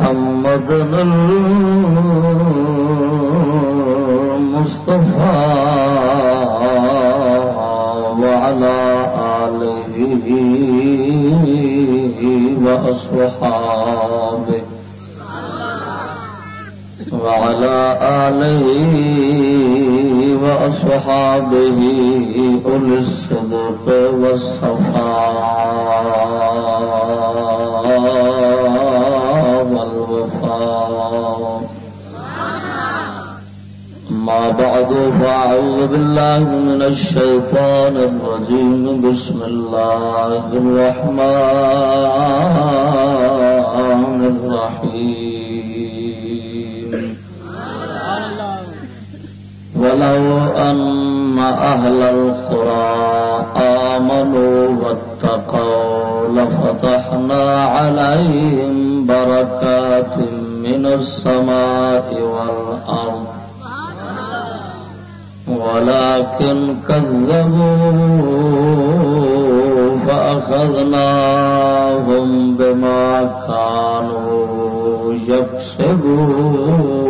محمد المصطفى وعلى آله وأصحابه وعلى آله وأصحابه أولي الصدق والصفاء والوفاء ما بعد، فأعوذ بالله من الشيطان الرجيم. بسم الله الرحمن الرحيم. ولو أن أهل القرى آمنوا واتقوا لفتح لفتحنا عليهم بركات من السماء والأرض ولكن كذبوا فأخذناهم بما كانوا يكسبون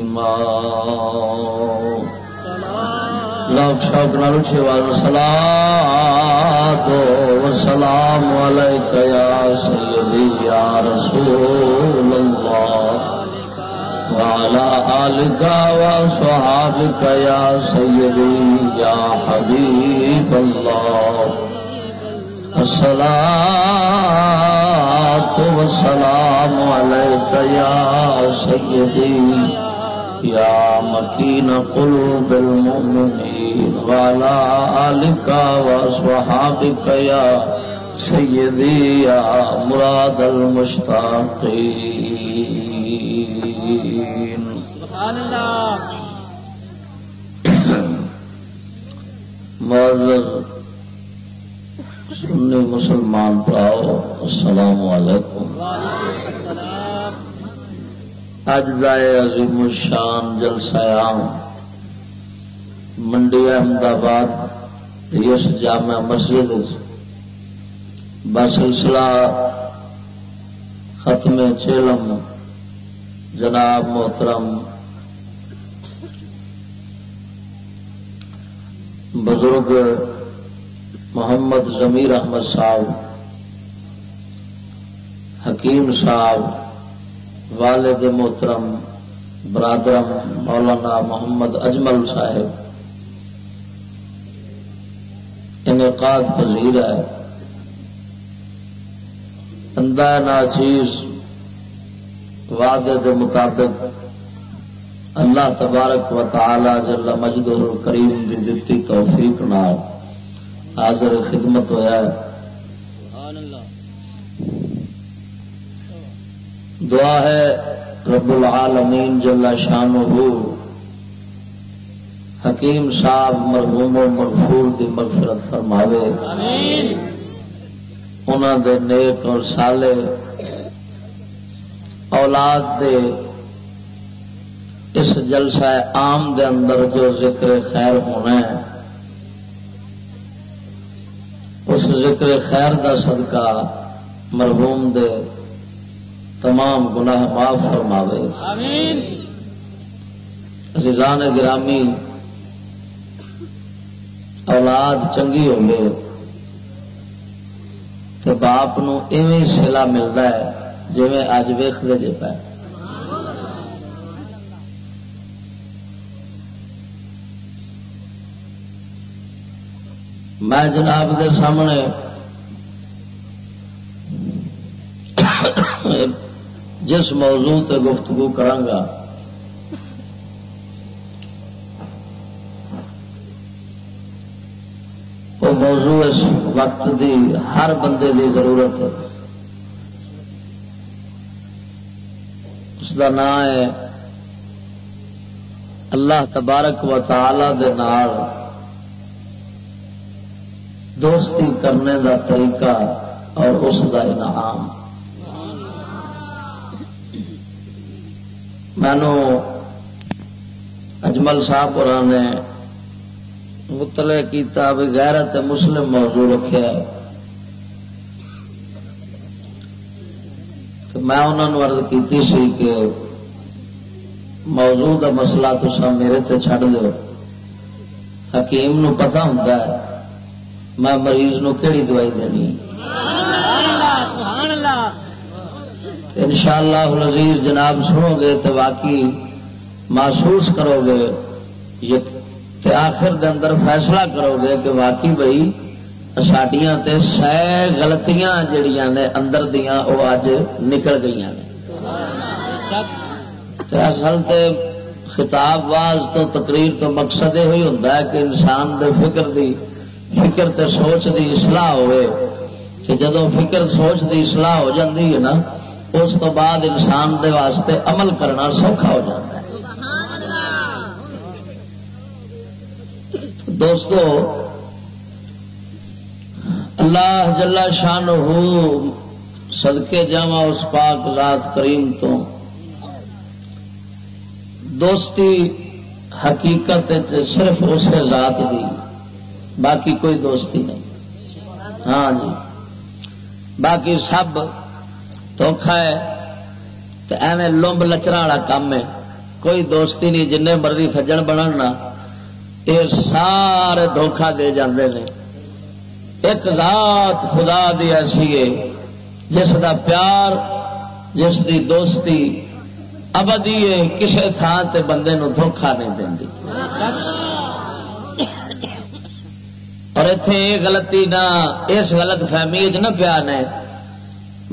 لاکھ شوق نال شیوال سلام و سلام علیک یا سیدی، یا رسول اللہ۔ وعلى آلك وصحابك يا سيدي يا حبيب الله الصلاة والسلام عليك يا سيدي يا مكين قلوب المؤمنين وعلى آلك وصحابك يا سيدي يا مراد المشتاقين. معذر سنی مسلمان پراؤ السلام علیکم. اج عظیم الشان جلسہ عام، منڈی احمد آباد یس جامع مسجد، بسلسلہ ختم چیلم، جناب محترم بزرگ محمد ضمیر احمد صاحب، حکیم صاحب والد محترم، برادرم، مولانا محمد اجمل صاحب۔ انعقاد پذیر ہے۔ اندہ ناچیز وعدے دے مطابق اللہ تبارک و تعالی جل مجد کریم دی دتی توفیق نال حاضر خدمت ہویا ہے۔ دعا ہے رب العالمین جل شان حکیم صاحب مرحوم و مغفور دی مغفرت فرماوے۔ انہوں دے نیک اور سالے اولاد دے اس جلسہ عام دے اندر جو ذکر خیر ہونا ہے اس ذکر خیر دا صدقہ مرحوم دے تمام گناہ معاف فرماوے۔ رضان گرامی اولاد چنگی ہوگی تو باپ ایویں سلا ملتا ہے جی اج ویختے جی پہ میں جناب کے سامنے جس موضوع تے گفتگو کرانگا۔ وہ موضوع اس وقت دی ہر بندے دی ضرورت ہے۔ اس کا نام ہے اللہ تبارک و تعالی دے نال دوستی کرنے دا طریقہ اور اس کا انعام۔ مینو اجمل صاحب اور نے مطلع کیتا بھی غیرت مسلم موضوع رکھا تو میں انہوں نے عرض کیتی سی کہ موضوع کا مسئلہ تو سب میرے تے چھڑ دو حکیم نو پتا ہوں میں مریض نو کہڑی دوائی دینی ان شاء اللہ جناب سنو گے تو واقعی محسوس کرو گے آخر دے اندر فیصلہ کرو گے کہ واقعی بھائی ساڈیاں تے سہ گلتیاں جڑیاں نے اندر دیاں وہ اج نکل گئی نے۔ اصل تے خطاب واز تو تقریر تو مقصد یہ ہوں کہ انسان دے فکر دی فکر تے سوچ دی اصلاح ہوئے۔ کہ جدو فکر سوچ دی اصلاح ہو جاتی ہے نا اس تو بعد انسان دے واسطے عمل کرنا سوکھا ہو جاتا ہے۔ دوستو، اللہ جلا شان ہو سدکے جاوا اس پاک ذات کریم تو دوستی حقیقت صرف اسے ذات دی، باقی کوئی دوستی نہیں۔ ہاں جی باقی سب دھوکھا ہے تو ایویں لمب لچرا والا کام ہے۔ کوئی دوستی نہیں جن مرضی سجن بننا یہ سارے دھوکھا دے جاندے نے۔ ایک ذات خدا دی ایسی ہے، جس دا پیار، جس دی دوستی ابدی ہے کسی تھان تے بندے نو دھوکھا نہیں دیں اور اتے یہ غلطی نہ، اس غلط فہمی چ نہ پیار ہے۔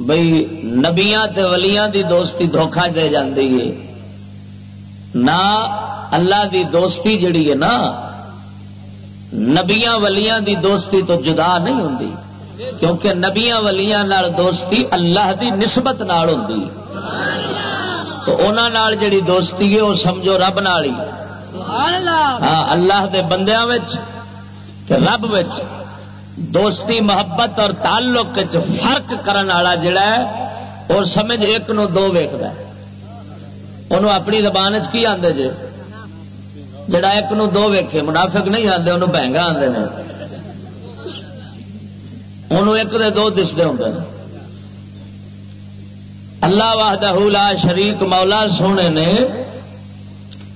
بھائی نبیا ولیاں دی دوستی دھوکھا دے جاندی ہے۔ نہ اللہ دی دوستی جڑی ہے نا نبیا ولیاں دی دوستی تو جدا نہیں ہوں کیونکہ نبیا ولیاں نال دوستی اللہ دی نسبت نال ہوں تو انہوں جڑی دوستی ہے وہ سمجھو رب نال ہی ہاں اللہ دے بندیاں رب دوستی، محبت اور تعلق فرق کرنے والا جڑا ہے، اور سمجھ ایک نو دو ویخد انہوں اپنی زبان کی آدھے جے؟ جڑا ایک نو دو ویکھے، منافق نہیں آتے انہوں بہنگا آتے ہیں انہوں ایک دے دو دستے ہوں اللہ واہدہ لا شریک، مولا سونے نے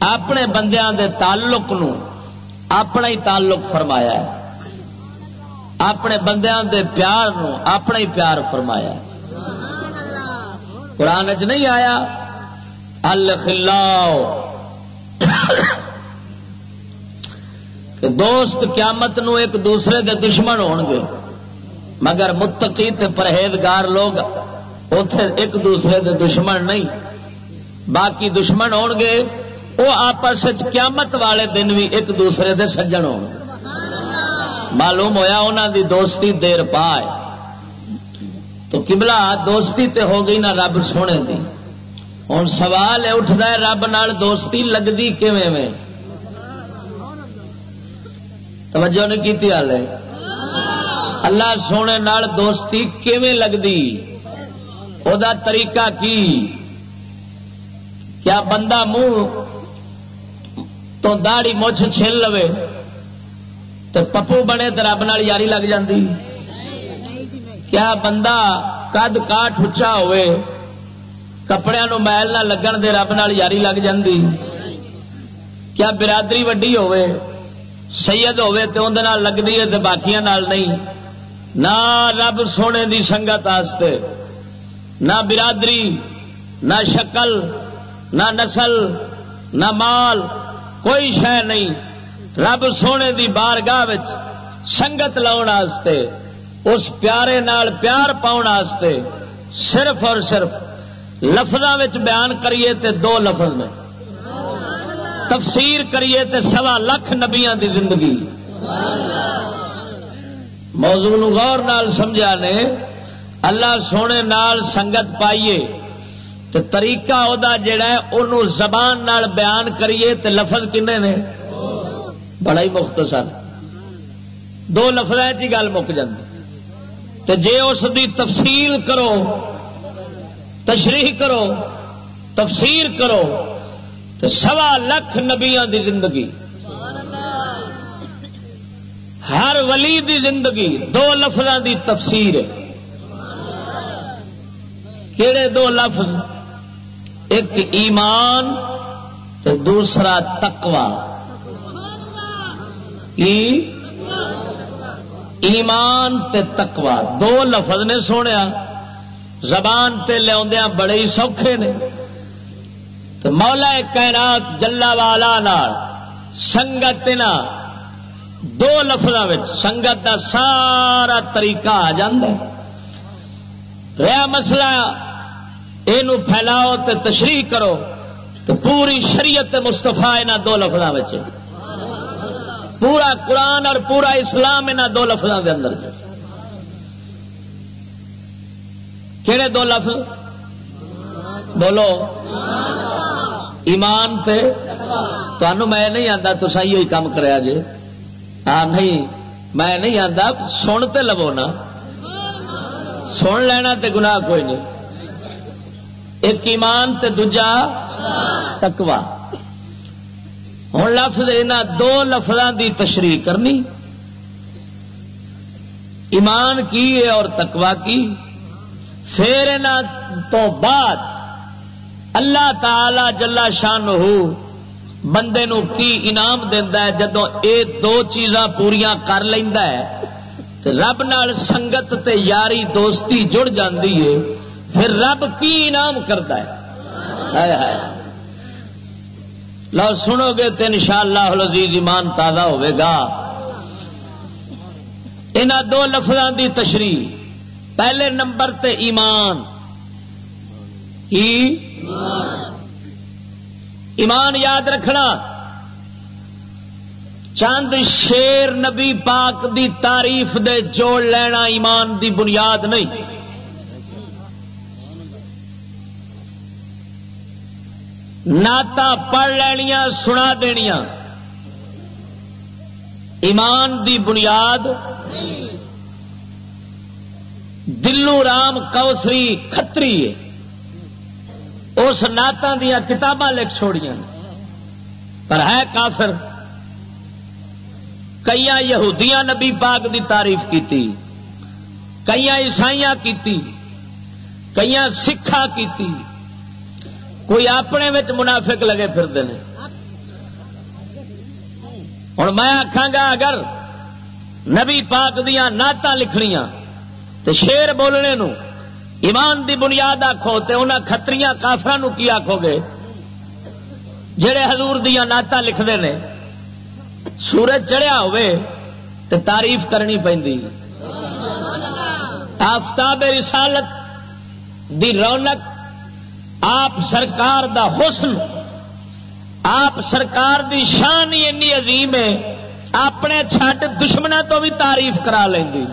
اپنے بندیاں دے تعلق نو اپنا ہی تعلق فرمایا ہے۔ اپنے بندیاں دے پیار نو اپنا ہی پیار فرمایا۔ قرآن چ نہیں آیا الخلاؤ کہ دوست قیامت نو ایک دوسرے دے دشمن ہون گے مگر متقی تے پرہیزگار لوگ اتے ایک دوسرے دے دشمن نہیں۔ باقی دشمن ہون گے وہ آپس قیامت والے دن بھی ایک دوسرے دے سجن ہو معلوم ہویا انہوں دی دوستی دیر پائے تو کبلا دوستی تے ہو گئی نا رب سونے دی۔ ہوں سوال اٹھتا ہے رب نال دوستی لگتی کیویں توجہ نہیں کی حال ہے اللہ سونے نال دوستی کیویں لگتی وہ طریقہ کی؟ کیا بندہ منہ تو داڑی مچھ چھل لوے؟ تو پپو بنے تو رب نال یاری لگ جاندی۔ کیا بندہ کد کاٹ اچا ہوئے کپڑے نو میل نہ لگن دے رب نال یاری لگ جاندی۔ کیا برادری وڈی ہوئے، سید ہوئے تو اندر لگتی ہے تو باقیاں نال نہیں۔ نہ رب سونے دی سنگت آستے، نہ برادری، نہ شکل، نہ نسل، نہ مال، کوئی شہ نہیں۔ رب سونے دی بارگاہ سنگت لاؤ اس پیارے نال پیار پاؤ صرف اور صرف لفظوں بیان کریے تے دو لفظ نے۔ تفسیر کریے تے سوا لکھ نبیا دی زندگی۔ موضوع غور نال سمجھا نے، اللہ سونے نال سنگت پائیے تو طریقہ وہ جڑا ہے انہوں زبان نال بیان کریے تے لفظ کنے نے؟ بڑا ہی مختصر۔ دو لفظ کی گل مک جی جے اس دی تفصیل کرو، تشریح کرو، تفسیر کرو تو سوا لکھ نبیا دی زندگی۔ ہر ولی دی زندگی دو لفظوں دی تفسیر کہڑے دو لفظ؟ ایک ایمان تو دوسرا تکوا ایمان تے تکوا دو لفظ نے سونے زبان تے لیا بڑے ہی سوکھے نے۔ تو مولا کائنات جلا والا نال سنگت نا دو لفظ سنگت دا سارا طریقہ آ رہا مسئلہ یہ پھیلاؤ تے تشریح کرو۔ تو پوری شریعت مستفا یہاں دو لفظوں پورا قرآن اور پورا اسلام یہاں دو لفظوں کے اندر کہڑے دو لفظ؟ بولو۔ ایمان پہ تمہوں میں نہیں آتا تو سی کام کرا جی ہاں نہیں، میں نہیں آتا سنتے لو نا۔ سن لینا تے گناہ کوئی نہیں۔ ایک ایمان تے دجا تکوا ہوں لفظ یہاں دو لفظوں دی تشریح کرنی۔ ایمان کی ہے اور تکوا کی۔ پھر تو بعد اللہ تعالی جلا شان ہو بندے نو کی انعام دینا ہے جدو اے دو چیزاں پوریا کر لینا ہے۔ رب نال سنگت تے یاری دوستی جڑ جاندی ہے، پھر رب کی انعام کرتا ہے۔ لو سنو گے تو ان شاء اللہ ایمان تازہ ہوے گا۔ ان دو لفظوں دی تشریح۔ پہلے نمبر تے ایمان۔ ایمان یاد رکھنا۔ چند شیر نبی پاک دی تعریف دے جوڑ لینا ایمان دی بنیاد نہیں۔ نعت پڑھ لینیا سنا دنیا ایمان دی بنیاد دلو رام کوسری کتری اس نعتوں دیا کتاباں لکھ چھوڑیاں۔ پر ہے کافر۔ کئی یہودیاں نبی پاک دی تعریف کی کئی عیسائی کی کئی سکھا کی کوئی اپنے منافق لگے پھرتے ہیں ہوں میں آخا گا اگر نبی پاک دیا نعت لکھنیا تو شیر بولنے نو ایمان دی بنیاد آخو تو انہیں کتری کافر کی آخو گے؟ جڑے حضور دیا نعت لکھتے ہیں سورج چڑھیا ہوئے تو تعریف کرنی پی آفتاب رسالت دی رونق آپ سرکار دا حسن، آپ سرکار دی شان ہی اینی عظیم ہے، اپنے چھٹ دشمنوں تو بھی تعریف کرا لیں گی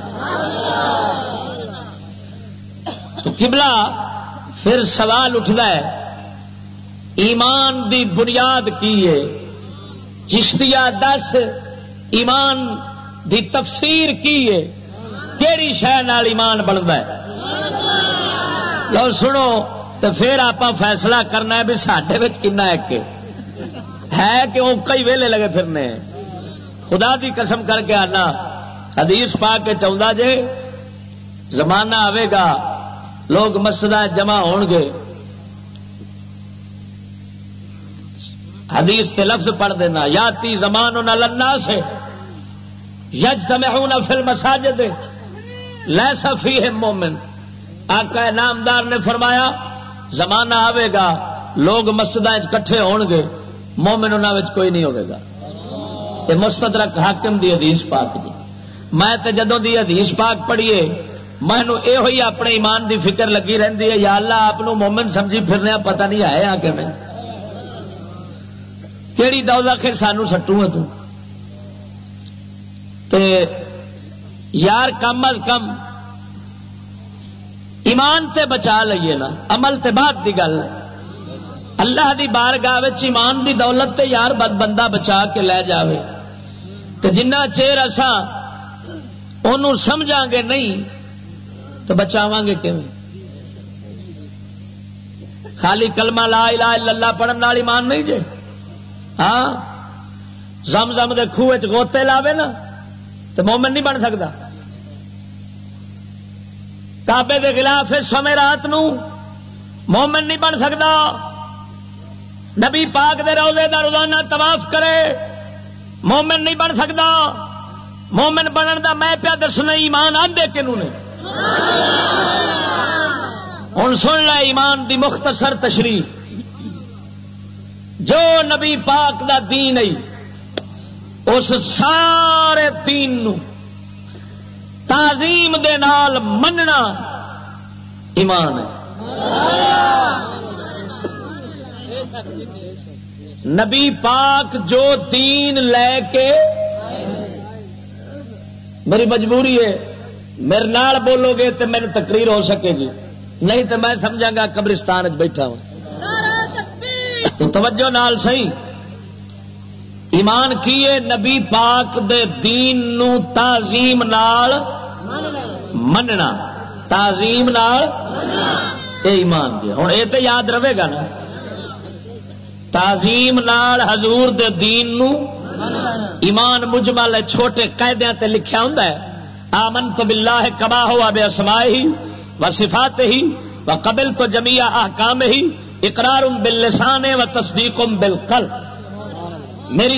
تو قبلہ پھر سوال اٹھتا ہے، ایمان دی بنیاد کی ہے؟ چشتیا دس، ایمان دی تفسیر کی ہے؟ کہڑی شہ ایمان بنتا ہے؟ لو سنو تو پھر آپ فیصلہ کرنا ہے بھی سڈے کنا ایک ہے کہ وہ کئی ویلے لگے پھرنے۔ خدا دی قسم کر کے آنا۔ حدیث پا کے چاہتا جے زمانہ آئے گا، لوگ مسجد جمع ہون گے۔ حدیث کے لفظ پڑھ دینا۔ یا تی زمان نہ لنا سے یج تمہیں نہ فل مساجد لے سفی ہے مومن۔ آقا نامدار نے فرمایا زمانہ آئے گا، لوگ مسجد کٹھے ہون گے، مومن ان کوئی نہیں ہوگا یہ مستدرک حاکم دی حدیث پاک دی۔ میں تے جدوں دی حدیث پاک پڑھیے مینو یہ ہوئی اپنے ایمان دی فکر لگی رہتی ہے، یا اللہ آپ مومن سمجھی پھرنے پتہ نہیں آئے آ کے میں کہڑی دو آخر سانو سٹو ہے تو۔ تے یار کم از کم ایمان تے بچا لئیے نا، عمل تے بعد دی گل۔ اللہ دی بار گاہ ایمان دی دولت تے یار بد بندہ بچا کے لے جاوے۔ تو جنہ چیر اصا سمجھا گے نہیں، تو بچاو گے کہ خالی کلمہ لا الہ الا اللہ پڑھن والی ایمان نہیں جے؟ ہاں؟ زم زم دے خوہ گوتے لاوے نا تو مومن نہیں بن سکتا کابے کے خلاف سمے رات نو مومن نہیں بن سکتا۔ نبی پاک دے روزے دا روزانہ طواف کرے، مومن نہیں بن سکتا۔ مومن بنن دا میں پیا دسنا، ایمان آدھے کنو نے؟ ہوں سن لے ایمان دی مختصر تشریح۔ جو نبی پاک دا دین ہے اس سارے دین نو تعظیم دے نال مننا ایمان ہے۔ نبی پاک جو دین لے کے میری مجبوری ہے میرے نال بولو گے تو میری تقریر ہو سکے گی۔ نہیں تو میں سمجھا گا قبرستان بیٹھا ہوں۔ تو توجہ نال صحیح۔ ایمان کیے نبی پاک دے دین نو تعظیم نال مننا، تعظیم نال اے ایمان جی ہوں یہ تو یاد رہے گا نا۔ تعظیم نال حضور دے دین نو ایمان مجمل چھوٹے قیدیاں تے لکھیا ہوں آمن تو بلا ہے کما ہوا بے اسمائے ہی و صفات ہی و قبل تو جمیا احکام ہی اقرار باللسان و تصدیق بالقل میری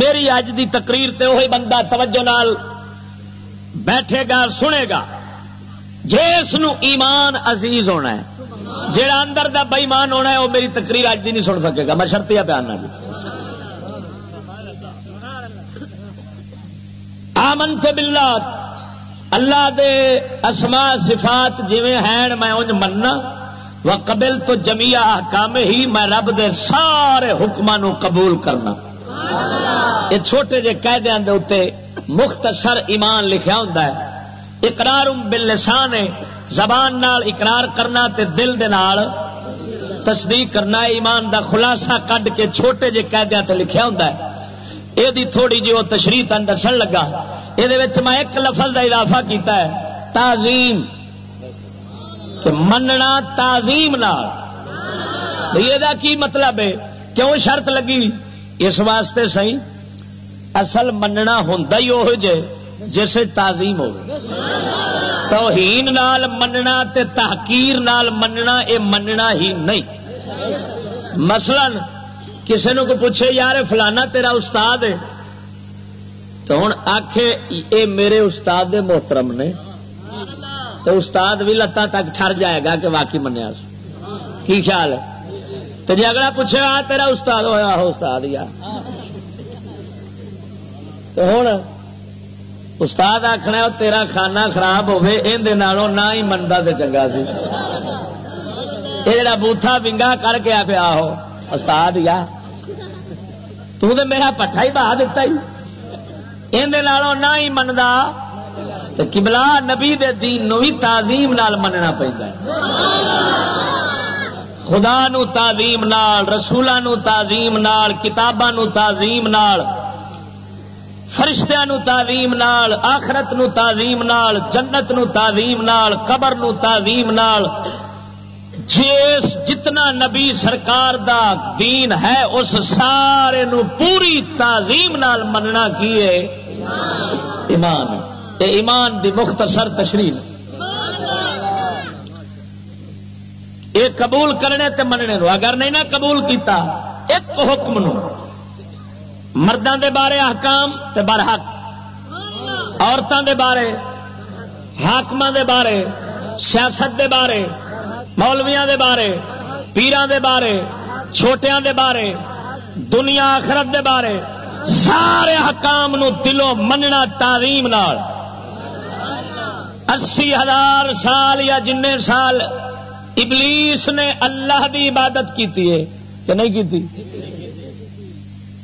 میری اج دی تقریر تے وہی بندہ توجہ نال بیٹھے گا، سنے گا۔ جس ایمان عزیز ہونا ہے جہاں اندر دا بئیمان ہونا ہے وہ میری تقریر اج دی نہیں سن سکے گا۔ میں شرطیا پیان آمن سے بلا اللہ دے اسما صفات جویں ہیں، میں انج مننا۔ و قبل تو جمیا کام ہی میں رب دے سارے حکمان قبول کرنا۔ یہ چھوٹے جے قیدے اتنے مختصر ایمان لکھا ہوں اقرار باللسان ہے زبان نال اقرار کرنا تے دل دے نال تصدیق کرنا ایمان دا خلاصہ کڈ کے چھوٹے جے قیدیاں تے لکھیا ہوں یہ تھوڑی جی وہ تشریح تن دسن لگا۔ یہ میں ایک لفظ کا اضافہ کیتا ہے۔ تعظیم۔ کہ مننا تعظیم یہ کی مطلب ہے؟ کیوں شرط لگی؟ اس واسطے سی اصل مننا ہوں ہی وہ جے، جیسے تعظیم ہو توہین نال مننا تے تحقیر نال مننا، اے مننا ہی نہیں۔ مثلا کسی نے کو پوچھے، یار، فلانا تیرا استاد ہے؟ تو ہوں آخ یہ میرے استاد دے محترم نے۔ تو استاد بھی لتا تک ٹر جائے گا کہ واقعی منیا کی خیال ہے؟ تو جی اگلا پوچھے، آ، تیرا استاد ہوا ہو استاد یا تو ہوں استاد آخنا تیرا کھانا خراب ہوے اندر نہ ہی منتا تو چنگا سی یہ جڑا بوتھا ونگا کر کے آ کے آہو استاد یا تو میرا پٹھا ہی بہا دیتا ہی اندر نہ ہی منتا کبلا نبی دے دین نو بھی تعظیم نال مننا پہنتا خدا نو تعظیم نال رسولہ نو تعظیم نال کتاباں نو تعظیم نال فرشتیاں نو تعظیم نال، آخرت نو تعظیم نال، جنت نو تعظیم نال، قبر نو تعظیم نال جس جتنا نبی سرکار دا دین ہے، اس سارے نو پوری تعظیم نال مننا کی ہے؟ ایمان۔ اے ایمان دی مختصر تشریح۔ یہ قبول کرنے تے مننے نو، اگر نہیں نہ قبول کیتا، ایک حکم نو۔ مردوں دے بارے احکام تے برحق عورتوں دے بارے حاقم دے بارے، سیاست دے بارے مولویا دے بارے پیران دے بارے، چھوٹیاں دے بارے، دنیا آخرت دے بارے، سارے حکام نو دلوں مننا تعلیم اسی ہزار سال یا جن سال ابلیس نے اللہ دی عبادت کی کہ نہیں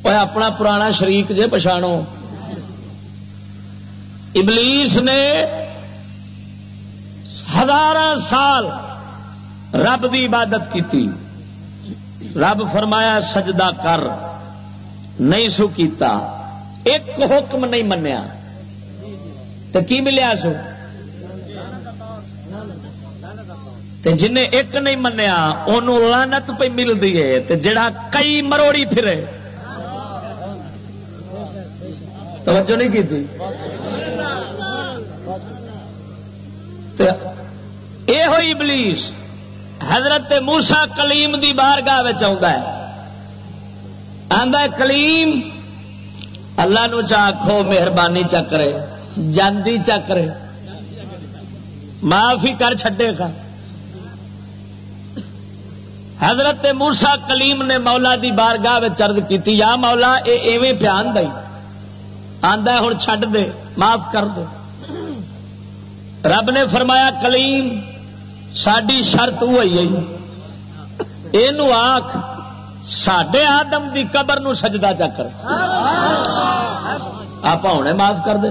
کی اپنا پرانا شریک جے پچھاڑو ابلیس نے ہزار سال رب دی عبادت کی رب فرمایا، سجدہ کر۔ نہیں سو کیتا۔ ایک حکم نہیں منیا۔ تو کی ملیا سو؟ جن ایک نہیں منیا انہوں لانت پہ ملتی ہے جڑا کئی مروڑی پھرے۔ توجہ نہیں کی یہ ہوئی ابلیس حضرت موسا کلیم دی بارگاہ آدھا کلیم، اللہ نو چاخو مہربانی چکرے جاندی چکرے معافی کر چڈے گا۔ حضرت موسا کلیم نے مولا دی بارگاہ چرد کی یا مولا یہ ایویں پیان دئی۔ آدھا ہوں چڈ دے، معاف کر دے۔ رب نے فرمایا، کلیم ساری شرط ہوئی یہ آخ سڈے آدم دی قبر نو سجدہ چکر آپ ہونے معاف کر دیں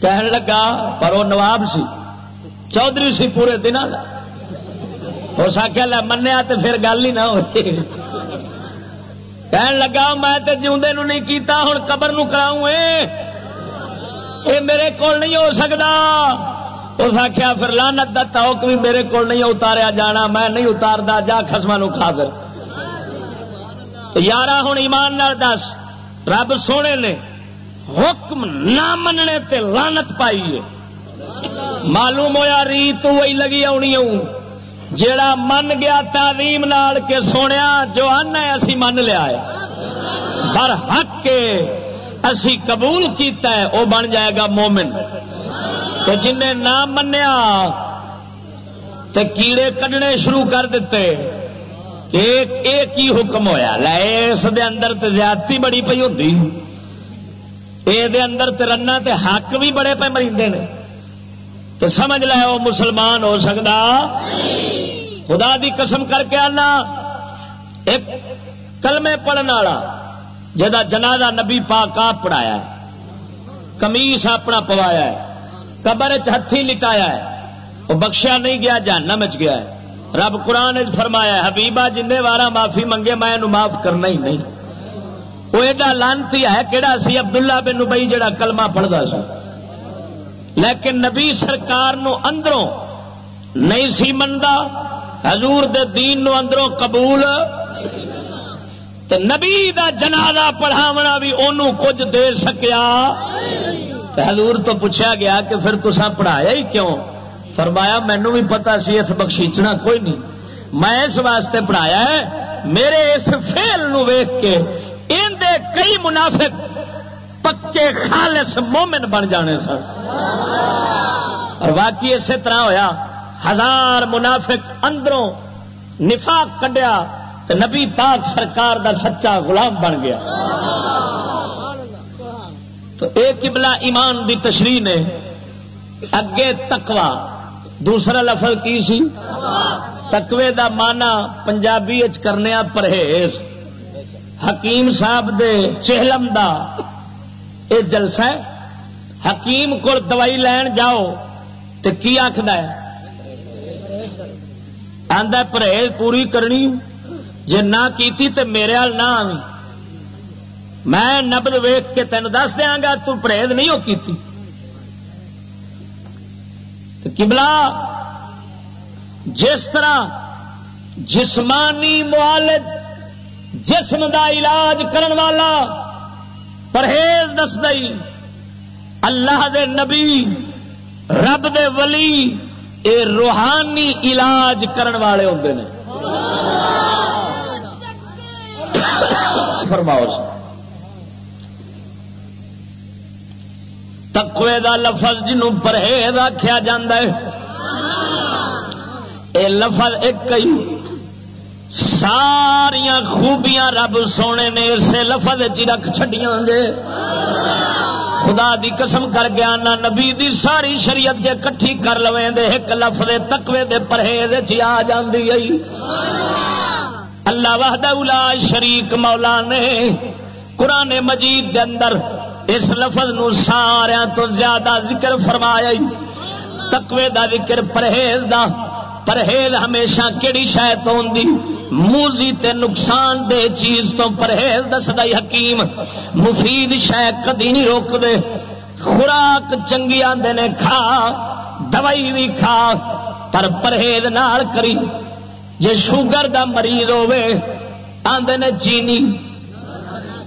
کہن لگا، پر وہ نواب سی، چودھری سی پورے دن۔ ہو سکیا منیا تو پھر گل ہی نہ ہوئی کہن لگا، میں تے جیوندے نو نہیں کیتا ہوں قبر نو کراؤں اے۔ میرے کول نہیں ہو سکتا اس آخیا پھر لانت دا توک بھی میرے کو نہیں اتاریا جانا، میں نہیں اتارتا جا خسما نو کھا در یار ہوں ایمان نال دس۔ رب سونے نے حکم نہ مننے تے لانت پائی ہے معلوم ہوا ریت وہی لگی آنی جیڑا من گیا تعلیم نال کے سونے جو آنا ہے اسی من لیا ہے۔ پر حق کے اسی قبول کیتا ہے وہ بن جائے گا مومن۔ تو جن نہ منیا تو کیڑے کڈنے شروع کر دیتے۔ ایک ایک ہی حکم ہوا لے اس دے اندر تے زیادتی بڑی پی ہوتی یہ اندر تے رنا تے حق بھی بڑے پہ مریندے نے۔ تو سمجھ لے وہ مسلمان ہو سکتا۔ خدا دی قسم کر کے آنا۔ ایک کلمے پڑھنے والا جا جنازہ نبی پاک آپ پڑھایا ہے کمیس اپنا پوایا ہے، قبر ہاتھی لٹایا ہے۔ وہ بخشیا نہیں گیا جانا مچ گیا ہے۔ رب قرآن فرمایا حبیبا جن وارا معافی منگے، میں معاف کرنا ہی نہیں۔ وہ ایڈا لانتی ہے کہڑا سی عبداللہ بن نبئی جڑا کلمہ پڑھتا سا۔ لیکن نبی سرکار نو اندروں نہیں سی منتا حضور دے دین نو اندروں قبول نبی دا جنازہ پڑھاونا بھی انہوں کچھ دے سکیا۔ حضور تو پوچھا گیا کہ پھر تسا پڑھایا ہی کیوں؟ فرمایا مینو بھی پتا سی اس بخشیچنا کوئی نہیں۔ میں اس واسطے پڑھایا ہے، میرے اس فیل نو ویخ کے ان دے کئی منافق پکے خالص مومن بن جانے سن۔ اور واقعی اسی طرح ہویا۔ ہزار منافق اندروں نفاق کڈیا تو نبی پاک سرکار دا سچا غلام بن گیا۔ تو ایک قبلہ ایمان دی تشریح نے اگے تکوا دوسرا لفظ کی سی؟ تکوے دا مانا پنجابی کرنے پرہیز۔ حکیم صاحب دے چہلم دا اے جلسہ ہے، حکیم کو دوائی لین جاؤ تو کی آخد آدھا پرہیز پوری کرنی جے نہ کیتی تے میرے حال نہ آئی میں نبد ویخ کے تین دس دیا گا، تو پرہیز نہیں ہو کی کبلا جس طرح جسمانی معالج جسم دا علاج کرن والا پرہیز دس دئی اللہ دے نبی، رب دے ولی، اے روحانی علاج کرن والے ہوتے ہیں فرماؤ جی۔ تقوی دا لفظ جنوں پرہیز آخیا جا لفظ ایک کئی ساریا خوبیاں رب سونے نے اسے لفظ چ رکھ چڈیاں جے۔ خدا دی قسم کر گیا نہ نبی دی ساری شریعت جے کٹھی کر لو دے، ایک لفظ تقوی دے پرہیز چ آ جاندی ہے اللہ وحدہ الا شریک مولا نے قرآن مجید دے اندر اس لفظ نو سارا تو زیادہ ذکر فرمایا تقوی دا ذکر، پرہیز دا۔ پرہیز ہمیشہ کہڑی شاید تو ہوں موزی تے نقصان دے چیز تو پرہیز دستا حکیم۔ مفید شاید کدی نہیں روک دے خوراک چنگی آدھے نے کھا، دوائی بھی کھا، پر پرہیز نال کری۔ جے شوگر دا مریض ہوے آدھے نے چینی۔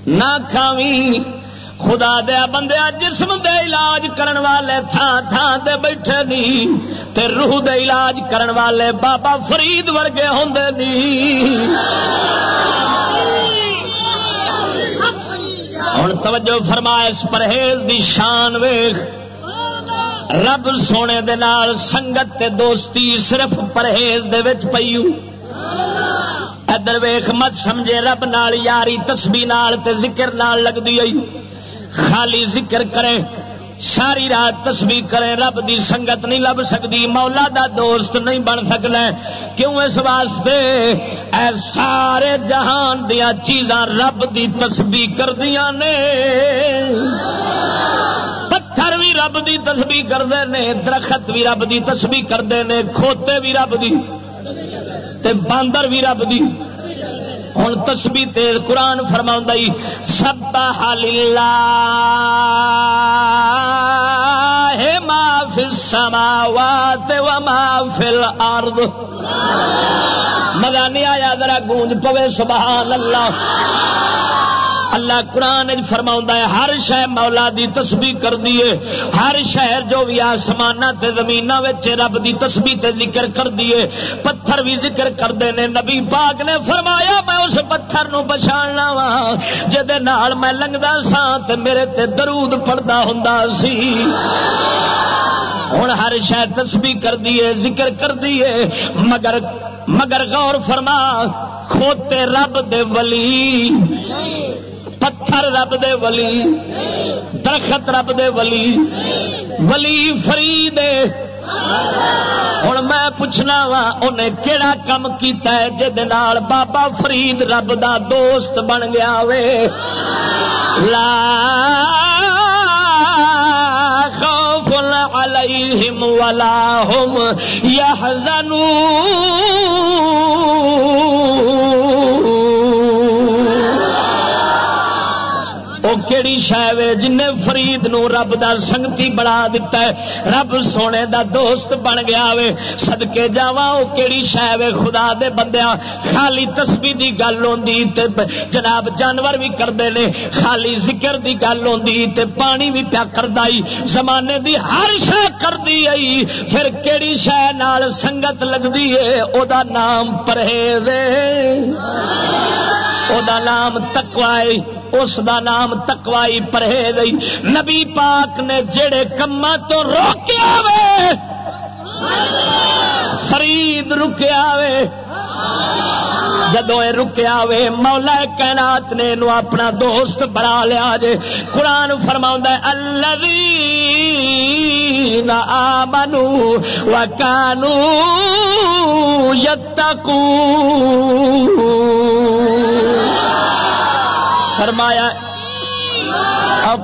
نہ کھاوی خدا دیا بندیا جسم دے علاج کرن والے تھان تھان دے بیٹھے نی، تے روح دے علاج کرن والے بابا فرید ورگے ہوں نی۔ ہوں توجہ فرمائش پرہیز دی شان ویخ رب سونے دے نال سنگت تے دوستی صرف پرہیز دے وچ پیو۔ ادھر ویخ مت سمجھے رب نال یاری تسبی نال تے ذکر نال لگ دی خالی ذکر کرے، ساری رات تسبیح کرے، رب دی سنگت نہیں لب سکتی، مولا دا دوست نہیں بن سکتا کیوں اس واسطے؟ اے سارے جہان دیا چیزاں رب دی تسبیح کر دیا نے۔ پتھر بھی رب دی تسبیح کرتے ہیں درخت بھی رب دی تسبیح کرتے ہیں کھوتے بھی رب دی، تے باندر بھی رب دی۔ ہوں تسبی تیل قرآن فرما سب للہ ما فی السماوات و ما فی الارض۔ مزہ نہیں آیا، ذرا گونج پوے، سبحان اللہ۔ اللہ قرآن فرما ہے، ہر شہ مولا دی تسبیح کر دیے ہر شہر جو بھی آسمان تے زمین رب دی تسبیح تے ذکر کر دیے پتھر بھی ذکر کرتے ہیں نبی پاک نے فرمایا، میں اس پتھر نو پچھاڑنا وا جہد میں لنگتا سا تے میرے تے درود پڑتا ہوں سی۔ ہوں ہر شہ تسبیح کر دیے ذکر کر دیے مگر مگر غور فرما، کھوتے رب دے ولی، پتھر رب دے ولی، درخت رب دے ولی ولی فرید ہوں میں پوچھنا وا انہیں کہڑا کم کیتا ہے جہد بابا فرید رب دا دوست بن گیا وے؟ لا علیہم ولا هم يحزنون کیڑی شہ جن فرید نو رب دا سنگتی بڑا دیتا ہے۔ رب سونے دا دوست بن گیا وے۔ سدکے جا کیڑی شہ خدا دے بندیا خالی تسبی دی گل ہوندی تے جناب جانور بھی کرتے ہیں خالی ذکر دی گل ہوندی تے پانی بھی پیا کردائی زمانے دی ہر شہ کردی آئی پھر کیڑی شہ نال سنگت لگدی ہے او دا نام پرہیز او دا نام تکوائی اس دا نام تکوائی پرہیز نبی پاک نے جڑے کما تو روکیا وے فرید رکیا وے جدو رکیا وے مولا کائنات نے نو اپنا دوست بنا لیا جے۔ قرآن فرما اللہ آمنو وکانو یتقو فرمایا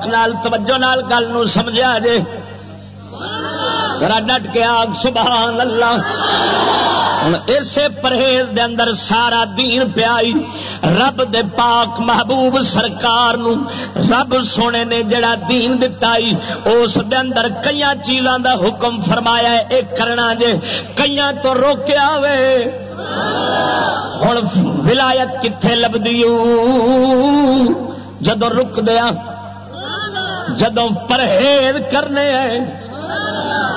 نال توجہ نال گل نو سمجھا جے۔ ڈٹ کے آگ، سبحان اللہ۔ ہوں اسے پرہیز دے اندر سارا دین پیائی رب دے پاک محبوب سرکار نو رب سونے نے جڑا دین دتا اس دے اندر کئی چیزاں دا حکم فرمایا ہے۔ ایک کرنا جے کئی تو روکیا وے۔ ہوں ولایت کتنے لبھی جدو رک دیا جدو پرہیز کرنے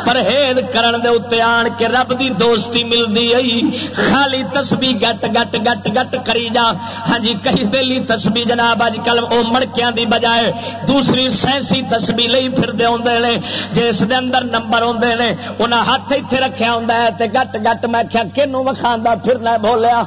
پرہیز کرن دے اتنے آن کے رب دی دوستی ملتی آئی۔ خالی تسبی گٹ گٹ گٹ گٹ کری جا۔ ہاں جی کئی دلی تسبی جناب اج کل وہ مڑکیاں دی بجائے دوسری سائنسی تسبی لئی پھر دے ہوندے نے جس دے اندر نمبر ہوندے نے، انہاں ہاتھ ایتھے رکھیا ہوندا ہے تے گٹ گٹ میں کیا کینوں وکھاندا پھرنا بولیا۔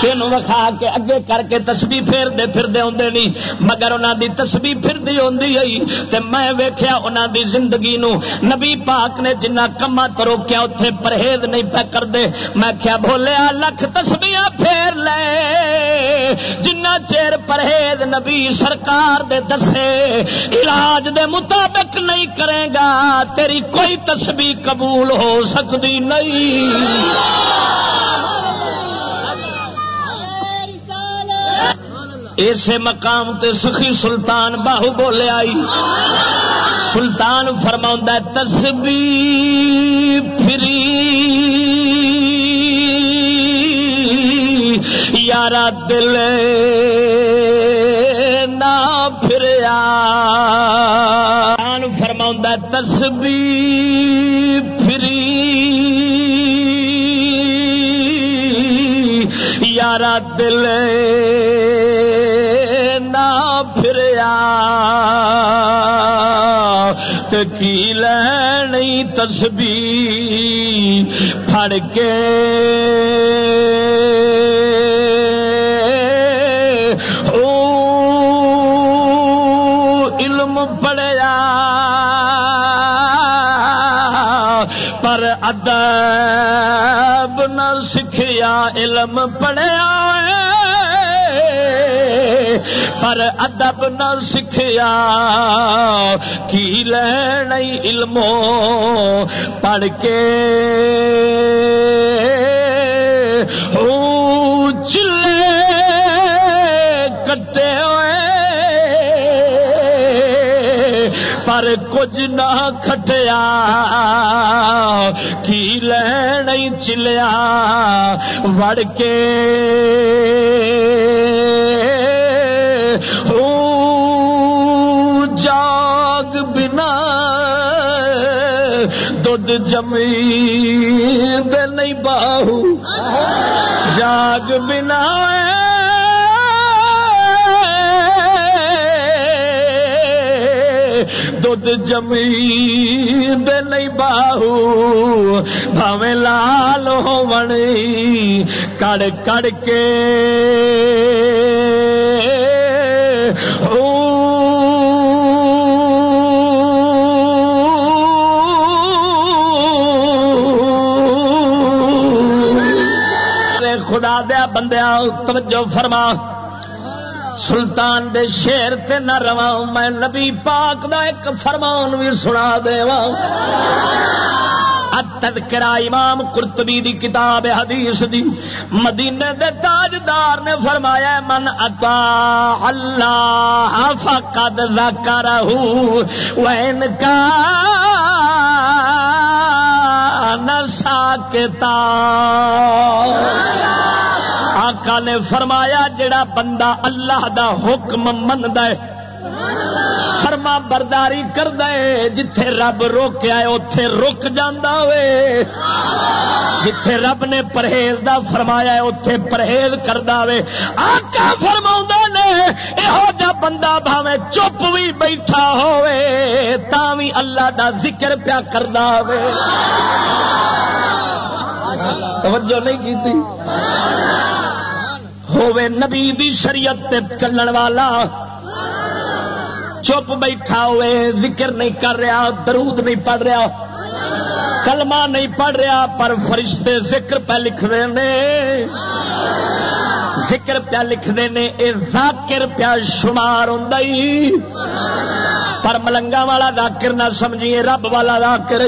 تین وکھا کے اگے کر کے تسبی پھیر دے پھر دے ہوندے نہیں، مگر انہاں دی تسبی پھر دی ہوندی ہے تے میں ویکھیا انہاں دی زندگی نو، نبی پاک نے جنہ کما تو روکیا اوتھے پرہیز نہیں پہ کر دے میں کیا بولیا لکھ تسبیاں پھیر لے۔ جنہ چیر پرہیز نبی سرکار دے دسے، علاج دے مطابق نہیں کرے گا، تیری کوئی تسبیح قبول ہو سکتی نہیں۔ اسے مقام تے سخی سلطان باہو بولے آئی۔ سلطان فرما تسبی فری۔ یارا دل نہ پھریا۔ فرما تسبی فری۔ یارا دل پھریا کی لینی تسبی پھڑ کے علم پڑیا پر ادب نہ سکھیا علم پڑیا پر ادب نہ سکھیا کی لین علم پڑھ کے؟ چلے کٹے ہوئے، پر کچھ نہ کھٹیا، کی لین چلیا، وڑ کے؟ جاگ بنا دودھ جمی دے نہیں باہو۔ جاگ بنا دودھ جمی دے نہیں باہو۔ بھاویں لال ہو بنی کڑ کڑ کے۔ او خدا دیا بندیا توجہ فرما۔ سلطان دے شیر تے نہ رواں، میں نبی پاک دا ایک فرمان بھی سنا دے تذکرہ امام قرطبی دی کتاب حدیث دی۔ مدینے دے تاجدار نے فرمایا، من اتا اللہ فقد ذکرہ وین کا ساکتا آقا نے فرمایا جڑا بندہ اللہ دا حکم مند ہے فرما برداری کر دے جتھے رب روکیا ہے اتے رک جانا ہوئے۔ جتھے رب نے پرہیز دا فرمایا ہے اتے پرہیز کر دے آقا فرما نے یہو جا بندہ بھاوے چپ بھی بیٹھا ہوئے تا بھی اللہ دا ذکر پیا کر دے توجہ نہیں کی تھی ہوے نبی دی شریعت تے چلن والا۔ چپ بیٹھا ہوئے، ذکر نہیں کر رہا، درود نہیں پڑھ رہا، کلمہ نہیں پڑھ رہا، پر فرشتے ذکر پہ لکھ رہے ذکر پیا لکھتے ہیں یہ ذاکر پیا شمار ہوں پر ملنگا والا ذاکر نہ سمجھیے، رب والا ذاکر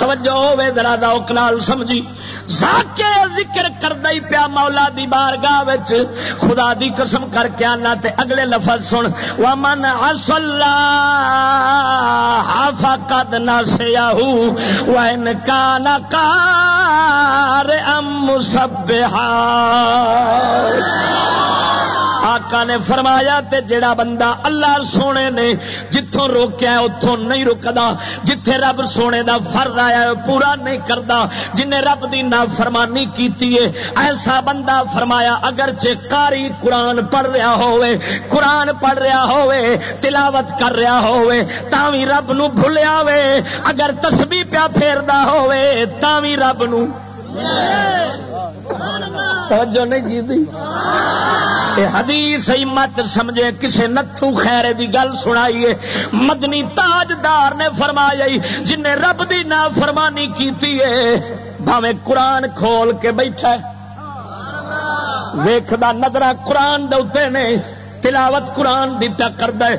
توجہ ہوے ذرا ذوق نال سمجھی۔ ذکر کردہ ہی پیا مولا دی بارگاہ وچ۔ خدا دی قسم کر کے آنا تے اگلے لفظ سن۔ ومن اصلا فقد نسیہو وان کان کار ام سبحا آقا نے فرمایا تے جڑا بندہ اللہ سونے نے جتوں روکیا اتوں نہیں رکدا، جتھے رب سونے دا فرض آیا پورا نہیں کردا جن رب دی نافرمانی کیتی ہے، ایسا بندہ فرمایا اگر کاری قرآن پڑھ رہا ہوئے، قرآن پڑھ رہا ہوئے، تلاوت کر رہا ہوئے، تاوی رب نو بھولیا وے اگر تسبیح پیا پھیردا ہوئے، تاوی رب نو۔ توجہ نہیں کی حدیث مت سمجھے، کسے نتھو خیر دی گل سنائیے۔ مدنی تاجدار نے فرمایا جن رب دی نا فرمانی کیتی ہے بھاوے قرآن کھول کے بیٹھا ویخدا نظر قرآن دے نے، تلاوت قرآن دی پیا کر دے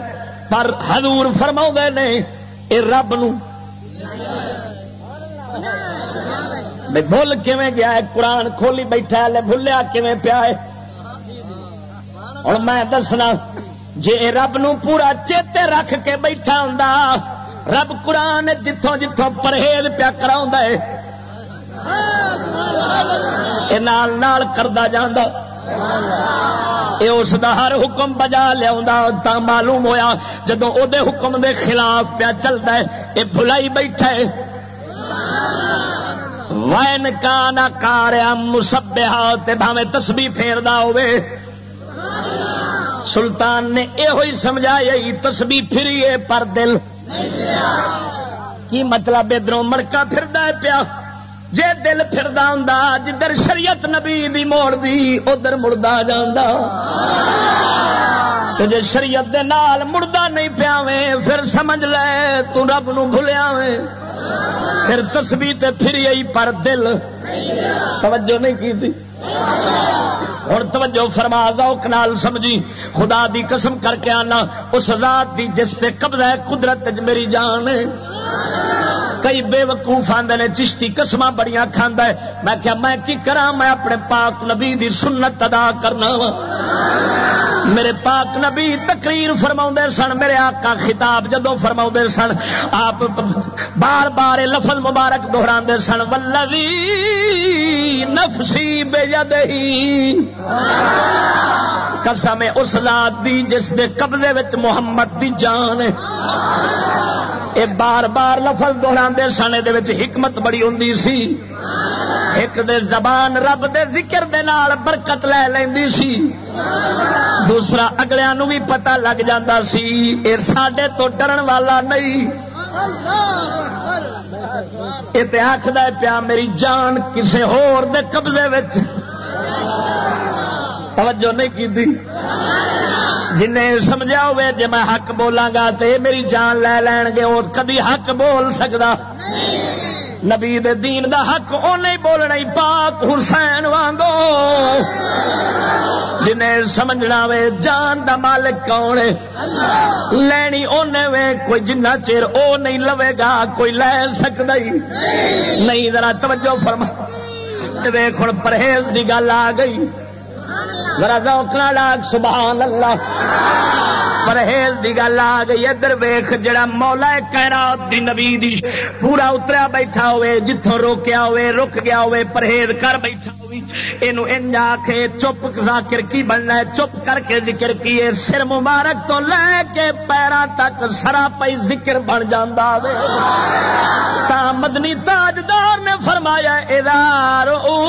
پر حضور فرما نے، اے رب نو۔ بھول کیویں گیا ہے، قرآن کھولی بیٹھا ہے بھولیا کیویں پیا ہے؟ اور میں دسنا جی رب نو پورا چیتے رکھ کے بیٹھا ہوں رب قرآن جتوں جتوں پرہیز پیا کرا کرتا جانا اس دا ہر حکم بجا لیا معلوم ہویا جدو دے حکم دے خلاف پیا چلتا ہے یہ بلائی بیٹھا ہے۔ وائن کا نہ کاریا مسبیا بھاوے تسبی پھیردا ہوے سلطان نے یہ سمجھایا تسبی پھری پر دل۔ کی مطلب ادھر مڑکا پھردا پیا؟ جے دل پھردا ہوں جدھر شریعت نبی دی موڑ دی، ادھر مڑدا جانا جی شریعت دے نال مڑدا نہیں پیا پھر سمجھ لے، تو رب نو بھولیا وے پھر تسبی تے پھر آئی پر دل۔ توجہ نہیں کی تھی؟ ہوں توجہ فرما، ذوق نال سمجھی، خدا دی قسم کر کے آنا، اس ذات دی جس تے قبضہ ہے، قدرت میری جان کئی بے وقوف آدھے نے، چشتی قسم بڑیاں کھانا ہے۔ میں کیا میں کی کرا میں اپنے پاک نبی دی سنت ادا کرنا وا۔ میرے پاک نبی تقریر فرما سن، میرے آقا خطاب جدو فرما سن، آپ بار بار لفظ مبارک دہرا سن ولوی نفسی بے قسم اس ذات دی جس دے قبضے وچ محمد دی جان ہے۔ اے بار بار لفظ دہرا سن یہ حکمت بڑی ہوں سی۔ ایک دے زبان رب دے ذکر دے نال برکت لے لینی سی۔ دوسرا اگلے نو بھی پتا لگ جاتا سی یہ سڈے تو ڈرن والا نہیں۔ یہ آخر پیا میری جان کسی ہور دے قبضے وچ۔ توجہ نہیں کی جن سمجھا ہوئے جی میں حق بولاں گا تو میری جان لے لین گے، اور کدی حق بول سکتا نبی دے دین دا حق او نہیں بولنا پاک حسین وانگو۔ جنہیں سمجھنا وے جان دا مالک کون ہے؟ لینی اونے وے کوئی جنہ چیر او نہیں لوے گا، کوئی لے سکتا ہی۔ نہیں، ذرا توجہ فرما۔ ویخ ہوں پرہیز دی گل آ گئی۔ ذرا ذوقنا لاگ سبحان اللہ۔ پرہیز دی گل آ گئی ادھر ویخ جڑا مولا کائنات دی نبی دی پورا اتریا بیٹھا ہوئے جتوں روکیا ہوئے، رک گیا ہوئے، پرہیز کر بیٹھا ہوئی۔ اینو آخے چپ ذاکر کی بننا ہے؟ چپ کر کے ذکر کیے۔ سر مبارک تو لے کے پیرا تک سرا پی ذکر بن جانا وے۔ تا مدنی تاجدار نے فرمایا ادار او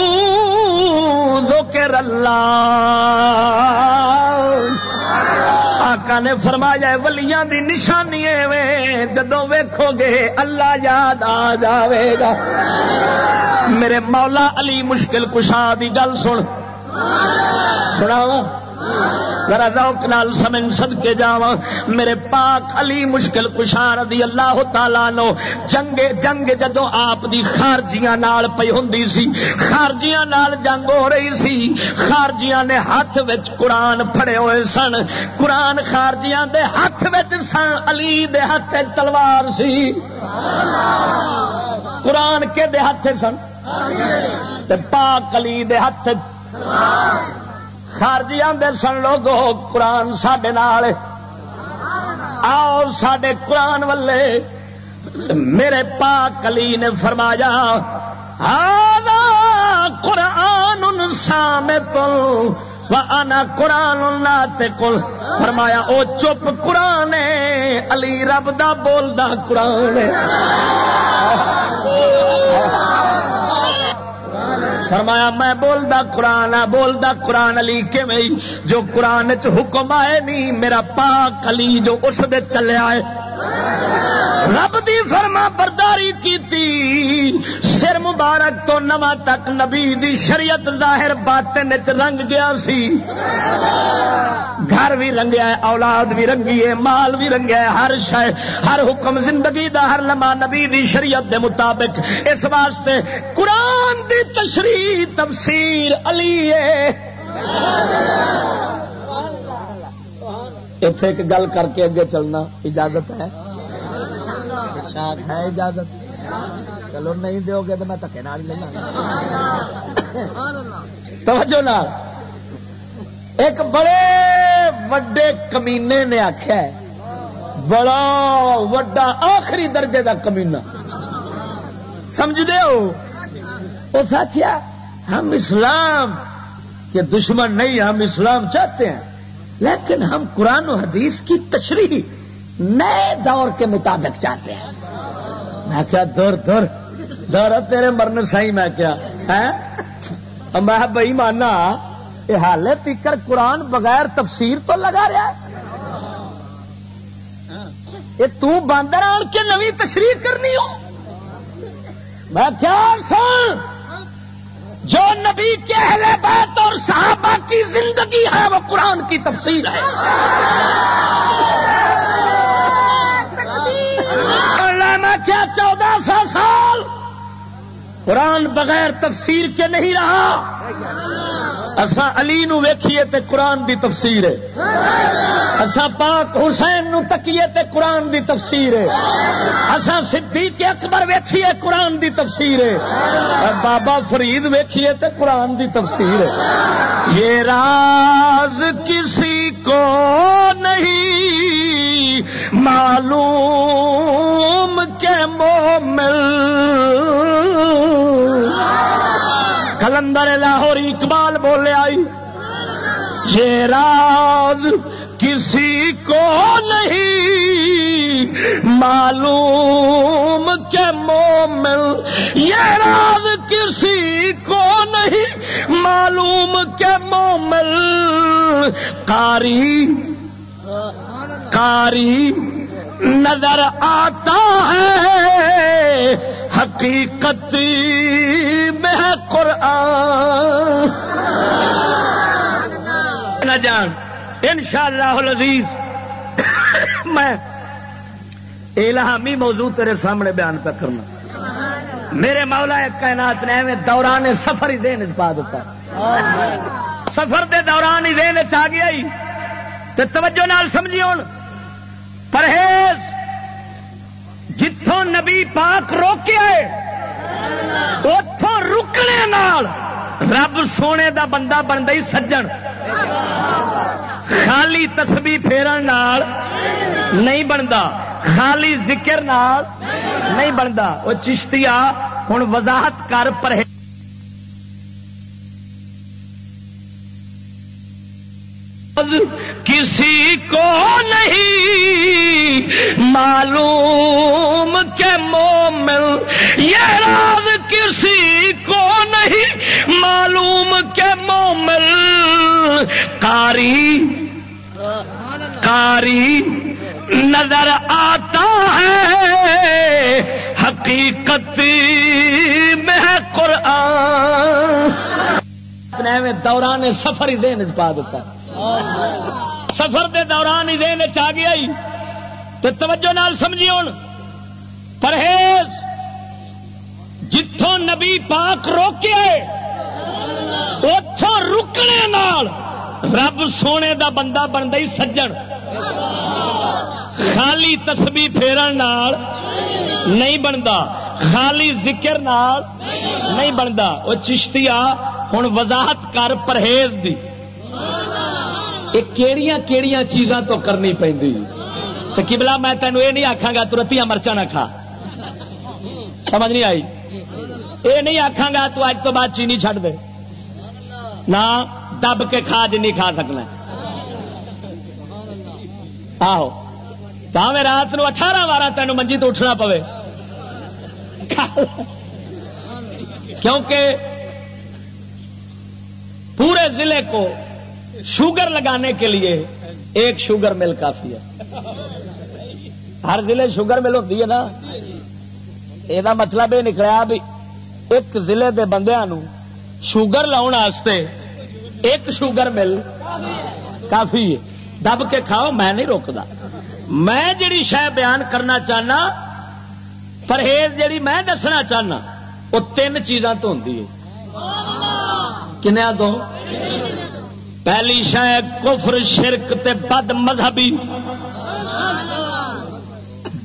ذکر اللہ. آقا نے فرمایا ولیاں دی نشانی جدو ویکھو گے اللہ یاد آ جاوے گا۔ میرے مولا علی مشکل کشا دی گل سن۔ سنا ذرا روک نال سمن سد کے جاوا میرے پاک علی مشکل کشار دی اللہ تعالی نو جنگ جنگ جدو آپ دی خارجیاں نال پئی ہوندی سی، خارجیاں نال جنگ ہو رہی سی، خارجیاں نے ہاتھ وچ قرآن پھڑے ہوئے سن۔ قرآن خارجیاں دے ہاتھ وچ سن، علی دے ہاتھ تلوار سی۔ قرآن کے دے ہاتھ سن؟ پاک علی دے ہاتھ خارجی آدھے سن لوگ قرآن سڈے آؤ سڈے قرآن والے۔ میرے پا کلی نے فرمایا قرآن سام تو آنا قرآن کل فرمایا، او چپ قرآن علی رب دا بولدا قرآن فرمایا، میں بولدا قرآن، آ بولدا قرآن علی جو قرآن چ حکم آئے نہیں میرا پاک علی جو اس دے چلے آئے۔ رب دی فرما برداری کی سر مبارک تو نواں تک نبی دی شریعت ظاہر باطن رنگ گیا سی۔ گھر بھی رنگیا ہے اولاد بھی رنگی ہے مال بھی رنگیا ہے ہر شہ ہر حکم زندگی دا ہر لمحہ نبی دی شریعت دے مطابق۔ اس واسطے قرآن دی تشریح تفسیر علی ہے۔ اتے ایک گل کر کے اگے چلنا اجازت ہے۔ ہے، اجازت۔ چلو نہیں دو گے تو میں تکے نال لے توجہ نال۔ ایک بڑے وڈے کمینے نے آخیا بڑا وڈا آخری درجے کا کمینا سمجھ دے ہو؟ اس آخیا ہم اسلام کے دشمن نہیں، ہم اسلام چاہتے ہیں۔ لیکن ہم قرآن و حدیث کی تشریح نئے دور کے مطابق چاہتے ہیں۔ میں کیا دور دور دور تیرے مرن سائی میں کیا میں بھائی مانا یہ حال پیکر قرآن بغیر تفسیر تو لگا رہا ہے۔ یہ تاندر آن کے نوی تشریح کرنی ہو۔ میں کیا سن، جو نبی کے اہل بیت اور صحابہ کی زندگی ہے، وہ قرآن کی تفسیر ہے۔ میں کیا چودہ سو سال قرآن بغیر تفسیر کے نہیں رہا۔ اصا علی نو ویکھیے تے قرآن دی تفسیر ہے۔ اصا پاک حسین نو تکیے تے قرآن دی تفسیر ہے۔ اصا صدیق اکبر ویکھیے قرآن دی تفسیر ہے۔ بابا فرید ویکھیے تے قرآن دی تفسیر ہے۔ یہ راز کسی کو نہیں۔ معلوم کے مومل کلندر لاہور اقبال بولے آئی، یہ راز کسی کو نہیں۔ معلوم کے مومل یہ راز کسی کو نہیں۔ معلوم کے مومل کاری کاری نظر آتا ہے۔ حقیقت میں قرآن۔ نہ جان۔ ان شاء اللہ عزیز میں الہامی موضوع تیرے سامنے بیان پہ کرنا۔ میرے مولا کائنات نے میں دوران سفر ہی دین پا دیتا سفر دے دوران ہی دین آ گیا ہی۔ تو توجہ نال سمجھی ہوں پرہیز جتوں نبی پاک روکے اتوں رکنے نال رب سونے دا بندہ بنتا ہی سجن۔ خالی تسبی پھیرن نال نہیں بنتا خالی ذکر نال نہیں بنتا وہ چشتی ہوں وضاحت کر پرہیز۔ کسی کو نہیں معلوم کے مومن یہ راز کسی کو نہیں معلوم کے مومن کاری کاری نظر آتا ہے حقیقت میں قرآن دوران سفر ہی دین پا دیتا سفر دے دوران ہی دین آ گیا تو توجہ نال سمجھی ہوں پرہیز جتوں نبی پاک روکے اتوں رکنے نال رب سونے دا بندہ بنتا ہی سجن۔ خالی تسبی پھیرن نال نہیں بنتا خالی ذکر نال نہیں بنتا وہ چشتی ہوں وضاحت کر پرہیز دی۔ کیڑیاں کیڑیاں چیزاں تو کرنی پہ کبلا میں تینوں یہ نہیں آخا گا ترتیاں مرچا نہ کھا۔ سمجھ نہیں آئی؟ یہ نہیں آخا گا، تو اج تو بعد چینی چھڈ دے۔ نہ دب کے کھا جن کھا سکنا۔ آہو۔ میں رات نو اٹھارہ بارہ تین منجی تو اٹھنا پوے۔ کیونکہ پورے ضلع کو شوگر لگانے کے لیے ایک شوگر مل کافی ہے۔ ہر ضلع شوگر مل ہوتی ہے نا۔ یہ مطلب یہ نکلا بھی ایک ضلع کے بندیا شوگر لاؤ ایک شوگر مل کافی ہے۔ دب کے کھاؤ، میں نہیں روکتا میں جڑی شہ بیان کرنا چاہنا، پرہیز جڑی میں دسنا چاہنا، وہ تین چیزاں تو ہوں کنیا تو پہلی شہ کفر، شرک تے بد مذہبی۔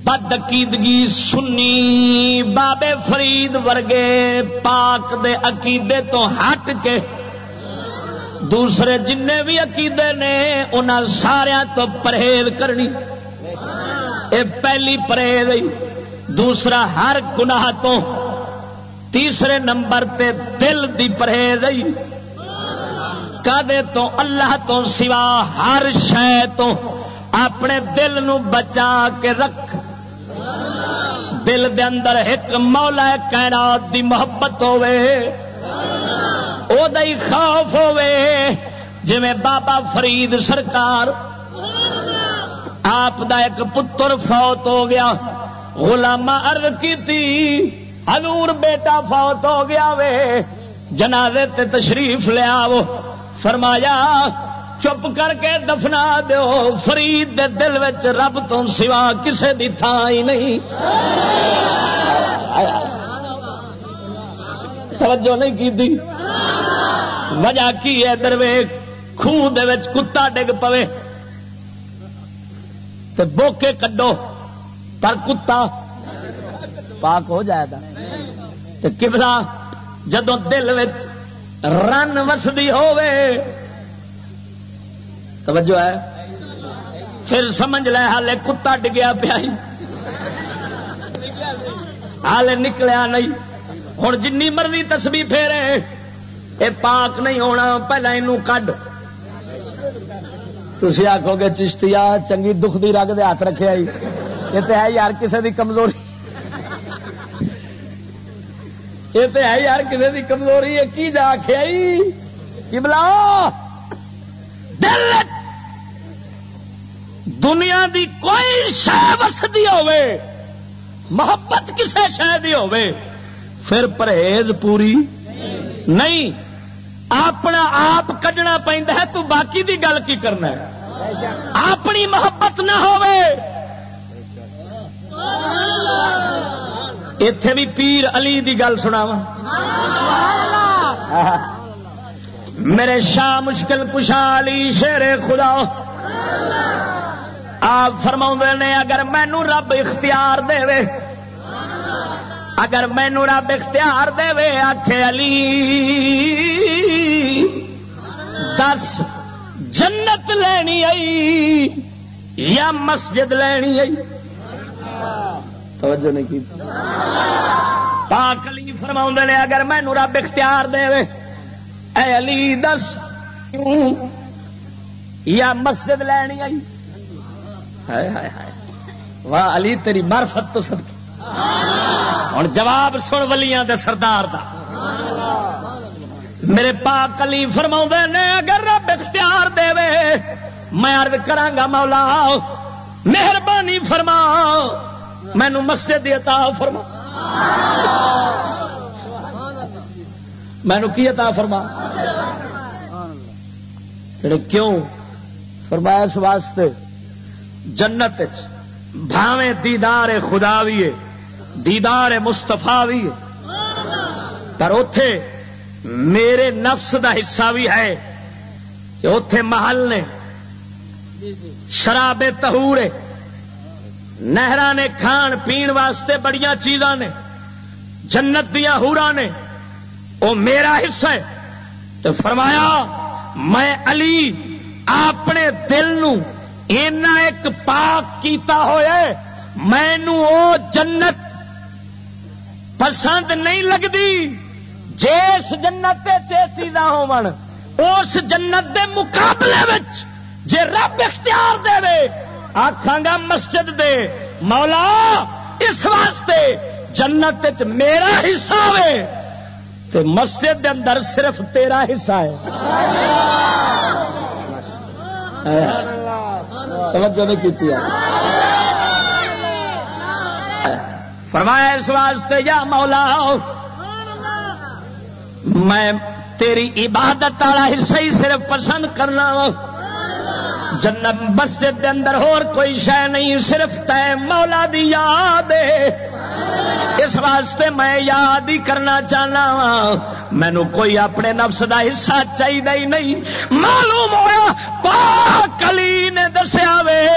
بد عقیدگی سنی بابے فرید ورگے پاک دے عقیدے تو ہٹ کے۔ دوسرے جن بھی عقیدے نے ان سارا تو پرہیز کرنی۔ اے پہلی پرہیز دوسرا ہر گناہ تو، تیسرے نمبر تے دل دی پرہیز کدے تو اللہ تو سوا ہر شہ تو اپنے دل نو بچا کے رکھ۔ دل دے اندر ایک مولا کائنات دی محبت ہوے او دئی خوف ہوے جی بابا فرید سرکار آپ دا ایک پتر فوت ہو گیا۔ غلامہ عرض کی تھی حضور بیٹا فوت ہو گیا وے۔ جنازے تے تشریف لیا وہ فرمایا، چپ کر کے دفنا دو فرید دے دل وچ رب تو سوا کسے دی ہی نہیں۔ توجہ نہیں کی دی۔ وجہ کی ہے دروے خوہ کتا ڈگ پوے۔ تو بوکے کڈو، پر کتا پاک ہو جائے گا۔ تو کبلا جدو دل رن وسدی ہوے توجہ ہے، پھر سمجھ لے ہالے کتا ڈگیا پیا ہالے نکلیا نہیں۔ ہوں جن مرضی تسبی پھیرے، اے پاک نہیں ہونا پہلے یہ کڈ۔ تھی آخو گے چشتی چنگی دکھ دی رگ دے ہاتھ رکھے آئی۔ یہ تو ہے یار کسی دی کمزوری۔ یہ تو ہے یار کسی دی کمزوری ہے کی جا آئی؟ کی بلا دل دنیا دی کوئی شہ وسدی ہوے محبت کسے شہ دی ہوے پھر پرہیز پوری نہیں۔ اپنا آپ کڈنا پہنتا ہے، تو باقی دی گل کی کرنا ہے؟ اپنی محبت نہ ہوے اتے بھی پیر علی دی گل سنا میرے شاہ مشکل علی شیر خدا۔ آپ فرما نے، اگر مینو رب اختیار دے اگر مینو رب اختیار دے آخ علی دس جنت لینی آئی یا مسجد لینی آئی؟ توجہ نہیں کی۔ پاک علی فرما نے اگر مینو رب اختیار دے اے علی دس یا مسجد لینی آئی؟ واہ علی تیری مرفت تو سب ہوں جواب سن ولیاں دے سردار دا۔ میرے پاک علی فرما نے، اگر رب اختیار دے، میں ارد کرا مولا، مہربانی فرما مینو مسجد عطا فرما۔ مینو کی عطا فرما؟ کیوں؟ فرمایا اس واسطے، جنت بھاوے دیدار خدا بھی ہے۔ دیدار مستفا بھی پر اتے میرے نفس دا حصہ بھی ہے کہ اتے محل نے شراب تہور نہر نے کھان پین واسطے بڑی چیزاں نے، جنت دیا ہورا نے وہ میرا حصہ ہے۔ تو فرمایا، میں علی اپنے دل نو اینا ایک پاک کیتا ہوئے مینو او جنت پسند نہیں لگتی جس جنت چیزاں ہو اس جنت دے مقابلے جے رب اختیار دے آخا گا مسجد دے مولا اس واسطے جنت میرا حصہ ہوے تو مسجد دے اندر صرف تیرا حصہ ہے۔ توجہ نہیں کی فرمایا اس واسطے، یا مولا، میں تیری عبادت والا حصہ ہی صرف پسند کرنا جنت مسجد دے اندر ہور کوئی شہ نہیں، صرف تے مولا دی یاد ہے۔ اس واسطے میں یاد ہی کرنا چاہنا وا مینو کوئی اپنے نفس دا حصہ چاہیے ہی نہیں۔ معلوم ہوا پاک علی نے دسیا وے۔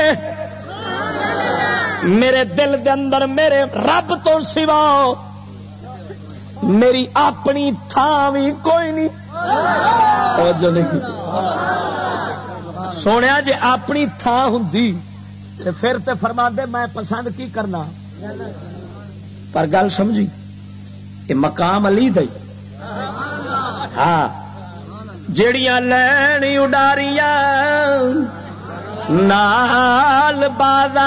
میرے دل دے اندر میرے رب تو سوا میری اپنی تھان بھی کوئی نہیں۔ سونے جی اپنی تھان ہوں پھر تے فرما دے میں پسند کی کرنا۔ پر گل سمجھی، یہ مقام علی دئی ہاں جڑیاں لینی اڈاریاں نال بازار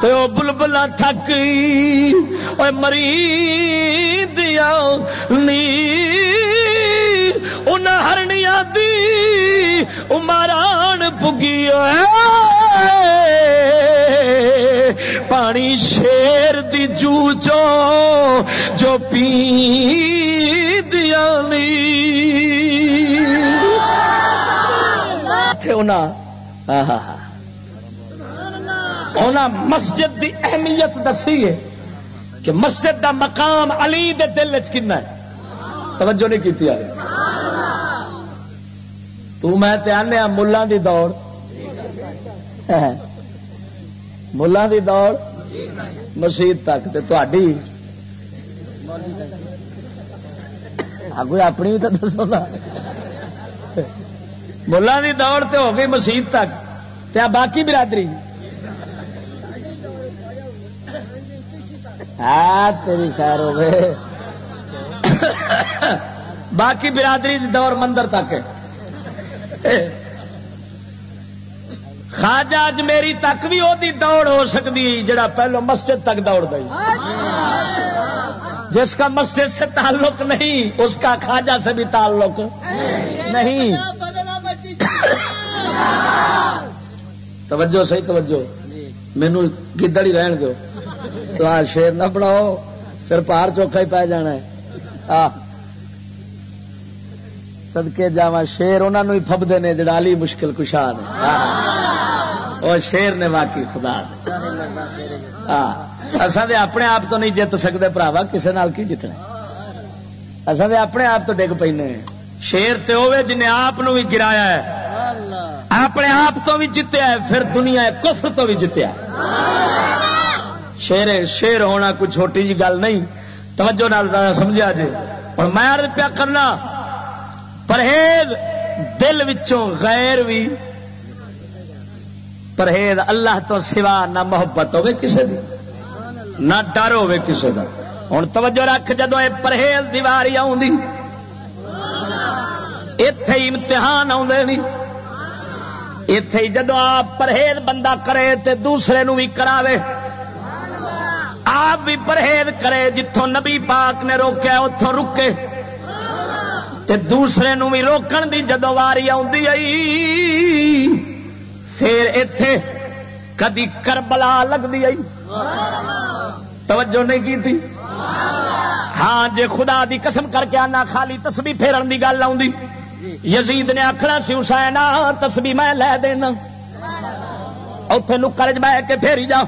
تو بلبلا تھک مری دیا نی ان ہرنیا دی اماران پگی پانی شیر دی جو چو جو پی دیا مسجد دی اہمیت دسی ہے کہ مسجد دا مقام علی دے دل چ توجہ نہیں کی تو میں آنے ملان دی دوڑ۔ ملان دی دوڑ مسیح تک تھی کوئی اپنی بھی تو دسو نا ملان دی دوڑ تے ہو گئی مسیح تک تے باقی برادری تیری خیر ہو گئے باقی برادری دی دور مندر تک خواجہ اج میری تک بھی وہ دوڑ ہو سکتی جڑا پہلو مسجد تک دوڑ گئی۔ جس کا مسجد سے تعلق نہیں اس کا خواجہ سے بھی تعلق نہیں۔ توجہ صحیح توجہ۔ مینو گدڑ ہی رہن دو تو آ شیر نہ بناؤ پھر پار چوکھا ہی پی جانا ہے۔ سدکے جا شیر انہوں ہی فبدے نے جڑا علی مشکل کشا نے۔ وہ شیر نے واقعی خدا اصل ہاں۔ دے اپنے آپ تو نہیں جیت سکتے براوا کسی نال کی جتنا اصل دے اپنے آپ تو ڈگ پہ شیر تے ہوے جنہیں آپ بھی گرایا ہے۔ اپنے آپ تو بھی جتیا ہے، پھر دنیا کفر تو بھی جتیا شیر شیر ہونا کوئی چھوٹی جی گل نہیں۔ توجہ نال سمجھا جی اور میں پیا کرنا، پرہیز دل وچوں غیر بھی پرہیز اللہ تو سوا نہ محبت ہوے کسی دی، نہ ڈر ہوے کسی کا ہوں توجہ رکھ جدو یہ پرہیز دیواری آدھی اتے امتحان آدھے اتے جدو آپ پرہیز بندہ کرے تے دوسرے نو بھی کراوے، آپ بھی پرہیز کرے جتوں نبی پاک نے روکیا اتوں رکے۔ تے دوسرے نو بھی روکن دی جدو واری آئی۔ پھر اتے کدی کربلا لگتی آئی توجہ نہیں کی تھی ہاں جے خدا دی قسم کر کے آنا خالی تسبی پھیرن دی گل آؤں یزید نے آخنا سی حسین تسبی میں لے دینا اتے نکر بہ کے پھیری جا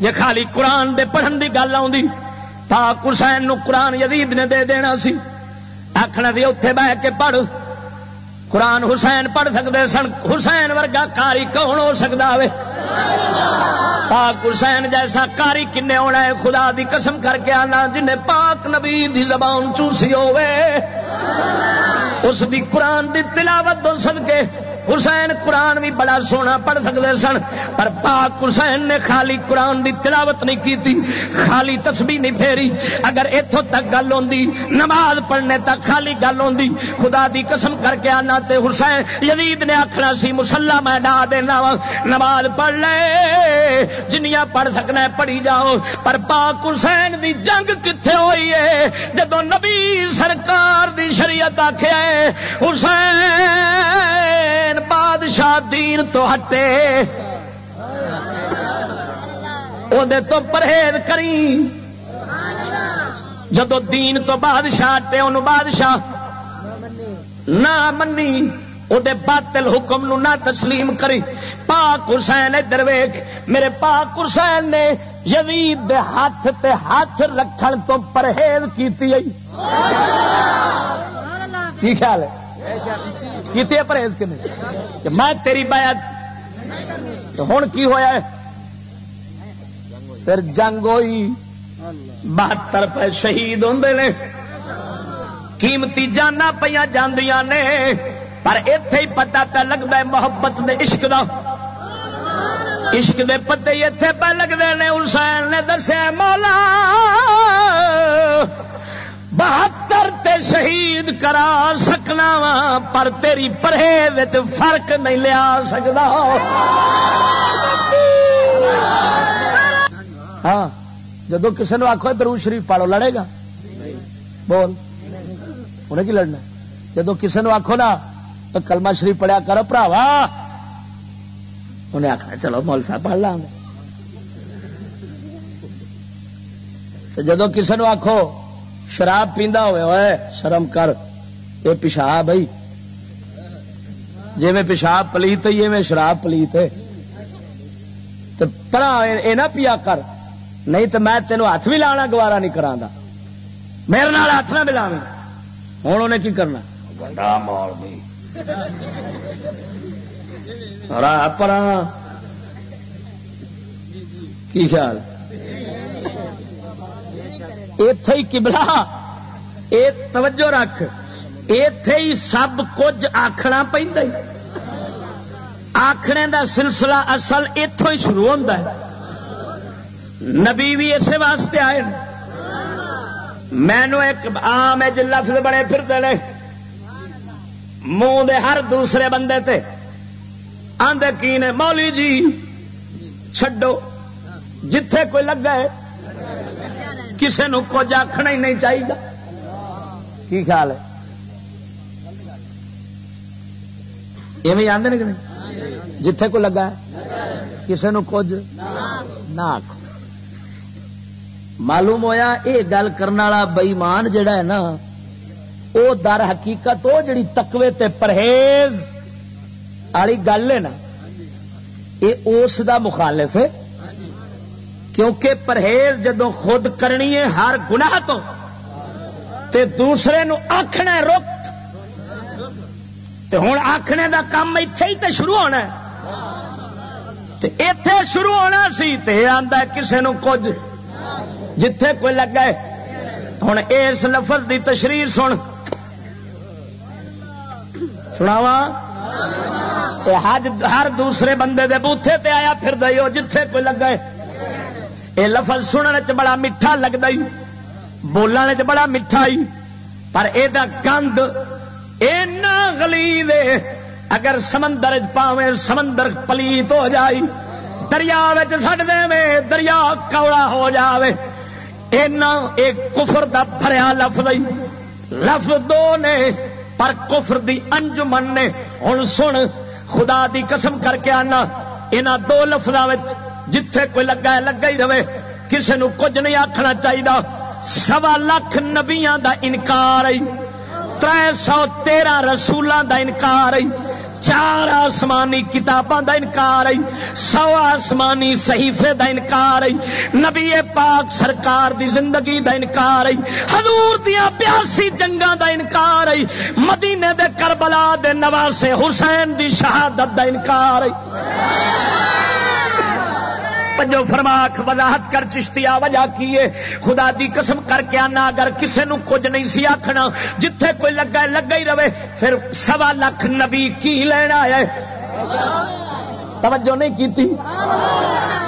جے خالی قرآن دے پڑھن دی گل آؤں پاک حسین نو قرآن یزید نے دے دینا سی آخنا دی اتے بہ کے پڑھ قرآن حسین پڑھ سکتے سن، حسین ورگا کاری کون ہو سکتا ہے پاک حسین جیسا کاری کنے ہونا ہے، خدا دی قسم کر کے آنا جنہیں پاک نبی دی زبان چوسی ہوے اس دی قرآن دی تلاوت دو سد کے حسین قرآن بھی بڑا سونا پڑھ سکتے سن، پر پاک حسین نے خالی قرآن دی تلاوت نہیں کی تھی خالی تسبیح نہیں پھیری۔ اگر اتوں تک گل ہوندی، نماز پڑھنے تک خالی گل ہوندی، خدا دی قسم کر کے آنا تے حسین، یزید نے آخنا سی مسلا میں ڈا دینا وا، نماز پڑھ لے۔ جنیاں پڑھ سکنا پڑھی جاؤ۔ پر پاک حسین دی جنگ کتنے ہوئی ہے؟ جدو نبی سرکار دی شریعت آخیا حسین بادشاہ دین تو ہٹے۔ وہ تو پرہیز کری۔ جدو دین تو بادشاہ ہٹے ان بادشاہ نہ منی۔ وہ باطل حکم نو نہ تسلیم کری۔ پاک حسین، ادھر ویخ میرے پاک حسین نے یزید دے ہاتھ تے ہاتھ رکھن تو پرہیز کیتی۔ کی خیال ہے؟ کیتی ہے پرہیز کہ نہیں کہ میں تیری بیعت ہوں کی ہویا ہے؟ پھر جنگ ہوئی۔ بہتر پہ شہید ہوں نے۔ قیمتی جانا پہ جاندیاں نے۔ پر اتے ہی پتا پہ لگتا ہے محبت دے عشق دا۔ عشق دے پتے ہی اتے پہ لگتے ہیں حسین نے دسیا مولا بہتر تے شہید کرا سکنا وا، پر تیری پرہیز فرق نہیں لیا سکتا ہاں جدو کسی نے آخو درو شریف پاڑو لڑے گا؟ بول۔ انہیں کی لڑنا؟ جدو کسی نے آخو نا، تو کلمہ شریف پڑھیا کرو پراوا انہیں آخنا چلو مول صاحب پڑھ لا جدو کسی نے آخو شراب پیندا ہوئے ہوئے شرم کر۔ یہ پیشاب بھائی۔ جی میں پیشاب پلیت ہوئی میں شراب پلیت ہے۔ تو پڑا یہ نہ پیا کر۔ نہیں تو میں تینوں ہاتھ بھی لانا گوارا نہیں کرا میرے نال ہاتھ نہ ملا ہوں انہیں کی کرنا؟ پر کی خیال؟ اتے ہی کبلا توجہ رکھ اتے ہی سب کچھ آخنا پہ آخنے دا سلسلہ اصل اتوں ہی شروع ہوتا ہے۔ نبی بھی اسی واسطے آئے مینو ایک آم لفظ بڑے پھرتے ہیں منہ دے ہر دوسرے بندے تے آندے کی نے، مولی جی چھڈو۔ جتھے کوئی لگا ہے کسی نو کچھ آخنا ہی نہیں چاہیے کی خیال ہے؟ ایویں آدھے کہ جتھے کوئی لگا ہے۔ کسی نو کچھ نہ آخ معلوم ہویا یہ گل کرنے والا بئیمان جڑا ہے نا وہ در حقیقت وہ جڑی تقوی تے پرہیز والی گل ہے نا یہ اس دا مخالف ہے۔ کیونکہ پرہیز جدو خود کرنی ہے ہر گناہ تو، تے دوسرے نو آخنا رک۔ تے ہوں آخنے دا کام اتے ہی تے شروع ہونا تے اتے شروع ہونا سی تے آندا کسے نو کچھ۔ جتھے کوئی لگا ہے۔ ہوں اس لفظ دی تشریح سن۔ سناوا حج ہر دوسرے بندے دے بوتھے تے آیا پھر دئیو جتھے کوئی لگا ہے۔ یہ لفظ سننے چ بڑا میٹھا لگتا ہی بولنے چ بڑا میٹھا ہی پر یہ گند اینا گلی اگر سمندر پاوے سمندر پلیت ہو جائی دریا سٹ دے دریا کوڑا ہو جاوے۔ اینا ایک کفر دا بھریا لفظ لفظ دو نے، پر کفر دی انجمن نے۔ ہوں سن، خدا دی قسم کر کے آنا یہاں دو لفظوں جتھے کوئی لگا ہے لگا ہی رہے۔ کسی نو کچھ نہیں آخنا چاہیے سوا لاکھ نبیا دا انکار آئی تر سو تیرہ رسولوں دا انکار آئی چار آسمانی کتاباں دا انکار آئی سو آسمانی صحیفے دا انکار آئی نبی پاک سرکار دی زندگی دا انکار آئی حضور دیا بیاسی جنگاں دا انکار آئی مدینے دے کربلا دے نواسے حسین دی شہادت دا انکار آئی توجہ فرما وضاحت کر چشتیا وجہ کی ہے خدا دی قسم کر کے آنا، اگر کسے نو کچھ نہیں سی آخنا جتھے کوئی لگا لگا ہی رہے، پھر سوا لاکھ نبی کی لینا ہے۔ توجہ نہیں کی تھی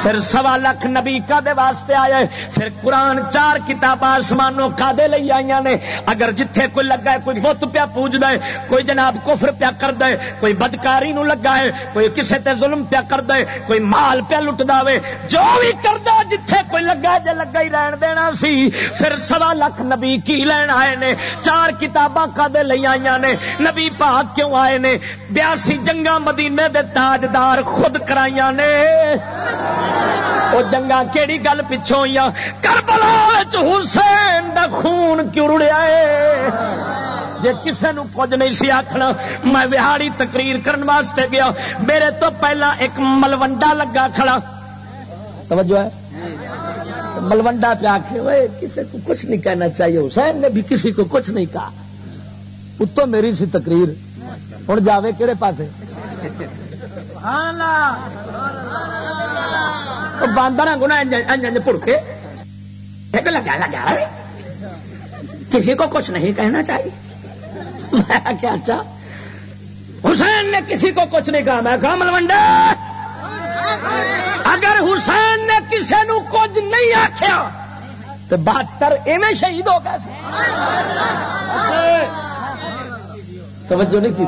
پھر سوا لاکھ نبی کا دے واسطے آئے؟ پھر قرآن چار کتاب آسمانوں کا دے لئی آئی نے؟ اگر جتھے کوئی لگا ہے کوئی بت پیا پوج دے کوئی جناب کفر پیا کر دے کوئی بدکاری نو لگا ہے، کوئی کسے تے ظلم پیا کر دے کوئی مال پیا لٹ دے جو بھی کر دے جتھے کوئی لگا جے لگا ہی رہن دینا سی۔ پھر سوا لاکھ نبی کی لین آئے نے؟ چار کتاباں کا دے لئی آئی نے؟ نبی پاک کیوں آئے نے؟ بیاسی جنگا مدینے دے تاجدار خود خود کرائیاں نے۔ وہ جنگا کیڑی گل پچھوں ہوئی کربلا حسین دا خون کیوں رڑیا ہے؟ جی کسی نو کچھ نہیں سی آخنا میں بہاڑی تقریر کرنے واسطے گیا۔ میرے تو پہلا ایک ملوڈا لگا کھڑا۔ توجہ ہے؟ ملوڈا پہ آخے ہوئے کسی کو کچھ نہیں کہنا چاہیے۔ حسین نے بھی کسی کو کچھ نہیں کہا۔ اتوں میری سی تقریر۔ ہوں جاوے کہڑے پاسے؟ باندر گنا پڑکے لگا لگا کسی کو کچھ نہیں کہنا چاہیے۔ میں کیا اچھا حسین نے کسی کو کچھ نہیں کہا۔ میں کہا ملوڈا اگر حسین نے کسی نو کچھ نہیں آخیا تو بہتر ایویں شہید ہو گیا توجہ نہیں کی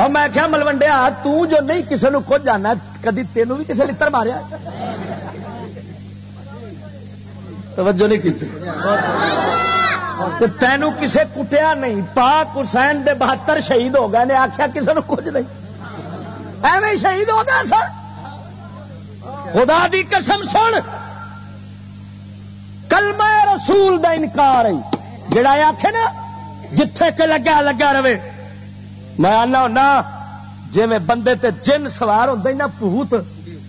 اور میں کیا ملوڈیا جو نہیں کسی نے کچھ جانا کدی تینوں بھی کسی لڑ ماریا؟ توجہ نہیں کی تینوں کسے کٹیا نہیں پاک حسین دے بہتر شہید ہو گئے نے آخیا کسی نے کچھ نہیں۔ ایویں شہید ہو گیا سر خدا دی قسم سن۔ کلمہ رسول دا انکار جڑا آخے نا جتھے کہ لگا لگا رہے۔ میں آنا ہونا جی میں بندے تے جن سوار ہوتا نا پوت،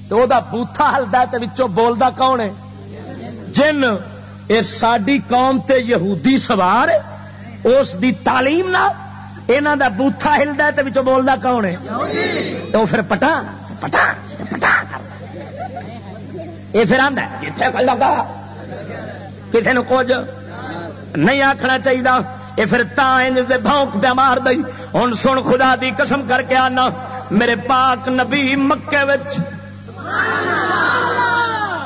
تو وہ بوتھا ہلدا تو بولتا کون ہے؟ جن یہ ساری قوم تے یہودی سوار اس دی تعلیم نہ یہاں دا بوتھا ہلدا تو بولتا کون ہے؟ تو پھر پٹا پٹا پٹا یہ پھر آدھا جتنے لگا؟ کسی نے کچھ نہیں آخنا چاہیے یہ پھر بھونک پہ مار دئی۔ ہوں سن خدا دی قسم کر کے آنا، میرے پاک نبی مکے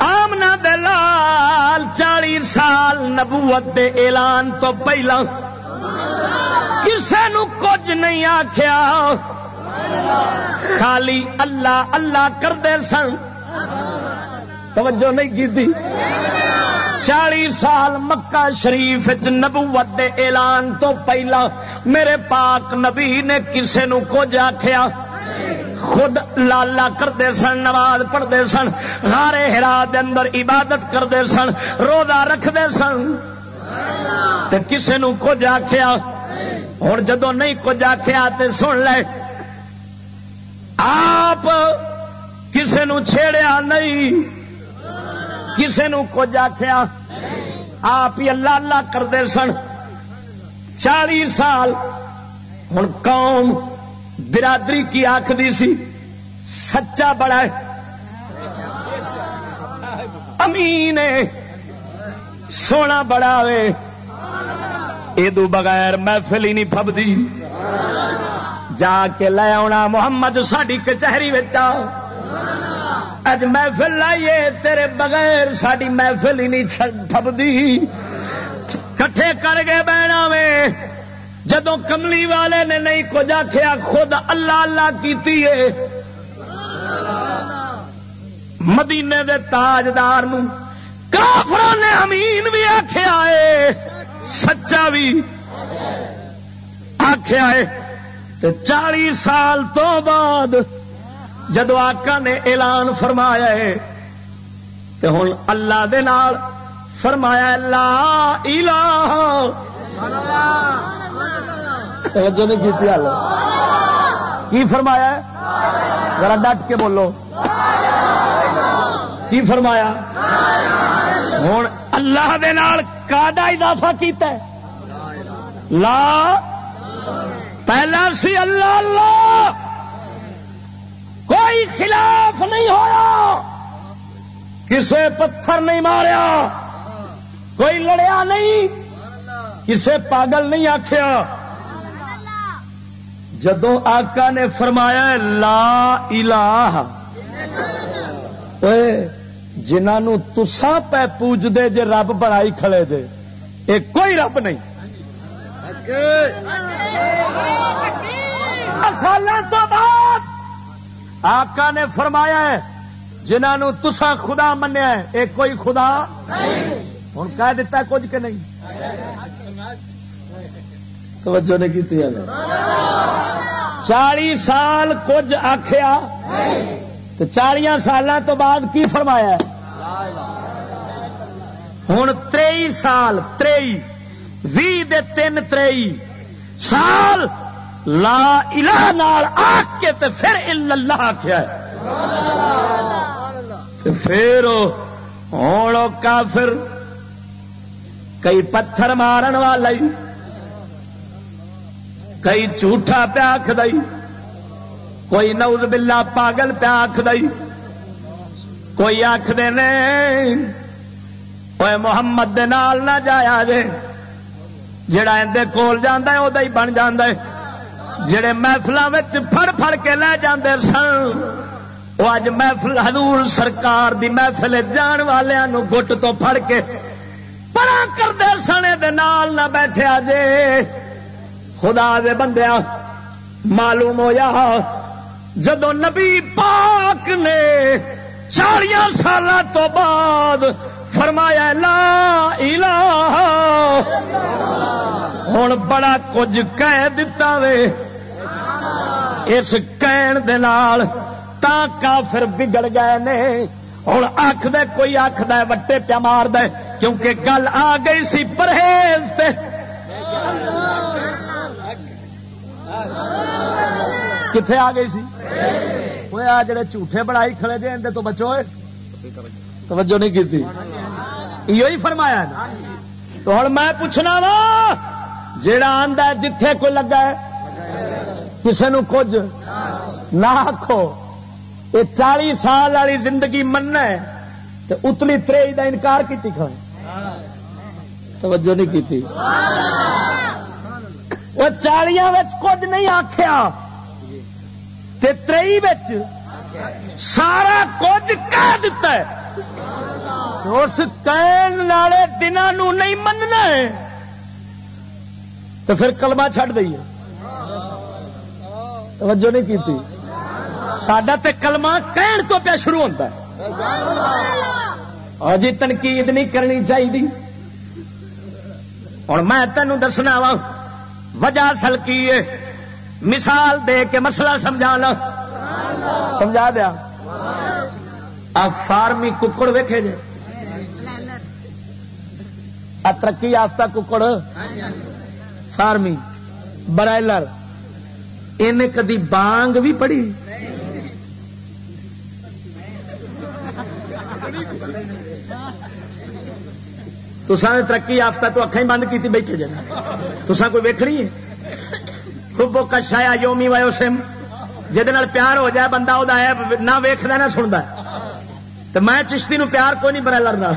آمنا دلال چالی سال نبوت دے اعلان تو پہلا۔ کسے نو کچھ نہیں آخیا خالی اللہ اللہ کرتے سن۔ توجہ نہیں کی چالی سال مکہ شریف نبوت دے اعلان تو پہلا میرے پاک نبی نے کسے نو کچھ آخیا خود لالا کرتے سن، نماز پڑھتے سن ہارے ہرا دے اندر عبادت کرتے سن، روزہ رکھتے سن۔ تے کسے نو کچھ آخیا ہوں جدو نہیں کچھ آخیا تے سن لے۔ آپ کسے نو چھیڑیا نہیں۔ کسی کچھ آخیا آپ ہی اللہ اللہ کرتے سن۔ چالی سال ہوں قوم برادری کی آخری سی، سچا بڑا ہے۔ امین سونا بڑا وے یہ بغیر محفل ہی نہیں فبدی جا کے لے آنا محمد ساری کچہری اج محفل لائیے، تیرے بغیر ساری محفل ہی نہیں تھبدی کٹھے کر کے بہنا میں جدو کملی والے نے نہیں کچھ آخیا خود اللہ اللہ کی مدینے دے تاجدار کافر نے امین بھی آخیا ہے، سچا بھی آخیا ہے۔ چالی سال تو بعد جدو آقا نے اعلان فرمایا ہے تو ہوں اللہ دے نال فرمایا لا الہ توجہ نہیں کی کی فرمایا ذرا ڈٹ کے بولو۔ کی فرمایا؟ ہوں اللہ دے نال کاڈا اضافہ کیتا ہے۔ لا، پہلا سی اللہ اللہ۔ کوئی خلاف نہیں ہو رہا کسے پتھر نہیں ماریا۔ کوئی لڑیا نہیں۔ کسے پاگل نہیں آخیا جدو آقا نے فرمایا لا الہ۔ جنہوں تسا پہ پوج دے جے رب بنائی کھڑے جے۔ یہ کوئی رب نہیں۔ سال تو بعد آقا نے فرمایا ہے جنہوں تسا خدا منیا ہے یہ کوئی خدا ہوں کہہ دیتا کچھ کہ نہیں۔ توجہ نے کی چالی سال کچھ آخیا تو چالیا سال تو بعد کی فرمایا ہوں تری سال تری بھی تین تری سال لا الہ نال آ کے تے پھر اللہ آخیا پھر ہوں کافر کئی پتھر مارن والا کئی جھوٹا پیا آخ کوئی نوز بلا پاگل پیا آخ کوئی آخ دے نے آخر محمد دے نال نہ جایا جے جڑا اندر کول جانا وہ بن جانا جڑے محفل پھڑ پھڑ کے لے جاندے سن وہ اج محفل، حضور سرکار دی محفل جان والوں گٹ تو پھڑ کے پڑا کرتے سنے دے نال نہ بیٹھے جے۔ خدا دے بندیا معلوم ہوا جدو نبی پاک نے چالیا سال تو بعد فرمایا، لا الہ ہوں بڑا کچھ کہہ دیتا وے اس کہن تا کافر بگڑ گئے نے ہوں آخ دے کوئی آخ دے وٹے پیا مار دے کیونکہ گل آ گئی سی پرہیز کتنے آ گئی سی وہ آ جڑے جھوٹے بڑائی کھڑے جے اندر تو بچو توجہ نہیں کی فرمایا تو ہوں میں پوچھنا وا جا آدھا جتھے کوئی لگا ہے کسی نو کچھ نہ آخو یہ چالی سال والی زندگی مننا ہے تو اتلی تری کا انکار کی کھڑے توجہ نہیں کی وہ چالیا کچھ نہیں آخیا تری سارا کچھ کہہ دیتا ہے۔ اس کہن والے دنوں نہیں مننا ہے۔ تو پھر کلمہ چھڈ دئیے۔ توجہ نہیں کی سڈا تو کلمہ کہن تو پیا شروع ہوتا ہے۔ اور جی تنقید نہیں کرنی چاہیے ہوں میں تینوں دسنا وا، وجہ اصل کی ہے؟ مثال دے کے مسئلہ سمجھا لو سمجھا دیا؟ آپ فارمی ککڑ ویکھے جی ترقی یافتہ ککڑ۔ فارمی، برائلر۔ ان کدی بانگ بھی پڑی تو سارے ترقی یافتہ تو اکھیں بند کی بیٹھے جانا۔ تو کوئی ویکھنی ہے؟ خوبو خوب کشایا یومی وایو سم۔ جہد پیار ہو جائے، بندہ وہ نہ ویخنا نہ سنتا تو میں چشتی نو پیار کوئی نہیں برا لڑنا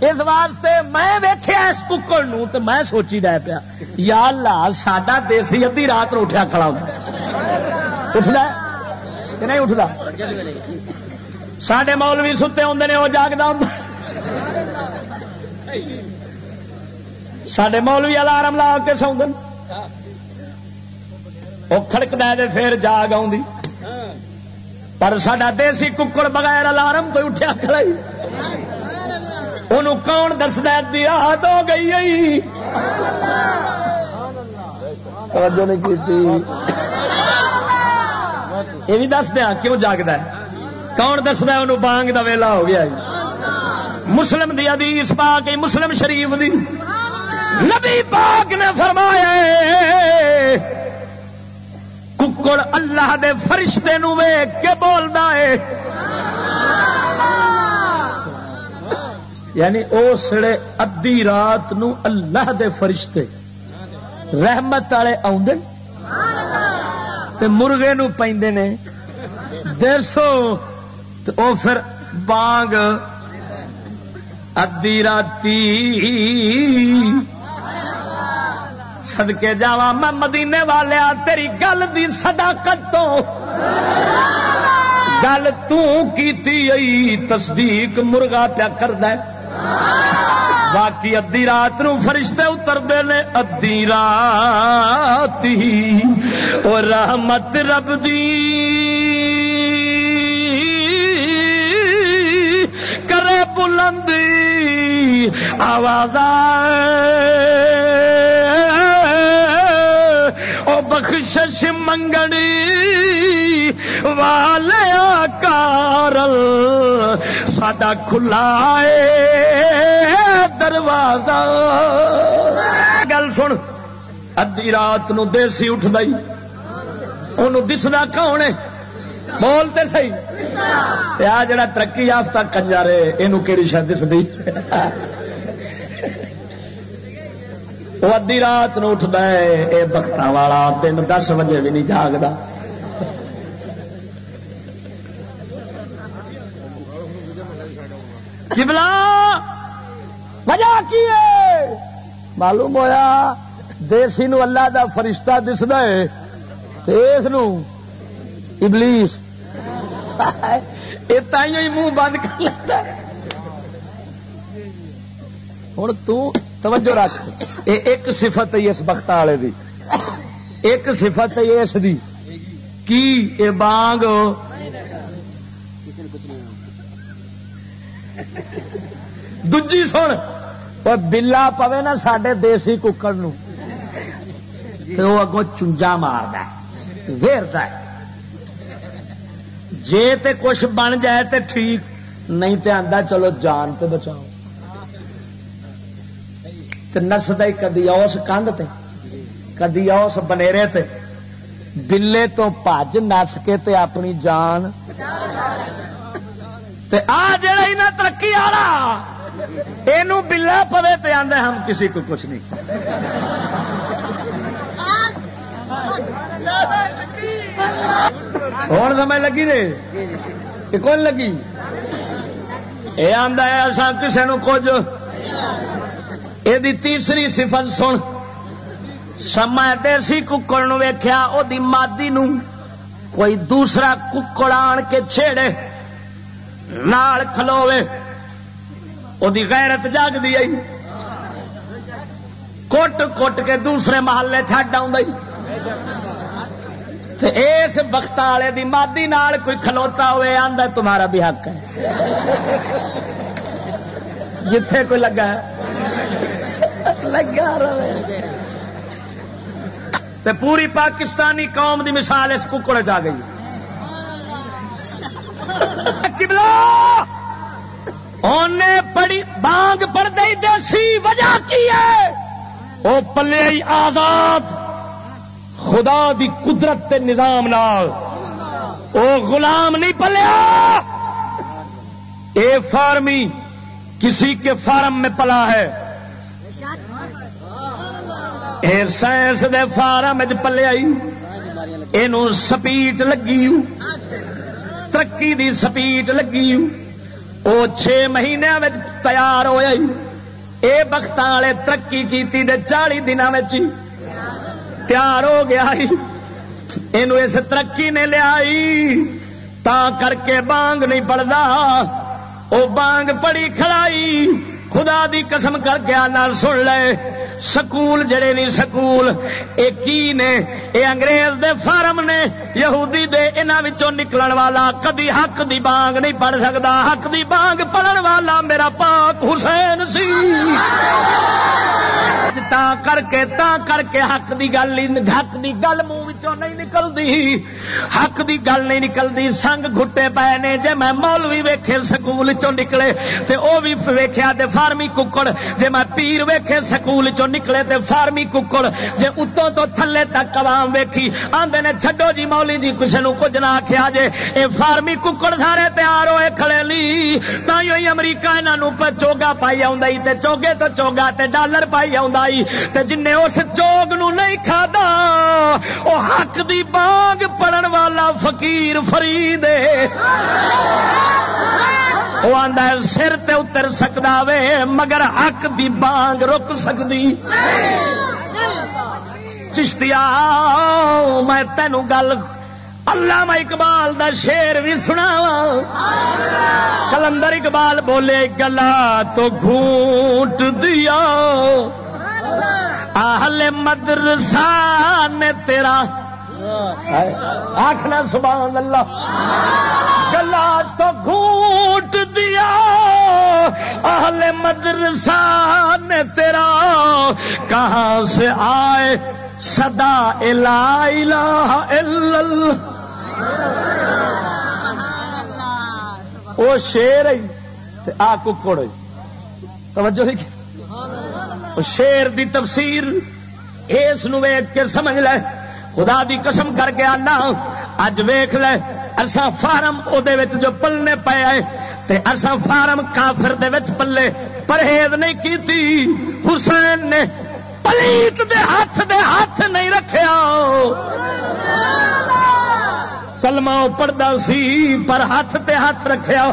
اس واسطے میں ویخیا اس ککڑ تو میں سوچی رہ پیا، یا اللہ، ساڈا دیسی ادی رات نو اٹھا کھڑا ہوتا اٹھتا کہ نہیں اٹھتا سڈے مولوی ستے آدھے نے وہ جاگتا ہوں سڈے مولوی الارم لا کے سو وہ کھڑک دے پھر جاگ آ پر سڈا دیسی ککڑ بغیر الارم تو اٹھا کھڑائی انہوں کون دس دیا ہو گئی توجہ نہیں کی یہ بھی دس دیا ہاں کیوں جاگد کون دستا ہاں؟ انہوں بانگ دا ویلا ہو گیا مسلم دی حدیث پا کے مسلم شریف دی۔ نبی پاک نے فرمایا ککڑ اللہ دے فرشتے نو ویگ کے بولنا ہے۔ یعنی سڑے ادی رات نو اللہ دے فرشتے رحمت والے تے مرغے نو پیندے نے؟ دیر سو او پھر بانگ ادی راتی سدکے جا میں مدینے والے تیری گل دی صداقت تو گل تھی تصدیق مرغا پیا کر باقی ادی رات نو فرشتے اترتے نے، ادی رات اور رحمت رب دی۔ کرے بلندی آواز او بخشش منگنی۔ والے کارل ساڈا کھلا دروازہ۔ گل سن ادی رات نو دیسی اٹھ دئی ان دسنا کون ہے؟ بولتے سی آ جڑا ترقی یافتہ کنجر ہے یہ کہڑی شاید دس وہ ادی رات نو اٹھتا ہے یہ بخت والا دن دس بجے بھی نہیں جاگتا کبلا وجہ کی ہے؟ معلوم ہویا، دیسی نو اللہ دا فرشتہ دستا ہے اس ابلیس۔ یہ تھی منہ بند کر لیتا ہے۔ ہوں توجہ رکھ۔ یہ ایک صفت ہے اس بخت والے دی۔ ایک صفت ہے اس دی۔ کی؟ اے بانگ۔ دجی سن بلا پوے نا سڈے دیسی ککڑ وہ اگوں چونجا مارد ویرتا ہے جے تے کچھ بن جائے تے ٹھیک نہیں تے آندا چلو جان تے بچاؤ نسد کدی اوس کندھ تے کدی اوس بنیرے تے بلے تو پج نس کے تے اپنی جان تے آ جڑا ہی نہ ترقی والا یہ بلا پوے تے آدھے ہم کسی کو کچھ نہیں۔ ہوں سمجھ لگی جی؟ دے کون لگی؟ یہ آدھا ہے اصا کسی نو کچھ۔ یہ تیسری سفر سن۔ سما دیسی ککڑ ویخیا وہ مادی نو کوئی دوسرا ککڑ آن کے چھیڑے، نال کھلوے وہ غیرت جاگ دی آئی کٹ کٹ کے دوسرے محلے چڈ اس بخت والے دی مادی نال کوئی کھلوتا ہوئے آندا تمہارا بھی حق ہے جتھے کوئی لگا لگا رہے پوری پاکستانی قوم دی مثال اس ککڑ جا گئی بانگ پڑ گئی دیسی وجہ کی ہے۔ وہ پلے آزاد، خدا دی قدرت تے نظام نال۔ او غلام نہیں پلیا۔ اے فارمی، کسی کے فارم میں پلا ہے۔ اے سائنس دے فارم پلیا یہ سپیٹ لگی ترقی دی سپیٹ لگی وہ چھ مہینے تیار ہوا اے بخت والے ترقی کی چالی دنوں تیار ہو گیا یہ اس ترقی نے لیا تا کر کے بانگ نہیں پڑتا وہ بانگ پڑی کھڑائی۔ خدا دی قسم کر کے آنا سن لے۔ سکول جڑے نہیں سکول، اے کی نے؟ اے انگریز دے فارم نے، یہودی دے، انہاں وچوں نکلن والا کدی حق دی بانگ نہیں پڑھ سکدا۔ حق دی بانگ پڑھن والا میرا پاک حسین سی۔ تا کر کے، تا کر کے حق دی گل حق دی گل منہ وچوں نہیں نکلدی۔ حق دی گل نہیں نکلدی۔ سنگ گھٹے پے نے، جے میں مولوی ویکھے سکول چوں نکلے، تے او بھی ویکھیا تے فارمی ککڑ۔ جے میں پیر ویکھے سکول چوں نکلے تے فارمی ککڑ۔ جے اتوں تو تھلے تک عوام ویکھی۔ آندے نے چھڈو جی مولی جی کسی نو کچھ نہ آخیا جے۔ اے فارمی ککڑ سارے تیار ہوئے کھڑے لی۔ تھی امریکہ یہاں چوگا پائی آئی تے چوگے تو چوگا تے ڈالر پائی آئی تے جن اس چوگ نو نہیں کھا او حق دی بانگ پڑن والا فقیر فرید وہ آدھا سر تے اتر سکتا وے، مگر حق دی بانگ رک سکتی چشتیا میں تینوں گل اللہ اقبال دا شیر بھی سنا کلندر اقبال بولے، گلا تو گھونٹ دیا۔ آہل مدرسہ نے تیرا آخنا سبحان اللہ۔ گلا تو گھونٹ اہل مدرسہ نے تیرا کہاں سے آئے؟ سدا الہ الہ الا اللہ۔ وہ شیر آ ککڑ توجہ شیر دی تفسیر اس ویگ کے سمجھ لے۔ خدا دی قسم کر کے آنا۔ اج ویخ لے اصا فارم وہ جو پلنے پے تے اصا فارم کافر دے وچ پلے پرہیز نہیں کیتی۔ حسین نے پلیت دے ہاتھ دے ہاتھ نہیں رکھیا۔ کلمہ پڑھتا سی پر ہاتھ تے ہاتھ رکھیا۔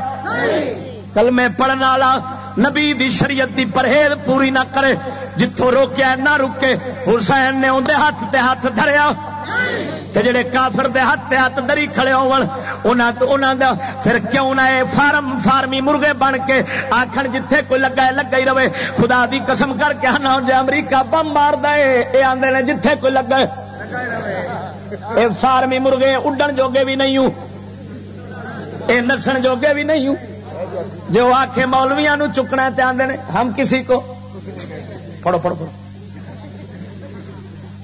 کلمے پڑھنے والا نبی دی شریعت دی پرہیز پوری نہ کرے جتوں روکیا نہ رکے، حسین نے اندر ہاتھ تے ہاتھ دھریا۔ جڑے کافر دے ہاتھ تے ہاتھ دری کھڑے ہونا دا پھر کیوں نہ فارم فارمی مرغے بن کے آخر جتھے کوئی لگا ہے، لگا ہی رہے۔ خدا دی قسم کر کے نہ جی امریکہ بم مار دے یہ آدھے نے جتھے کوئی لگا ہے۔ اے فارمی مرغے اڈن جوگے بھی نہیں ہوں۔ اے نسن جوگے بھی نہیں ہوں۔ جو آ کے مولویا چکنا آدھے ہم کسی کو؟ پڑھو پڑھو پڑھو۔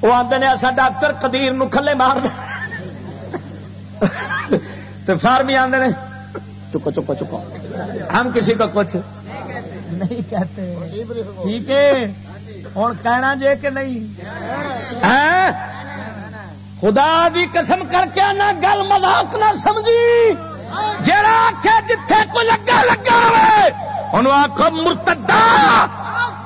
وہ آتے ہیں ایسا ڈاکٹر قدیر کلے مار فارمی آتے ہیں چکو چکو چکو ہم کسی کو کچھ نہیں کہتے ٹھیک ہے ہوں کہنا جے کہ نہیں خدا بھی قسم کر کے نہ گل مذاق نہ سمجھی جڑا آخیا جتھے کو لگا لگا ہوئے ہوں آخو مرتدہ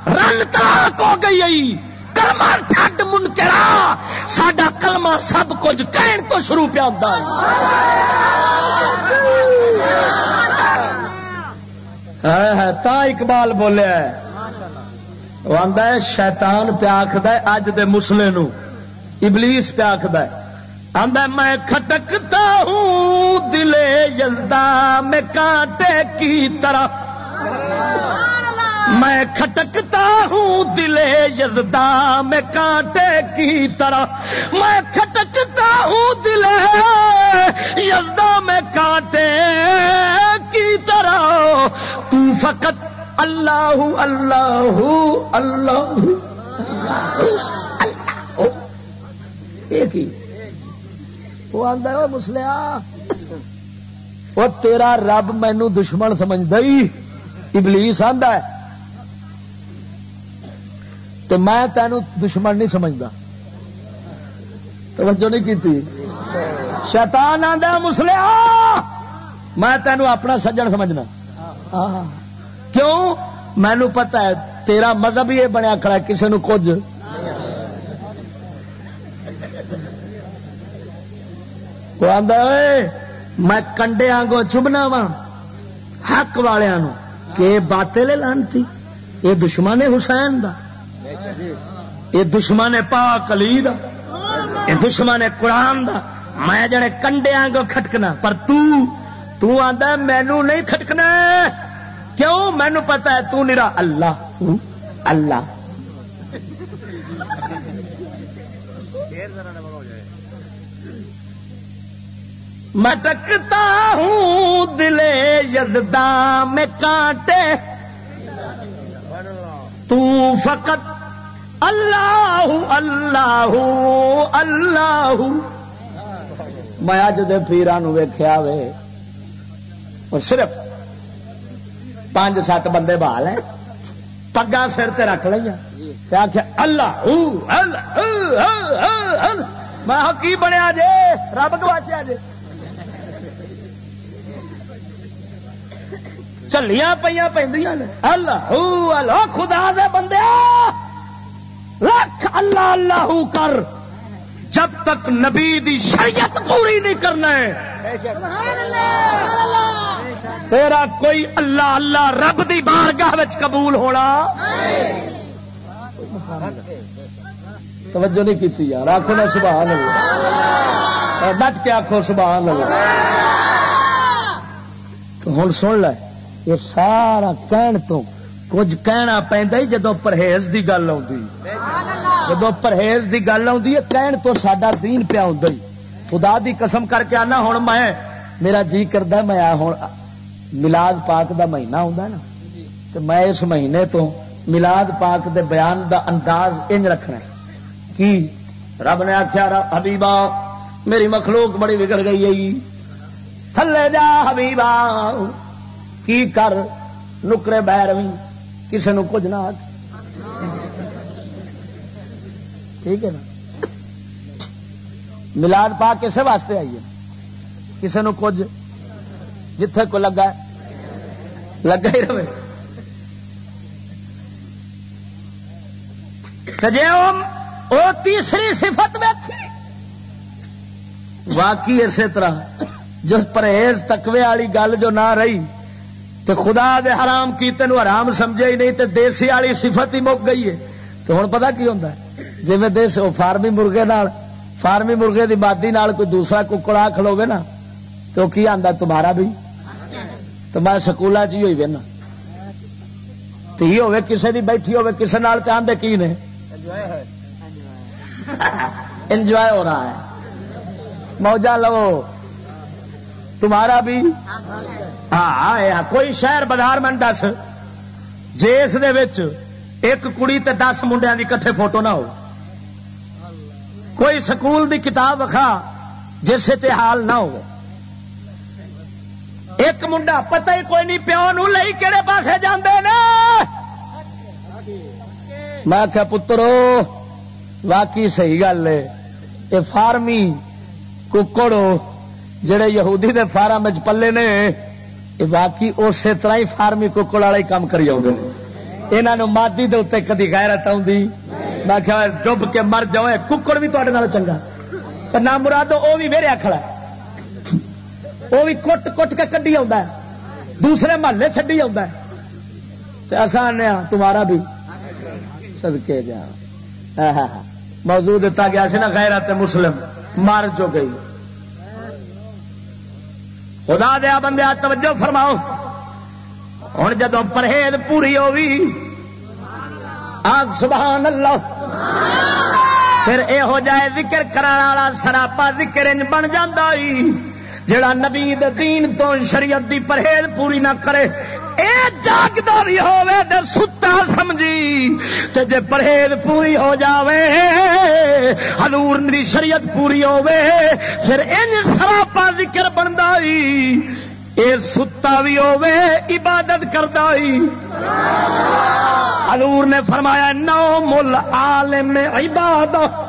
رن تلاک ہو گئی کلمہ چھڈ منکرا، ساڈا کلمہ سب کچھ کہن تو شروع پہ آتا ہے۔ تا اقبال بولیا وہ آتا ہے، شیطان پہ آخد اج دے مسلے نو۔ ابلیس پہ آخد آدھا میں کھٹکتا ہوں، دلے یزدہ میں کانٹے کی طرح۔ میں کھٹکتا ہوں دلے یزدا میں کانٹے کی طرح میں کھٹکتا ہوں دلے یزدا میں کانٹے کی طرح تو فقط اللہ اللہ اللہ ایک ہی وہ آدھا وہ مسلیا۔ وہ تیرا رب مینو دشمن سمجھ دئی ابلیس آدھا ہے۔ تو میں تینوں دشمن نہیں سمجھتا توجہ نہیں کی شیطان آدھا مسلیا میں تینوں اپنا سجن سمجھنا۔ کیوں؟ مینو پتا ہے، تیرا مذہب ہی یہ بنیا کھڑا کسی نے کچھ۔ میں کنڈے آگوں چبنا وا حق والوں کہ باتیں لے لانتی، یہ دشمن حسین دا۔ یہ دشمن پاک علی دا، یہ دشمن قرآن دا۔ میں جڑے کنڈیا کو کھٹکنا، پر تو تو آندا مینو نہیں کھٹکنا۔ کیوں؟ مینو پتا ہے تو نیرا اللہ اللہ۔ میں ٹکتا ہوں دلے یزداں میں کانٹے۔ تو فقط اللہ اللہ اللہ میں اج دے پیران ویخیا وے۔ اور صرف پانچ سات بندے بال ہیں۔ پگا سر تے رکھ لیا آخیا اللہ میں کی بنیا جے؟ رب گواچیا جے. چلیاں پہ پہ اللہ خدا دے بندے لکھ اللہ اللہ کر۔ جب تک نبی دی شریعت پوری نہیں کرنا ہے۔ تیرا کوئی اللہ اللہ رب دی بارگاہ قبول ہونا۔ توجہ نہیں کی یار آخو نا سبحان اللہ۔ ڈٹ کے آخو سبحان اللہ۔ تو ہوں سن لے، یہ سارا کہن تو کچھ کہنا پہنتا ہی جدو پرہیز دی گل آتی جدو پرہیز دی گل آتی ہے، کہن تو سڈا دین پیا ہوں خدا دی قسم کر کے آنا ہوں میں، میرا جی کرتا میں ہوں ملاد پاک دا مہینہ ہوں نا۔ تو میں اس مہینے تو ملاد پاک دے بیان دا انداز انج رکھنا کی؟ رب نے آخیا حبیبا، میری مخلوق بڑی بگڑ گئی ہے۔ تھلے جا حبیبا، کی کر؟ نکرے بہروی کسی نو کچھ نہ ٹھیک ہے نا؟ ملاد پا کسے واسطے آئیے کسی نو کچھ جتھے کو لگا ہے، لگا ہی رہے۔ جی وہ تیسری صفت میں واقعی اسی طرح، جو پرہیز تکوے والی گل جو نہ رہی تو خدا دے حرام کی تین حرام سمجھے ہی نہیں تو دیسی والی صفت ہی مک گئی ہے۔ تو ہوں پتا کی ہوتا ہے؟ جی میں دیس فارمی مرغے نال فارمی مرغے دی بادی نال کوئی دوسرا ککڑا کھلوے نا، تو کی آتا تمہارا بھی تو میں سکولا چ ہوئی نا تھی ہوے کسے دی بیٹھی ہوے کسے نال چاہتے کی نے؟ انجوائے ہو رہا ہے۔ موجہ لو۔ تمہارا بھی؟ ہاں, ہاں،, ہاں، کوئی شہر بازار من دس۔ جس ایک کڑی تے دس منڈیا کی کٹھے فوٹو نہ ہو۔ کوئی سکول دی کتاب وکھا، جس سے حال نہ ہو ایک منڈا پتہ ہی کوئی نہیں، پیو نو لئی کہڑے پاسے جاندے نا میں کیا پترو، واقعی صحیح گل ہے۔ یہ فارمی ککڑو جڑے یہودی دے فارم پلے نے باقی اسی طرح ہی فارمی ککڑ والے کام کری آؤ یہاں مادی دے اتنے کدی غیرت آئی میں کیا ڈب کے مر جاؤ ککڑ بھی تے چنگا۔ نہ مرادو وہ بھی میرے آخر وہ بھی کٹ کٹ کے کڈی آ دوسرے محلے چڈی آسان ہاں، تمہارا بھی سدکے جا ہاں۔ ہاں، موضوع دتا گیا سی نا، غیرت مسلم مر جو گئی۔ خدا دیا بندے توجہ فرماؤ۔ ہوں جدو پرہیز پوری ہوگی آگ سبحان اللہ۔ پھر یہ ہو جائے ذکر کرا سراپا ذکر انج بن جا جڑا نبی دین تو شریعت دی پرہیز پوری نہ کرے، اے جاگتا بھی ہوے تے ستا سمجھی، تے جے پرہیز پوری ہو جاوے، حضور دی شریعت پوری ہوے پھر ان سراپا ذکر بندا ہی اے ستا بھی ہوے عبادت کردا ہی حضور نے فرمایا، نو مل عالم عبادت۔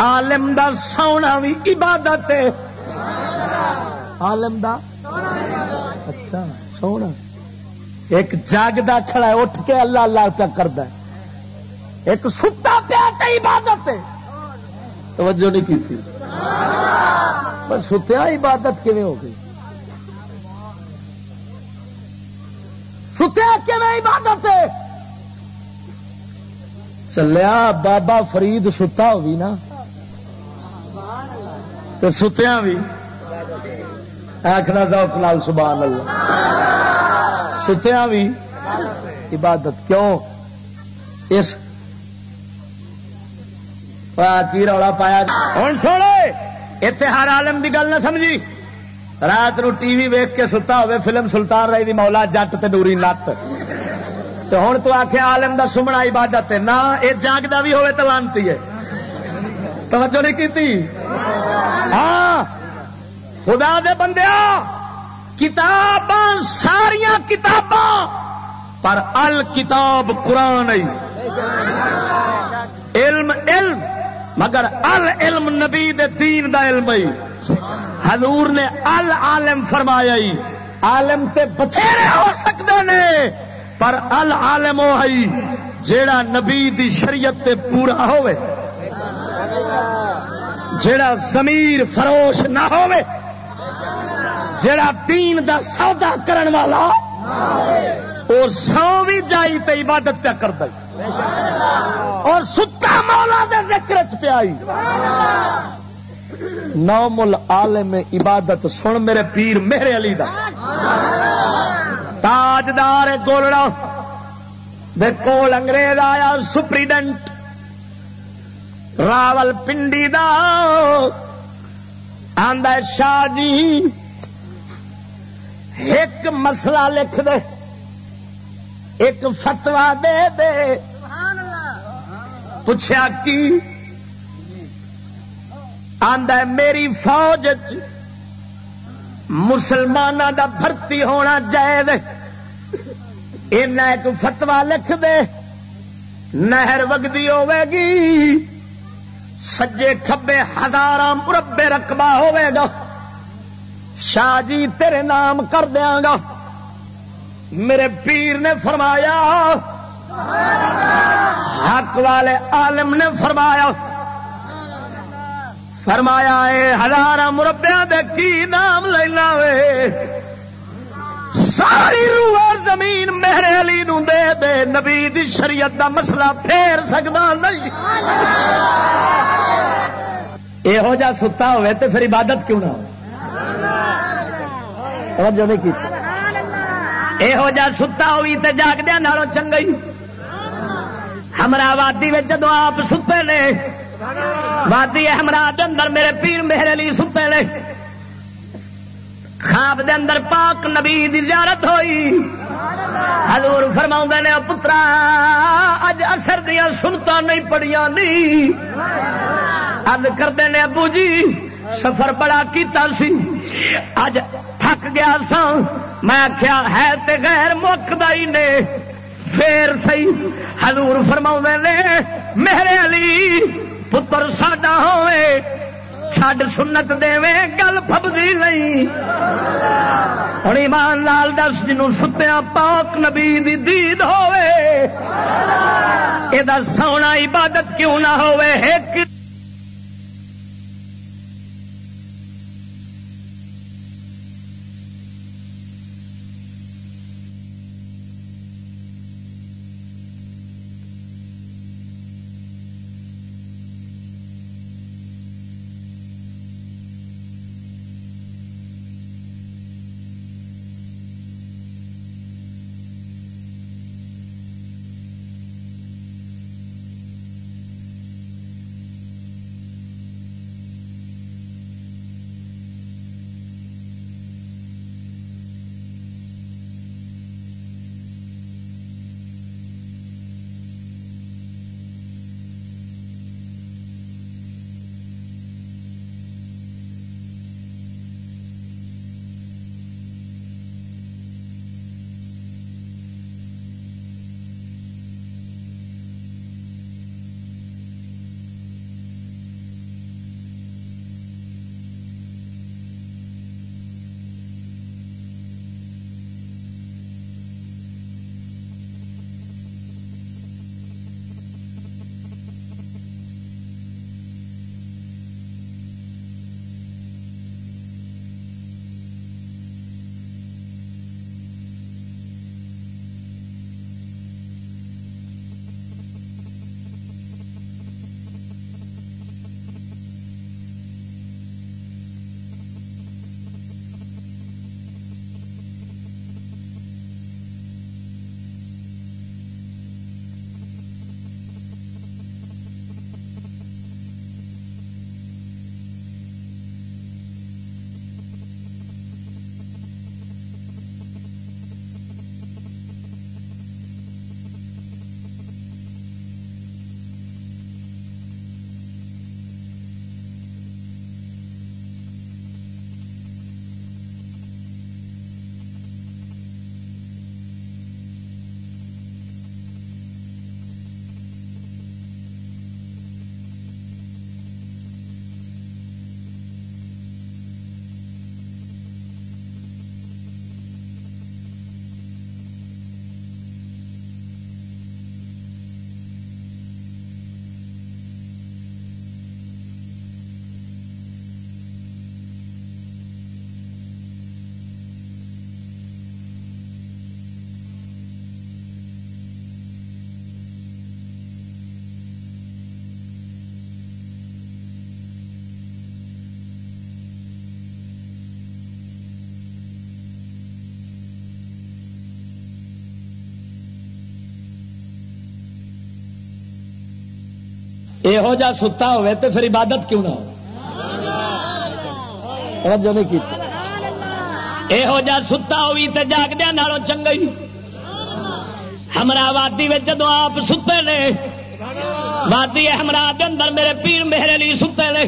عالم دا سونا بھی عبادت ہے۔ عالم دا اچھا سونا۔ ایک جاگتا کھڑا ہے، اٹھ کے اللہ اللہ پیا کرتا ہے۔ ایک ستا پیا عبادت ہے۔ توجہ نہیں کی تھی پر ستیا عبادت کیون ہو گئی؟ ستیا کیون عبادت چلیا بابا فرید ستا ہوگی نا۔ تو ستیا بھی۔ آخنا ذوق لال سبحان اللہ۔ ستیا بھی۔ عبادت کیوں؟ اس کی رولا پایا؟ ہوں سونے اتنے ہر عالم کی گل نہ سمجھی۔ رات نو ٹی وی ویک کے ستا ہوئے، فلم سلطان رہی دی مولا جٹ تے نوری نت۔ تو ہوں تو آخیا عالم دا سمنا عبادت ہے۔ نہ یہ جاگتا بھی ہوئے تو لانتی ہے۔ توجہ نہیں کی ہاں۔ خدا دے بندیا کتاباں ساریا کتاباں۔ پر ال کتاب قرآن علم علم۔ مگر ال علم نبی دے دین دا علم ہی حضور نے ال عالم فرمایا ہی عالم تے بتھیرے ہو سکتے نے، پر ال عالم وہ ہے جیڑا نبی دی شریعت تے پورا ہوئے جیڑا ضمیر فروش نہ ہوئے جڑا دین دا سودا کرن والا، اور سو بھی جائی تے عبادت پہ کر دے۔ اور ستا مولا دے ذکر پیائی نوم العالم عبادت سن میرے پیر میرے علی دا۔ تاجدار گولڑا دے کول انگریز آیا سپریڈنٹ۔ راول پنڈی دا آدھا شاہ جی۔ ایک مسئلہ لکھ دے ایک فتوا دے دے۔ پوچھا کی؟ آدھا میری فوج مسلمانوں دا بھرتی ہونا جائز ایک فتوا لکھ دے، نہر وگدی ہوے گی سجے کھبے ہزار مربے رقبہ ہوے گا شاہ جی تیرے نام کر دیا گا. میرے پیر نے فرمایا، حق والے عالم نے فرمایا فرمایا اے ہزار مربیا دے کی نام لینا وے؟ ساری روح زمین میرے علی نو دے دے، نبی دی شریعت دا مسئلہ پھیر سکتا نہیں۔ یہو جا ستا ہوئے تو پھر عبادت کیوں نہ ہو؟ یہو جا ستا ہوئی تو جاگدیا نالوں چنگئی۔ ہمرا وادی جدو آپ ستے نے وادی ہمرا اندر میرے پیر میرے لیے ستے نے۔ خواب دے اندر پاک نبی دی زیارت ہوئی۔ حضور فرما نے پترا، اج اثر دیا سنتا نہیں پڑیا نہیں اد کرتے نے، ابو جی سفر بڑا کیتا سی۔ اج تھک گیا سا میں آخیا ہے تے غیر مک دائی نے۔ پھر سی حضور فرما نے میرے علی پتر ساڈا ہوئے، چھڈ سنت دے گل فبدی نہیں۔ ہوں ایمان لال دس، جنوں ستیا پاک نبی دی دید ہوئے یہ سونا عبادت کیوں نہ ہوئے؟ ایک یہو جا ستا ہوئے تو پھر عبادت کیوں نہ ہو جو نہیں کی یہو جا ستا ہوئی تو جاگدیا نالوں چنگئی ہمرا وادی میں جدو آپ ستے نے وادی ہمرا اندر میرے پیر میرے لیے ستے نے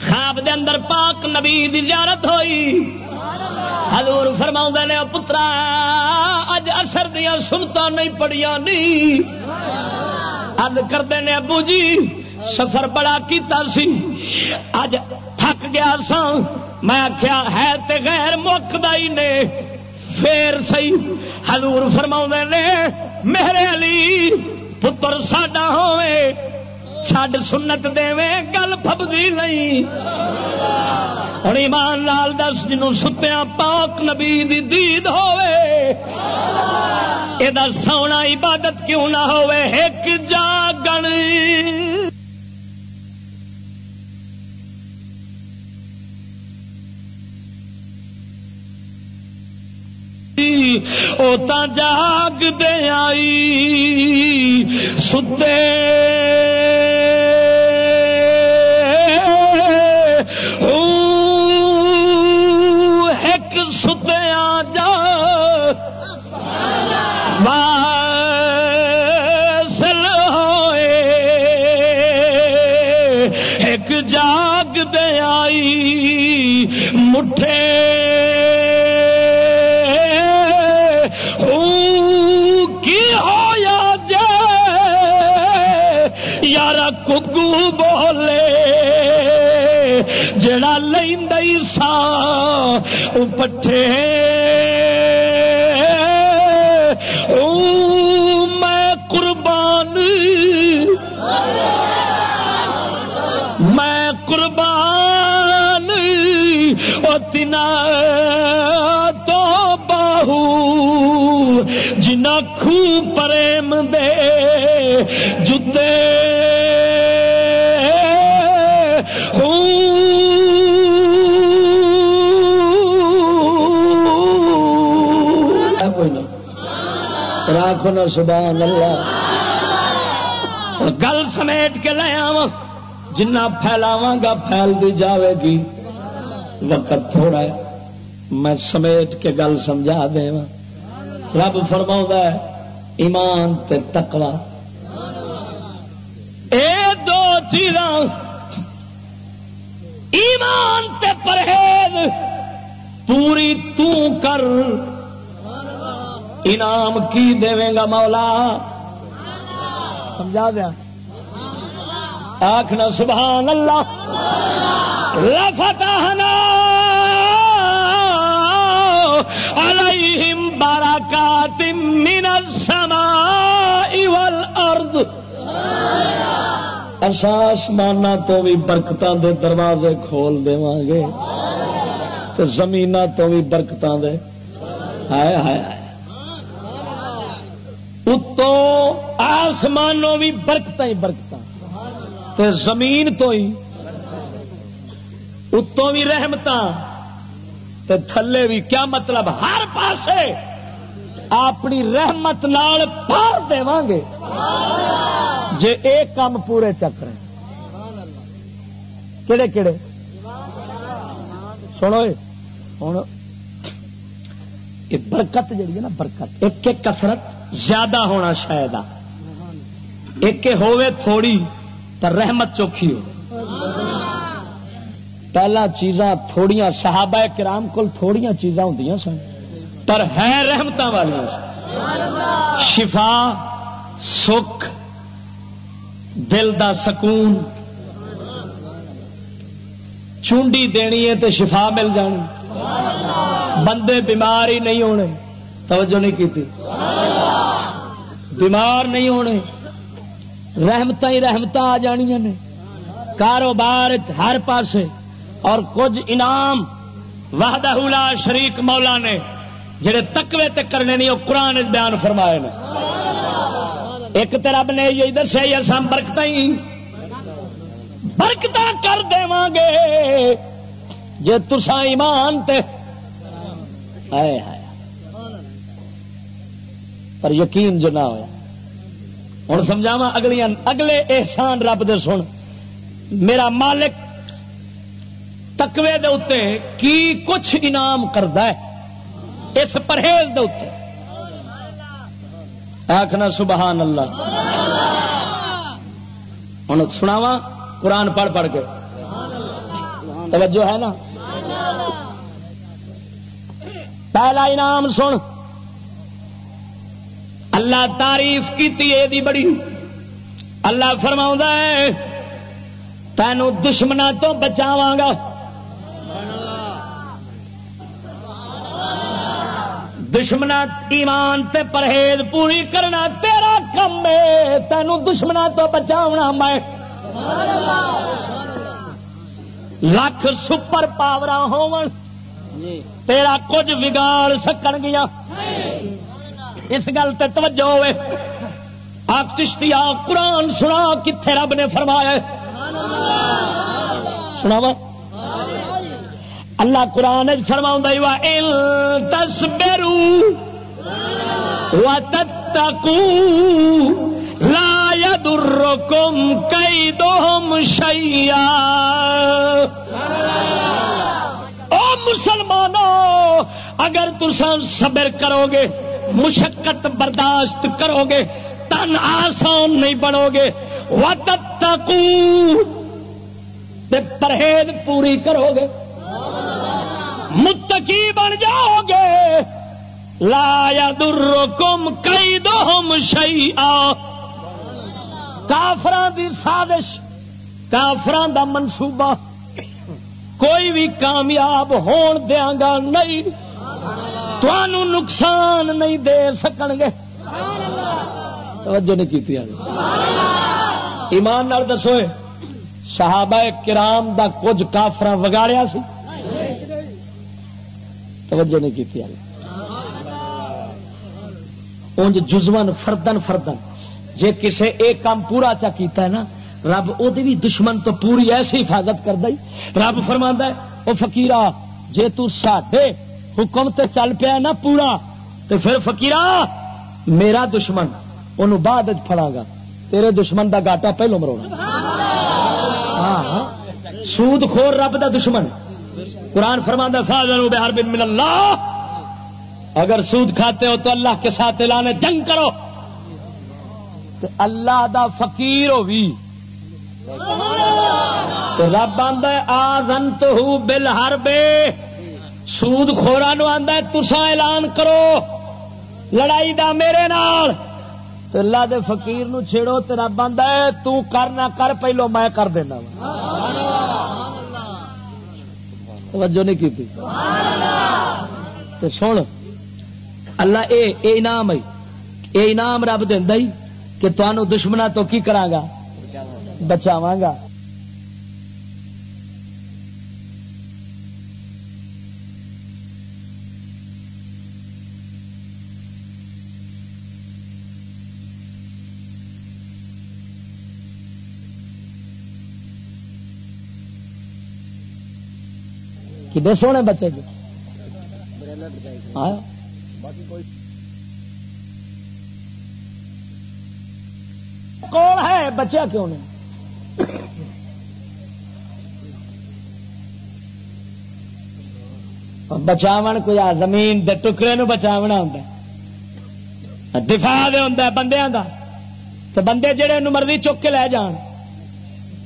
خواب دے اندر پاک نبی دی زیارت ہوئی حضور فرما نے پترا اج اثر دیا سنتا نہیں پڑیا نہیں اد کرتے نے ابو جی سفر بڑا کیتا سی۔ اج تھک گیا سا میں آخیا ہے تے غیر مک دائی نے۔ پھر سی حضور فرما نے، میرے علی پتر ساڈا ہوئے۔ چھڈ سنت دے گل پبدی نہیں۔ ہوں ایمان لال دس، جنوں ستیا پاک نبی دی دید ہوے یہ سونا عبادت کیوں نہ ہوے ایک جاگن اوتا جاگ دے آئی ستے فاصل ہوئے۔ ایک جاگ دے آئی مٹھے۔ کی ہویا جے؟ یار بولے۔ جڑا لئی سا پٹھے۔ قربان تنا تو باہو جنا خو پریم دے جتے راکھو نا سبحان اللہ۔ گل سمیٹ کے لے آ جنا پھیلاوا گا پھیل دی جاوے گی۔ وقت تھوڑا ہے۔ میں سمیٹ کے گل سمجھا دے رب فرما ہے، ایمان تے تکوا اے دو چیز ایمان تے پرہیز۔ پوری تو کر۔ انعام کی دے گا مولا۔ سمجھا دیا؟ آخنا سبحان اللہ۔ لفتحنا علیہم برکات من السماء والارض۔ آسمانہ تو بھی برکتاں دے دروازے کھول دے گے تو زمین تو بھی برکتاں دے۔ ہائے ہائے ہائے۔ اتوں آسمانوں بھی برکت ہی برکت تے زمین تو ہی، اتوں بھی رحمت تے تھلے بھی۔ کیا مطلب؟ ہر پاسے اپنی رحمت نال پار دے گے۔ جے ایک کام پورے چکر کہڑے کہڑے سنو ہوں برکت جڑی ہے نا، برکت۔ ایک ایک کسرت زیادہ ہونا شاید ایک ہوے تھوڑی تو رحمت چوکھی ہو۔ پہلا چیزاں تھوڑیاں صحابہ کرام کو تھوڑیاں چیزاں ہوں سن، پر ہے رحمت والی شفا، سکھ، دل دا سکون۔ چونڈی دینی ہے تو شفا مل جانی۔ بندے بیمار ہی نہیں ہونے۔ توجہ نہیں کی بیمار نہیں ہونے۔ رحمت ہی رحمت آ جانیا نے۔ کاروبار ہر پاسے۔ اور کچھ انعام وحدہ لا شریک مولا نے جڑے تکوے تے کرنے نہیں وہ قرآن بیان فرمائے نے۔ ایک تو رب نے یہ دسیا یہ سام برکت ہی۔ برکت کر دے گے۔ جی تسا ایمان تے آئے آئے پر یقین جو نہ ہوا ہوں سمجھاوا اگلیاں اگلے احسان رب دے سن۔ میرا مالک تکوے دے اتنے کی کچھ انعام کرد اس پرہیز دے اتنے آخنا سبحان اللہ۔ ہوں سناوا قرآن پڑھ پڑھ کے۔ توجہ ہے نا؟ پہلا انعام سن۔ اللہ تعریف کی بڑی اللہ فرما ہے تینوں دشمنا تو بچاواں گا۔ دشمنا ایمان تے پرہیز پوری کرنا تیرا کم ہے تینوں دشمنا تو بچاؤنا میں۔ لکھ سپر پاور ہو تیرا کچھ بگاڑ سکن گیا۔ اس گل تے توجہ ہوئے۔ آپ چشتیا قرآن سنا کتنے رب نے فرمایا سناوا اللہ قرآن فرما تصبرو تتکو لا يدركم كيدهم شيئا او مسلمانوں اگر تسان صبر کرو گے مشقت برداشت کرو گے تن آسان نہیں بنو گے وتتقو پرہیز پوری کرو گے متقی بن جاؤ گے لا یا در کم کئی دم شی کافران دی سازش کافران دا منصوبہ۔ کوئی بھی کامیاب ہون دیا گا نہیں۔ نقصان نہیں دے سکن گے توجہ نہیں کی ایمان نال دسوئے صحابہ کرام دا کچھ کافر وگاڑیا سی۔ توجہ نہیں کی انج جزون فردن فردن۔ جے کسے ایک کام پورا چا کیتا ہے نا، رب او بھی دشمن تو پوری ایسی حفاظت کر دئی رب فرما ہے، او فقیرا، جے تو ساڈے حکم تے چل پیا نا پورا تو پھر فقیرا میرا دشمن ان بعد پڑا گا۔ تیرے دشمن دا گاٹا پہلو مرونا ہاں،, ہاں, سود خور رب دا دشمن۔ قرآن فرماندہ فاضر بہار بن من اللہ اگر سود کھاتے ہو تو اللہ کے ساتھ اعلان جنگ کرو۔ تو اللہ دا فقیر ہو بھی رب آدھا آزن تو بل ہر بے سود خورا نو آدھا تسا اعلان کرو، لڑائی دا میرے نال۔ تو اللہ دے فقیر نو چھیڑو تو رب آدھا تو کر نہ کر، پہلو میں کر دینا۔ توجہ نہیں کی سن، اللہ اے اے انعام ہے۔ اے انعام رب دینا ہی کہ تمہوں دشمنا تو کی کرا گا؟ بچاوا گا۔ کھے سونے بچے جی؟ ہاں؟ کون ہے؟ بچیا کیوں نہیں بچاو کوئی زمین دے ٹکڑے نو بچاونا ہوں دفاع دے ہوں بندیاں دا۔ تو بندے جہے مرضی چک کے لے جان۔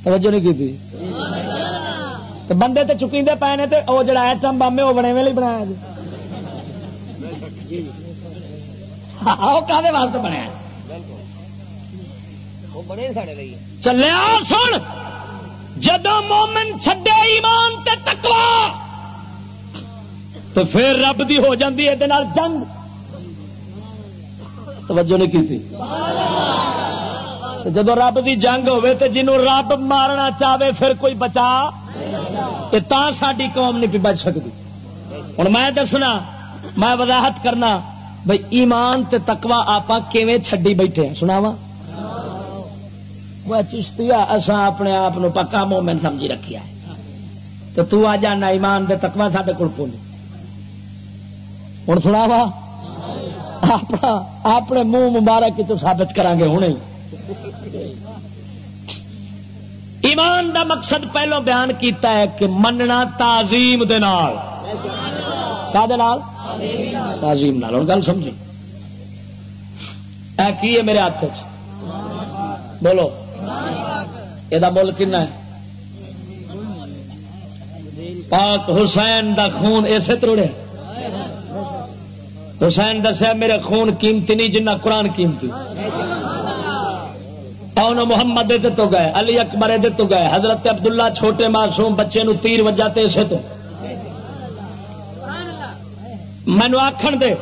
توجہ نہیں کی تو بندے تو چکی پے نے وہ جڑا ایٹم بم ہے وہ بنے ویلے بنایا جی کدے واسطے بنیا چلیا سن جدو مومن چڈے ایمان تے تکوا تو پھر رب دی ہو جاتی ہے جنگ توجہ نہیں کی جب رب دی جنگ ہوے تو جنوں رب مارنا چاہے پھر کوئی بچا تا ساری قوم نہیں پی بچ سکتی۔ ہوں میں دسنا، میں وضاحت کرنا بھائی ایمان تے تکوا آپ چڈی بیٹھے ہیں سنا وہ چشتی اصا اپنے آپ پکا مومن سمجھی رکھیا ہے۔ تو تو آ جانا ایمان دے تکوا سارے کول کو ہوں سنا وا اپنا اپنے منہ مبارک تو ثابت کران گے ہوں ایمان دا مقصد پہلو بیان کیتا ہے کہ مننا تعظیم دے نال۔ کا دے نال؟ تعظیم نال۔ ہوں گل سمجھی؟ اے کی ہے میرے ہاتھ بولو۔ یہ مل کن ہے؟ پاک حسین دا خون اسے تروڑے۔ حسین دسیا میرے خون قیمتی نہیں جنہ قرآن قیمتی۔ اون محمد دے تو گئے علی اکبر دے تو گئے حضرت عبداللہ چھوٹے معصوم بچے نو تیر وجاتے اسے تو۔ مینو آخر دے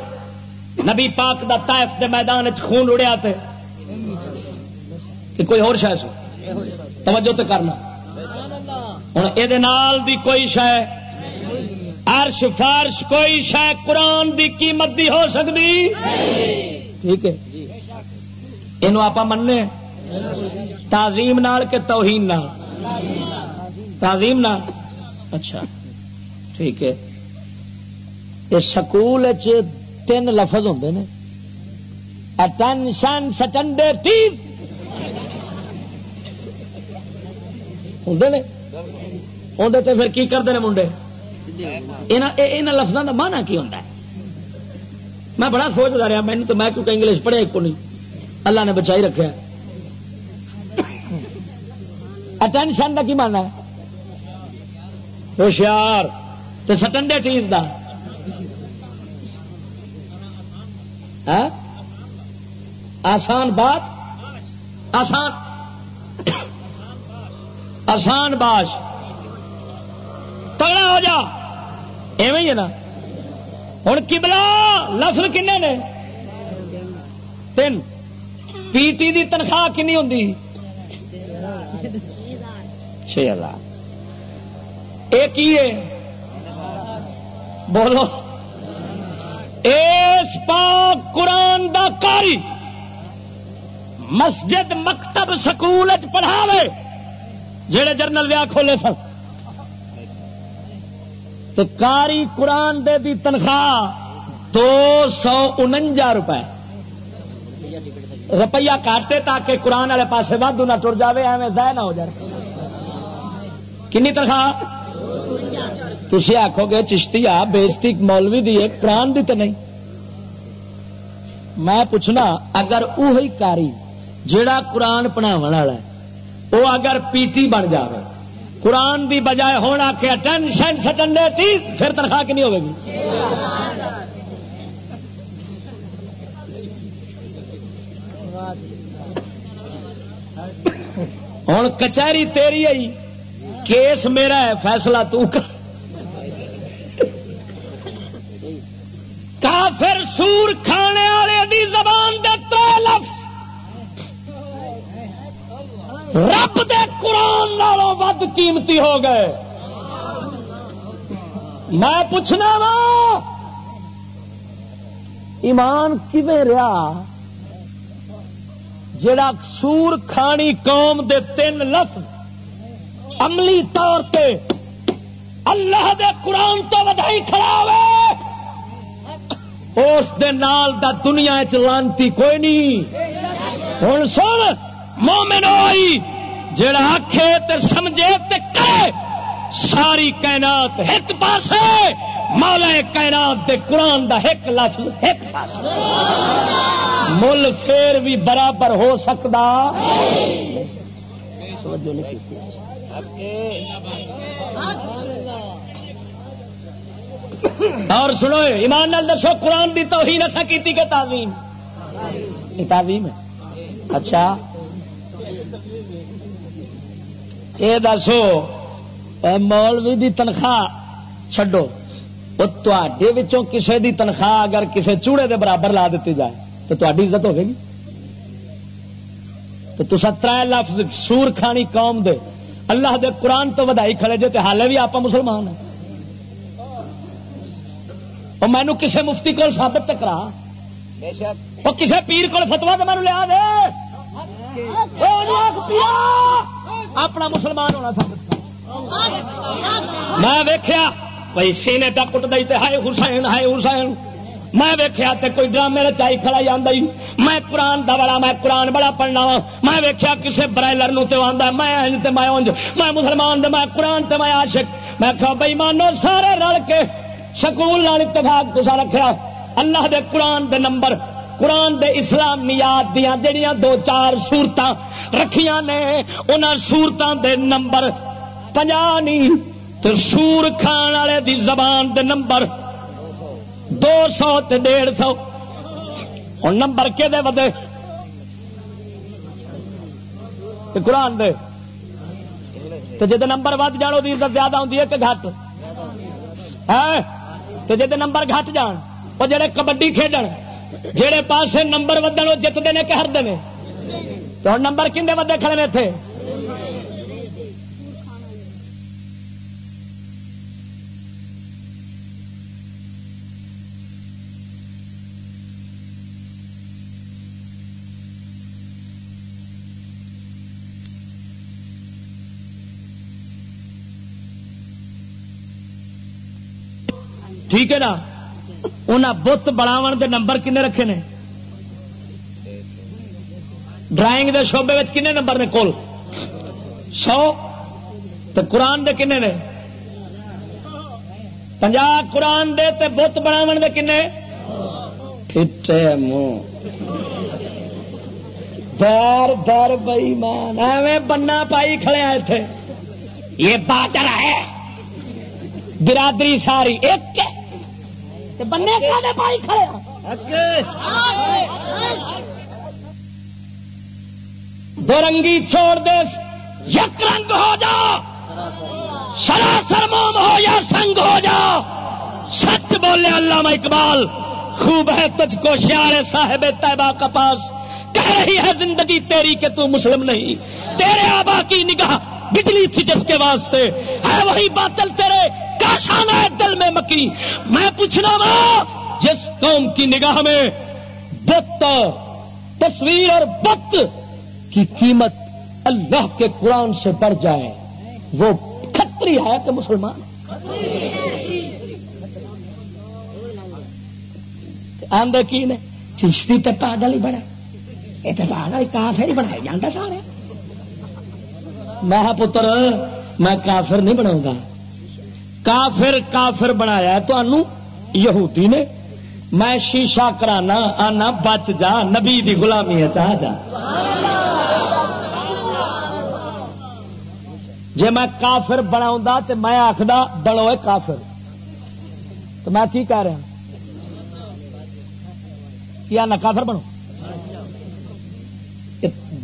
نبی پاک دا طائف دے میدان خون اڑیا تے۔ کہ کوئی اور شاید سو؟ توجہ تو کرنا۔ ہوں یہ کوئی شہ عرش فارش کوئی شہ قرآن دی قیمت دی ہو سکتی ٹھیک ہے۔ یہ آپ مننے تعظیم نال کے توہین نال؟ تعظیم نال؟ اچھا ٹھیک ہے۔ یہ سکول تین لفظ ہوں نے۔ اٹینشن سٹنڈے تیز ہوں نے؟ اندر پھر کی کرتے ہیں منڈے؟ یہاں لفظوں کا مانا کی ہوتا ہے؟ میں بڑا سوچتا رہا میں تو میں کیونکہ انگلش پڑھیا، ایک نہیں۔ اللہ نے بچائی رکھا اٹینشن کا کی مانا ہے ہوشیار تو سٹنڈے چیز کا آسان بات آسان آسان باش تگڑا ہو جا ایویں ہے نا ہوں کبلا لفظ کن نے تین پی ٹی دی تنخواہ کنی ہوں چھ ہزار یہ۔ بولو۔ اس پاک قرآن دا کاری مسجد مکتب سکول پڑھاوے۔ جڑے جرنل ویا کھولے سن۔ تو کاری قرآن دے دی تنخواہ دو سو انجا روپئے روپیہ کاٹے تاکہ قرآن والے پاسے وادو نہ ٹر جائے ایویں ضائع نہ ہو جائے۔ کنی تنخواہ؟ تھی آخو گے چشتی آ، بےزتی مولوی دی قرآن دی تو نہیں۔ میں پوچھنا، اگر وہی کاری جیڑا قرآن پڑھاو والا ہے وہ اگر پیٹی بن جائے قرآن دی بجائے ہونا کہ ٹینشن سٹن دے پھر تنخواہ کی نہیں ہوگی ہوں کچہری تیری آئی کیس میرا ہے، فیصلہ تو کافر سور کھانے والے دی زبان دے لفظ رب دے قرآن نالوں ود قیمتی ہو گئے۔ میں پوچھنا وا، ایمان کیویں رہا؟ جڑا سور کھانی قوم دے تین لفظ عملی طور پہ اللہ دے قرآن تو ودائی کھڑا ہوئے۔ اس دے نال دا دنیا چلانتی کوئی نہیں۔ ہوں سن مومن ہوئی جڑا آخے تے سمجھے تے کرے ساری کائنات ایک پاس مولا کائنات دے قرآن دا ایک لفظ ایک پاس مل پھر بھی برابر ہو سکتا۔ اور سنو، ایمان نال دسو، قرآن دی توہین ایسا کی کہ تعظیم؟ تعظیم اچھا۔ یہ دسو مولوی دی تنخواہ چڈو کسی دی تنخواہ اگر کسی چوڑے دے برابر لا دیتی جائے، تو تاری عزت ہوگی گی۔ تو تصا تر لفظ سور کھانی قوم دے۔ اللہ دے قرآن تو ودائی کھڑے جے حالے بھی آپ مسلمان ہیں۔ اور مینو کسے مفتی کو سابت کرا۔ وہ کسے پیر کو فتوا تو مینو لیا دے۔ اپنا مسلمان ہونا تھا میں ویخیا بھائی سینے پہ کٹ دئی ہائے حسین ہائے حسین۔ میں ویخیا تے کوئی ڈرامے رچائی کھڑا جانا میں قرآن دا بڑا میں قرآن بڑا پڑھنا وا۔ میں ویخیا کسی برائلر نو تے آندا میں انج تے میں انج، میں مسلمان دے میں قرآن تے میں عاشق۔ میں کہا، بھائی مانو سارے رل کے سکول نال اتفاق تسا رکھیا۔ اللہ دے قرآن دے نمبر، قرآن دے اسلامیات دیا جڑیاں دو چار سورت رکھیاں نے، انہاں سورتاں دے نمبر پنجا نہیں تو سور کھان والے دی زبان دے نمبر دو سو تے ڈیڑھ سو۔ ہوں نمبر کہ ودے قرآن دے۔ تو جی نمبر ود جان وہ عزت زیادہ ہوتی ہے کہ گھٹ؟ ہے؟ تو جی نمبر گھٹ جان وہ جڑے کبڈی کھیڈن جہے پاسے نمبر ودن وہ جتتے ہیں کہ ہرتے ہیں تو نمبر کھے ودے کھڑے اتنے ٹھیک ہے نا؟ انہیں بت بناو دے نمبر کنے رکھے نے؟ ڈرائنگ دے شعبے کنے نمبر نے کول؟ سو؟ تو قرآن دے کنے نے؟ پنجا قرآن دے تے بت بناو دے کنے؟ منہ در در بئی مان ایویں بننا پائی کھڑے اتے یہ بارڈر ہے۔ برادری ساری ایک بننے پائی کھڑے دو رنگی چھوڑ دے یک رنگ ہو جا۔ سراسر موم ہو یا سنگ ہو جا۔ سچ بولے علامہ اقبال خوب ہے تجھ کو شیار صاحب طیبہ کا پاس۔ کہہ رہی ہے زندگی تیری کہ تو مسلم نہیں۔ تیرے آبا کی نگاہ بجلی تھی جس کے واسطے۔ ہے وہی باطل تیرے کاشانہ ہے دل میں مکی۔ میں پوچھنا وا، جس قوم کی نگاہ میں بت، تصویر اور بت کی قیمت اللہ کے قرآن سے بڑھ جائے، وہ کھتری ہے کہ مسلمان؟ آدھے کی نے؟ چشتی تے پاگل ہی بڑا یہ تو پاگل کافر ہی بنایا جانا سارے۔ میں پتر، میں کافر نہیں بناؤں گا۔ کافر کافر بنایا تو یہودی نے۔ میں شیشہ کرانا، آنا، بچ جا، نبی دی غلامی چاہ جا۔ جی میں کافر بنا تو میں آخر بڑو کافر۔ تو میں کی کہہ رہا کیا نہ کافر بنو؟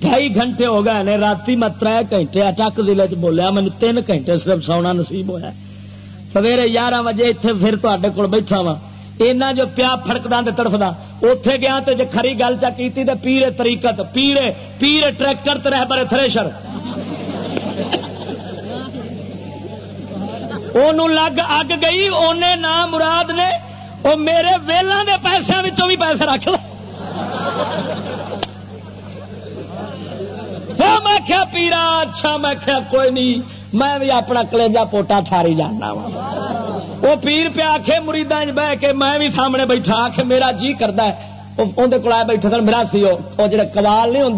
ڈھائی گھنٹے ہو گئے نے، رات میں تر گھنٹے اٹک ضلع چ بولیا مجھے تین گھنٹے صرف سونا نصیب ہوا سویرے یارہ بجے اتنے پھر تے کول بیٹھا وا اینا جو پیا فڑکدا تڑفدا اتے گیا تو جی کھری گل چا کی پیڑے طریقت پیڑے پیڑے ٹریکٹر تے رہبر تھریشر اونوں لگ اگ گئی انہیں نام مراد نے وہ میرے ویلوں کے پیسوں بھی پیسے رکھ لو ہاں میں کیا پیرا اچھا میں کیا کوئی نہیں، میں بھی اپنا کلیجا پوٹا ٹھاری جانا وا۔ وہ پیر پیا آخے مریدا بہ کے میں بھی سامنے بیٹھا آخ میرا جی کرتا ہے۔ اندر کو آیا بیٹھے سن، میرا سی وہ جڑے کبال نہیں ہوں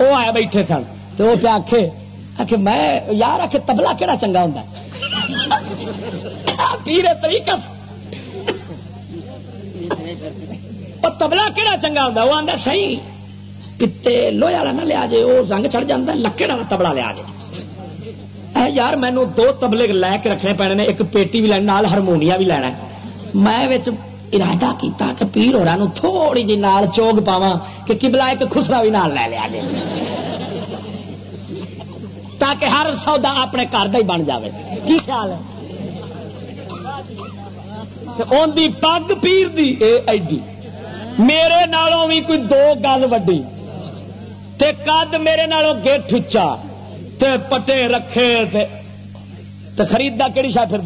وہ آیا بیٹھے سن۔ تو وہ پیا آخے آخ میں، یار آخ تبلا کہڑا چنگا ہوں پیر طریقہ۔ تبلا کہڑا چنگا ہوں وہ آتا سی پتے لوہے والا نہ لیا جائے وہ زنگ چڑھ جاتا لکڑ والا تبلا لیا جائے یار مینو دو تبلے لے کے رکھنے پینے ایک پیٹی بھی لینا ہارمونیا بھی لینا میں ارادہ کیتا کہ پیر ہو رہا تھوڑی جی نال چوگ پاوا کہ کبلا ایک خسرا بھی نال لے لیا جائے تاکہ ہر سودا اپنے گھر کا ہی بن جائے کی خیال ہے پگ پیر دی اے ایڈی میرے نالوں بھی کوئی دو گل وڈی تے قد میرے نالوں گیٹ اچا تے پٹے رکھے تے تے خریدا کہڑی شا پھر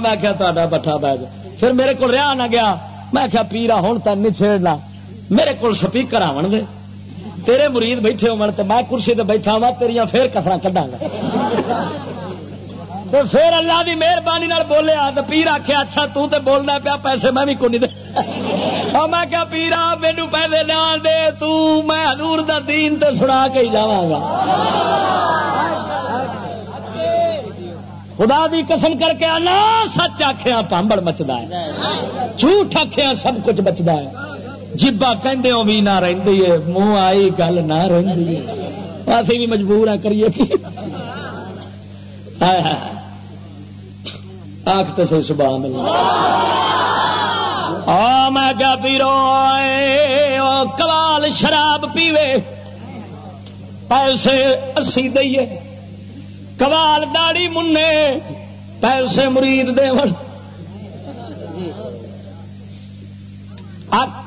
میں کیا تا بٹھا بیگ پھر میرے کو رہا نہ گیا۔ میں کیا پیرا ہوں تین نہیں چھیڑنا۔ میرے کو سپیکر آن دے۔ تیرے مرید بیٹھے ہو میں کرسی تے بیٹھا وا تیریا پھر کسر کھا گا تو پھر اللہ کی مہربانی بولیا تو پیر آخیا اچھا تو تے بولنا پیا، پیسے میں بھی کون دے۔ اور میں کیا پیرا مینو پیسے نہ دے، تو میں حضور دا دین تے سنا کے ہی جاواں گا۔ خدا دی قسم کر کے آنا سچ آخیا پامبڑ مچتا ہے۔ جھوٹ آخیا سب کچھ بچتا ہے۔ جبا کہندے بھی نہ رہندی ہے، منہ آئی، گل نہ رہندی ہے۔ اسی بھی مجبور آ، کریے۔ آخ تو سی سبحان اللہ۔ میں کیا پیرو کلال شراب پیوے۔ پیسے اسی دئیے۔ کبال داڑی منے پیسے مرید دے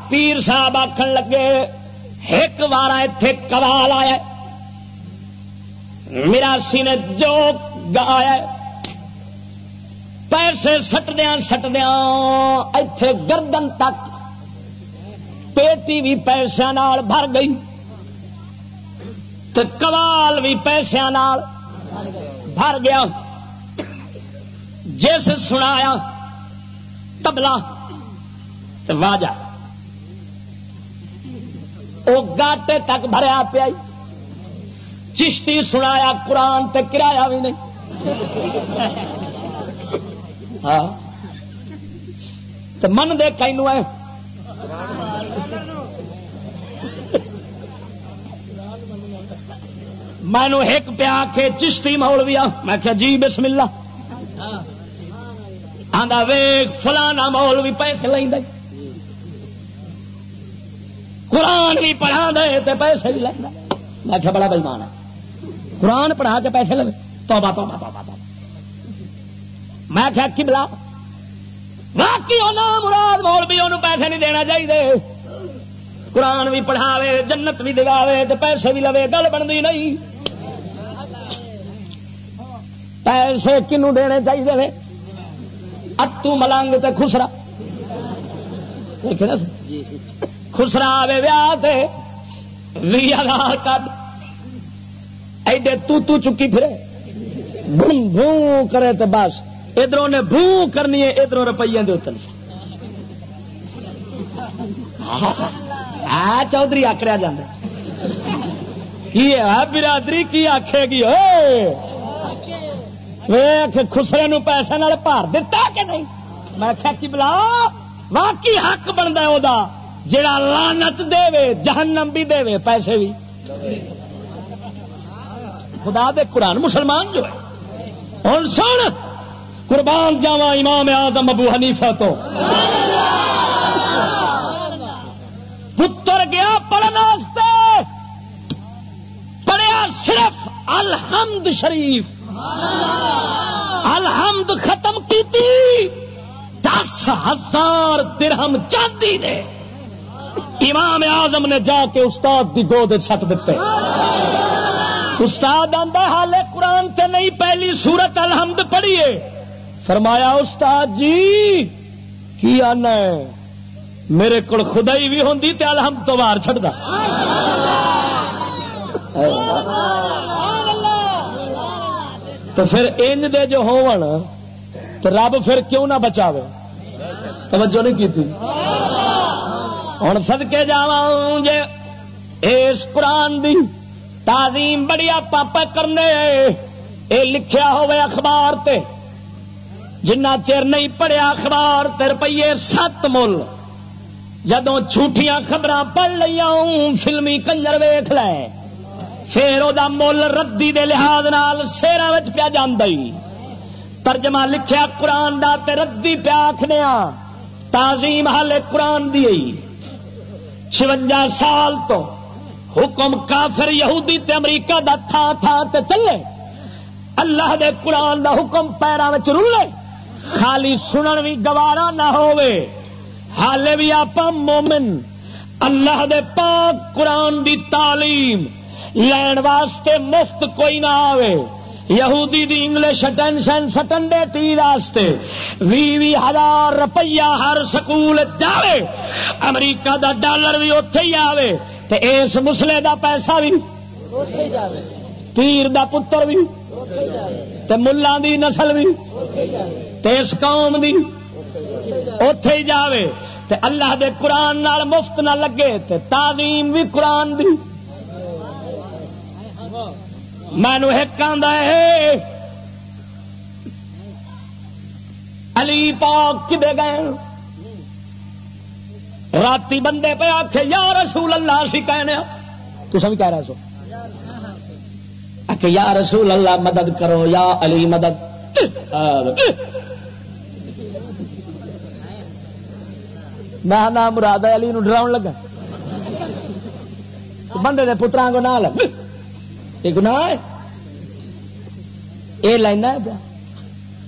پیر صاحب آخر لگے ایک بار اتے کبال آیا میراسی نے جو گایا پیسے سٹدیا سٹدیا اتے گردن تک پیٹی بھی پیسے بھر گئی تو کمال بھی پیسے بھر گیا۔ جس سنایا تبلا واجا وہ گاٹے تک بھریا پیا۔ چشتی سنایا قرآن تے کرایہ بھی نہیں۔ ہاں۔ تو من دے کئی ہے مینو ایک پیا کے چشتی مول بھی میں کیا جی بسم اللہ۔ آدھا ویگ فلانا مول بھی پیسے لے قرآن بھی پڑھا دے تے پیسے بھی لینا میں کیا بڑا بےمان ہے۔ قرآن پڑھا کے پیسے لے توبہ توبہ توبہ توبہ۔ میں کیا کی بلا? باقی مراد مول بھی انہوں پیسے نہیں دینا چاہیے. قرآن بھی پڑھاوے، جنت بھی دگاوے تو پیسے بھی لوے، گل بنتی نہیں. پیسے کنو دینے چاہیے اتو ملنگ تے خسرا. خسرا آئے ویاہ بھی ہزار کٹ ایڈے تو تو چکی پھرے. بھون بھون کرے تو بس. ادھر نے بھو کرنی ہے ادھر روپیے دے اتن چودھری آکڑیا جانا کی برادری کی آخے گی؟ خسرے نو پیسے نال پار دتا کہ نہیں؟ میں آخیا کی بلا واقعی حق بنتا وہ جڑا لانت دے جہنم بھی دے پیسے بھی۔ خدا دے قرآن مسلمان جو ہے۔ اور سن قربان جاوا امام آزم ابو حنیفہ تو۔ پتر گیا پڑھنے پڑھیا صرف الحمد شریف۔ الحمد ختم کی دس ہزار درہم چاندی نے۔ امام اعظم نے جا کے استاد کی گود سٹ دیتے استاد آدھا حال قرآن تے نہیں، پہلی سورت الحمد پڑھیے۔ فرمایا، استاد جی کی آنا ہے؟ میرے کو خدائی بھی ہوں تے الحمد تو باہر چڑھتا تو پھر ان دے جو ہون تو رب پھر کیوں نہ بچاوے؟ توجہ نہیں کی تھی ہوں سدکے جا جے اس قرآن دی تعظیم بڑی آپ کرنے، اے لکھیا ہوئے اخبار تے۔ جنہ چر نہیں پڑھیا اخبار تے روپیے سات مل۔ جدو جھوٹیاں خبر پڑھ لیا فلمی کنجر ویخ لے۔ پھر وہ مل ردی دے لحاظ نال سیرا پیا جانا ترجمہ لکھیا قرآن دا تے ردی پیا آخنے تعظیم حال قرآن دی چونجا سال تو حکم کافر یہودی تے امریکہ دا تھا تھا تے چلے۔ اللہ دے قرآن دا حکم پیروں رولے۔ خالی سنن بھی گوارا نہ ہووے۔ حالے بھی آپ مومن۔ اللہ دے پاک قرآن دی تعلیم لین واسطے مفت کوئی نہ آوے۔ یہودی دی انگلش ٹینشن سٹنڈے ٹی واسطے بھی بھی ہزار روپیہ ہر سکول جاوے۔ امریکہ دا ڈالر بھی اتے ہی آوے۔ تے اس مسلے دا پیسہ بھی پیر دا پتر بھی تے ملان دی نسل بھی تے اس قوم دی اتے ہی جاوے تے اللہ دے قرآن نال مفت نہ لگے تے تعظیم بھی قرآن دی۔ مینو ایک ہے، علی پاک کدے گئے؟ راتی بندے پہ آخ یا رسول اللہ سی کہنے تو سب کہہ رہے سو۔ آخ یا رسول اللہ، مدد کرو، یا علی، مدد۔ میں نام مراد علی نو ڈراؤن لگا۔ بندے دے پترا کو نہ لگ۔ یہ گناہ ہے۔ یہ لینا پیا۔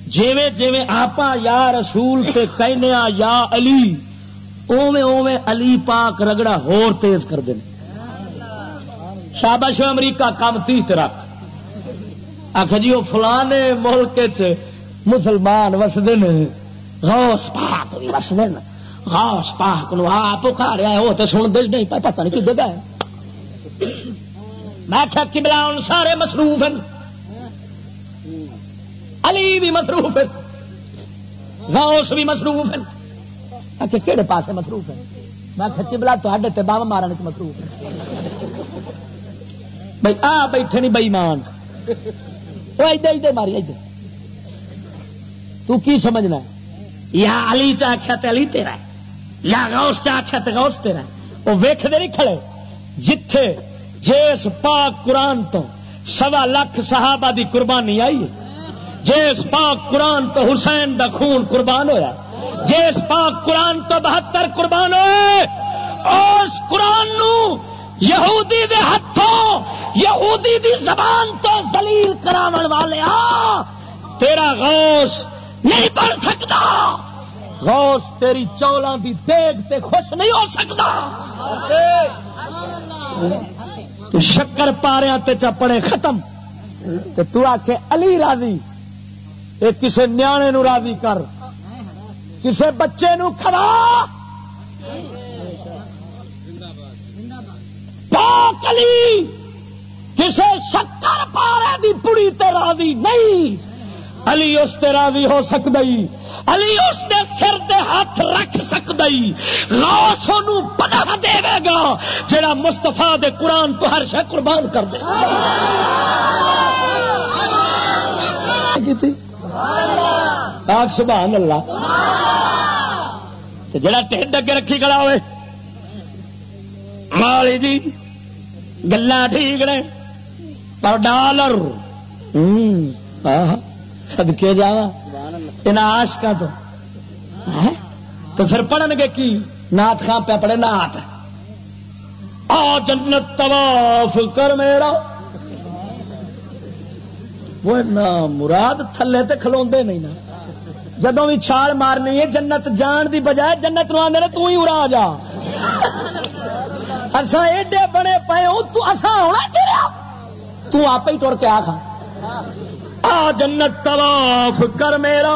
جیویں جیویں آپ یا رسول سے کہنے ہاں یا علی اوے اوے علی پاک رگڑا ہور تیز کر دیں شابش امریکہ کام تی رکھ۔ آخ جی وہ فلانے ملک مسلمان وسد غوث پاک بھی وسد غوث پاک نو آپ پکاریا ہے، وہ تو سن دے نہیں پتا نہیں کدے گئے میں آخیا کبلا ہوں سارے مصروف ہیں۔ علی بھی مصروف ہے غوث بھی مصروف ہے آخر کہڑے پاسے مصروف ہے میں آخیا کبلا تے بام مارن چ مصروف ہے بھائی آ بیٹھے نہیں، بئیمان۔ وہ ادھر ادھر ماری ادھر تو کی سمجھنا یا علی چاخیا علی تیرا ہے۔ یا غوث چاخیا غوث تیرا وہ ویختے نہیں کھڑے۔ جتھے جس پاک قرآن تو سوا لاکھ صحابہ دی قربانی آئی جس پاک قرآن تو حسین دا خون قربان ہویا جس پاک قرآن تو بہتر قربان ہوئے اس قرآن نو یہودی دے ہاتھوں یہودی دی زبان تو زلیل کراون والے آ، تیرا غوث نہیں بڑھ سکتا۔ غوث تیری چولاں دی دیکھ تے خوش نہیں ہو سکتا۔ تو شکر پاریا تے چپڑے ختم۔ تے تو آ کے علی راضی، اے کسے نیانے نو راضی کر۔ کسے بچے نو کھڑا۔ پاک علی، کسے شکر پارے دی پڑی تے راضی نہیں۔ علی اس تے راضی ہو سکتا علی اس نے سر دے ہاتھ رکھ سکتا لاس پناہ دے گا جڑا مستفا دے قرآن تو ہر شہ قربان کر دے۔ پاک سبحان اللہ۔ جڑا ٹھنڈ اگے رکھی کھڑا ہوئے۔ مالی جی گلا ٹھیک نے۔ پر ڈالر سدکے جاوا آشکا تو تو پھر پڑھن گے کی؟ نات خان پہ پڑھے نات آ جنت طواف کر میرا۔ وہ مراد تھلے تے کھلو نہیں نا۔ جدو بھی چھال مارنی ہے، جنت جان دی بجائے جنت نو آدھے تو ہی ارا جا۔ اصا ایڈے بڑے پے ہونا تو آپ ہی توڑ کے آ کھا آ جنت طواف کر میرا۔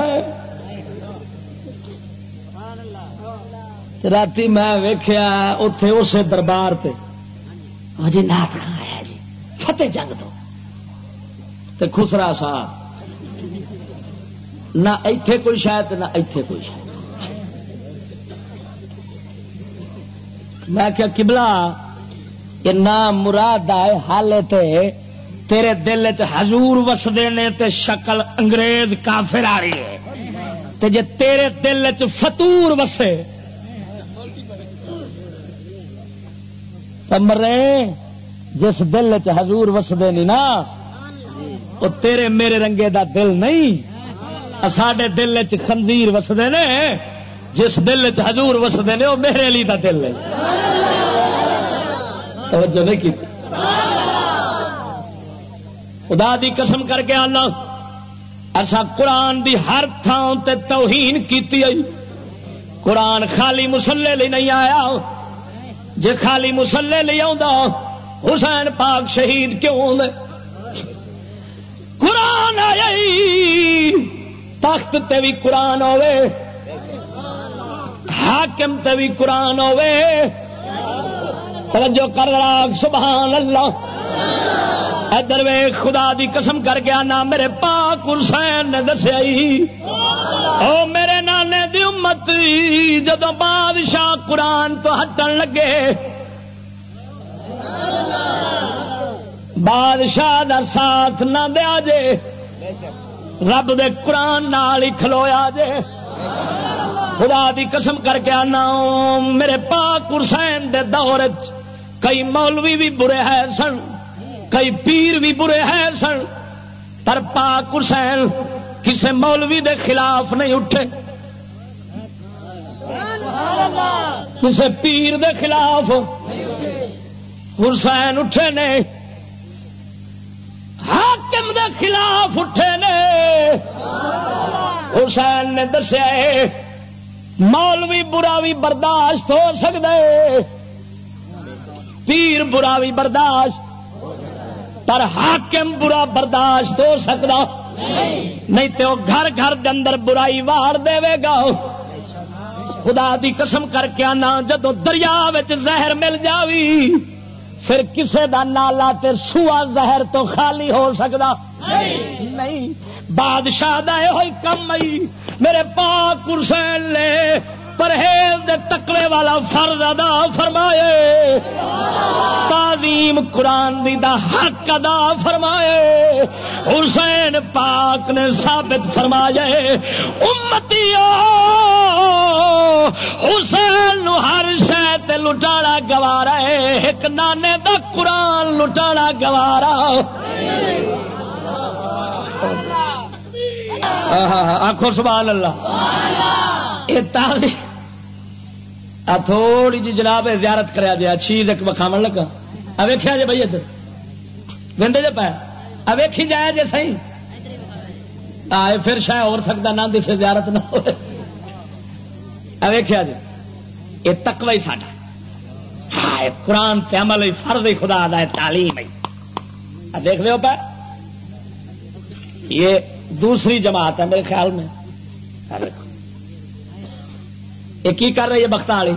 ہیں رات میں ویخیا اتے اسے دربار پہ جی نات خان آیا جی؟ فتح جنگ تو۔ خسرا سا۔ نہ ایتھے کوئی شاید نہ ایتھے کوئی شاید۔ میں کیا کبلا یہ نام مراد آئے حال تے۔ تیرے دل چ حضور وسدے نے تے شکل انگریز کافر آ رہی ہے۔ تے جے تیرے دل چ فتور وسے۔ مرے، جس دل چ حضور وسدے نہیں نا وہ تیرے میرے رنگے دا دل نہیں۔ ساڈے دل چ خنزیر وسدے نے، جس دل چ حضور وسدے نے وہ میرے لیے دا دل ہے۔ توجہ نہیں کی۔ خدا دی قسم کر کے آنا ایسا قرآن دی ہر تھان تے توہین کیتی آئی۔ قرآن خالی مسلے لی نہیں آیا۔ جے خالی مسلے لی آ حسین پاک شہید کیوں دے قرآن آیا تخت تے بھی قرآن ہوے حاکم تے بھی قرآن ہوے توجہ کر رہا، سبحان اللہ۔ ادھر وے خدا دی قسم کر گیا نا میرے پاک حسین نے دسیا او میرے نانے دی امت جدو بادشاہ قرآن تو ہٹن لگے۔ بادشاہ دا ساتھ نہ دیا جے، رب دے قرآن نال ہی کھلویا جے۔ خدا دی قسم کر کے آنا میرے پاک حسین دے دور کئی مولوی بھی برے ہیں سن۔ کئی پیر بھی برے ہیں سن، پر پاک حسین کسے مولوی دے خلاف نہیں اٹھے۔ کسے پیر دے خلاف حسین اٹھے نے۔ حاکم دے خلاف اٹھے نے۔ حسین نے دسیا مولوی برا بھی برداشت ہو سکتا ہے پیر برا بھی برداشت پر حاکم برا برداشت ہو سکتا نہیں تو گھر گھر کے اندر برائی وار دے گا۔ خدا دی قسم کر کے آنا جدو دریا زہر مل جاوی، پھر کسے دا نالا تے سوا زہر تو خالی ہو سکتا نہیں، بادشاہ دے ہوئی کم آئی۔ میرے پاک حسین لے پرہیز دے تکڑے والا فرض ادا فرمائے تعظیم قرآن دی دا حق ادا فرمائے حسین پاک نے ثابت فرمائے امتی حسین ہر شہ لٹاڑا گوارا ہے ایک نانے دا قرآن لٹاڑا گوارا آخو سبحان اللہ یہ تھوڑی جی جناب زیارت کرا جی چیز ایک بکھاو لگا۔ ویخیا جی بھائی ادھر۔ گنڈے جی پایا۔ ویکھی جایا جی سی آئے پھر شاید اور سکتا نہ دسے زیارت نہ ہو ویخیا جی یہ تکوا ہی ساڈا۔ ہاں قرآن تے عمل فرض خدا دا تعلیم دیکھ لو پا یہ دوسری جماعت ہے میرے خیال میں۔ یہ کی کر رہی ہے بخت والی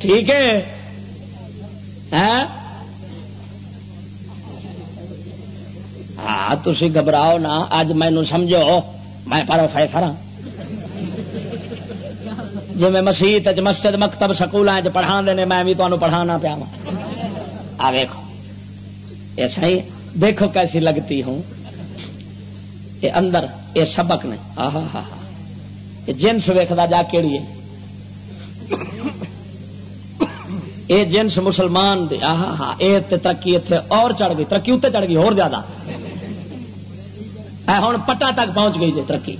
ٹھیک ہے۔ ہاں؟, ہاں، تھی گھبراؤ نا اج مینو سمجھو، میں پر فیصلہ ہاں۔ جی میں مسیحت مسجد مکتب سکول پڑھا دے میں بھی تمہیں پڑھانا پیا آ دیکھو یہ صحیح دیکھو کیسی لگتی ہوں۔ یہ اندر یہ سبق نے۔ ہاں جنس ویکھدا جا کیڑی ہے۔ یہ جنس مسلمان دے۔ آہا ہاں یہ ترقی اتنے اور چڑھ گئی۔ ترقی اتنے چڑھ گئی اور زیادہ۔ ہوں پٹا تک پہنچ گئی جی ترقی۔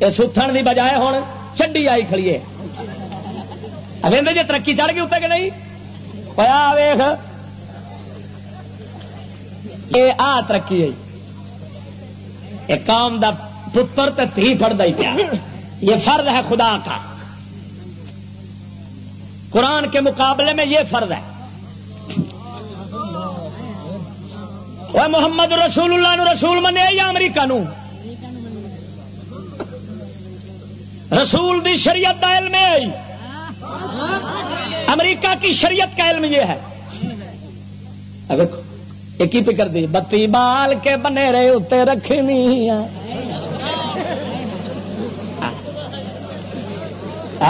یہ ستھن کی بجائے ہوں چڈی آئی کھڑیے اب جی ترقی چڑھ گئی اتنے کہ نہیں؟ پیا ویخ یہ آ ترقی ہوئی قوم دا پتر تے تھی پڑھتا ہی پیا۔ یہ فرد ہے خدا کا۔ قرآن کے مقابلے میں یہ فرد ہے۔ وہ محمد رسول اللہ نو رسول منے یا امریکہ نو؟ رسول دی شریعت دا علم ہے۔ امریکہ کی شریعت کا علم یہ ہے۔ دیکھو ایک ہی پکڑ دی؟ بتی بال کے بنے رہے اتنے رکھنی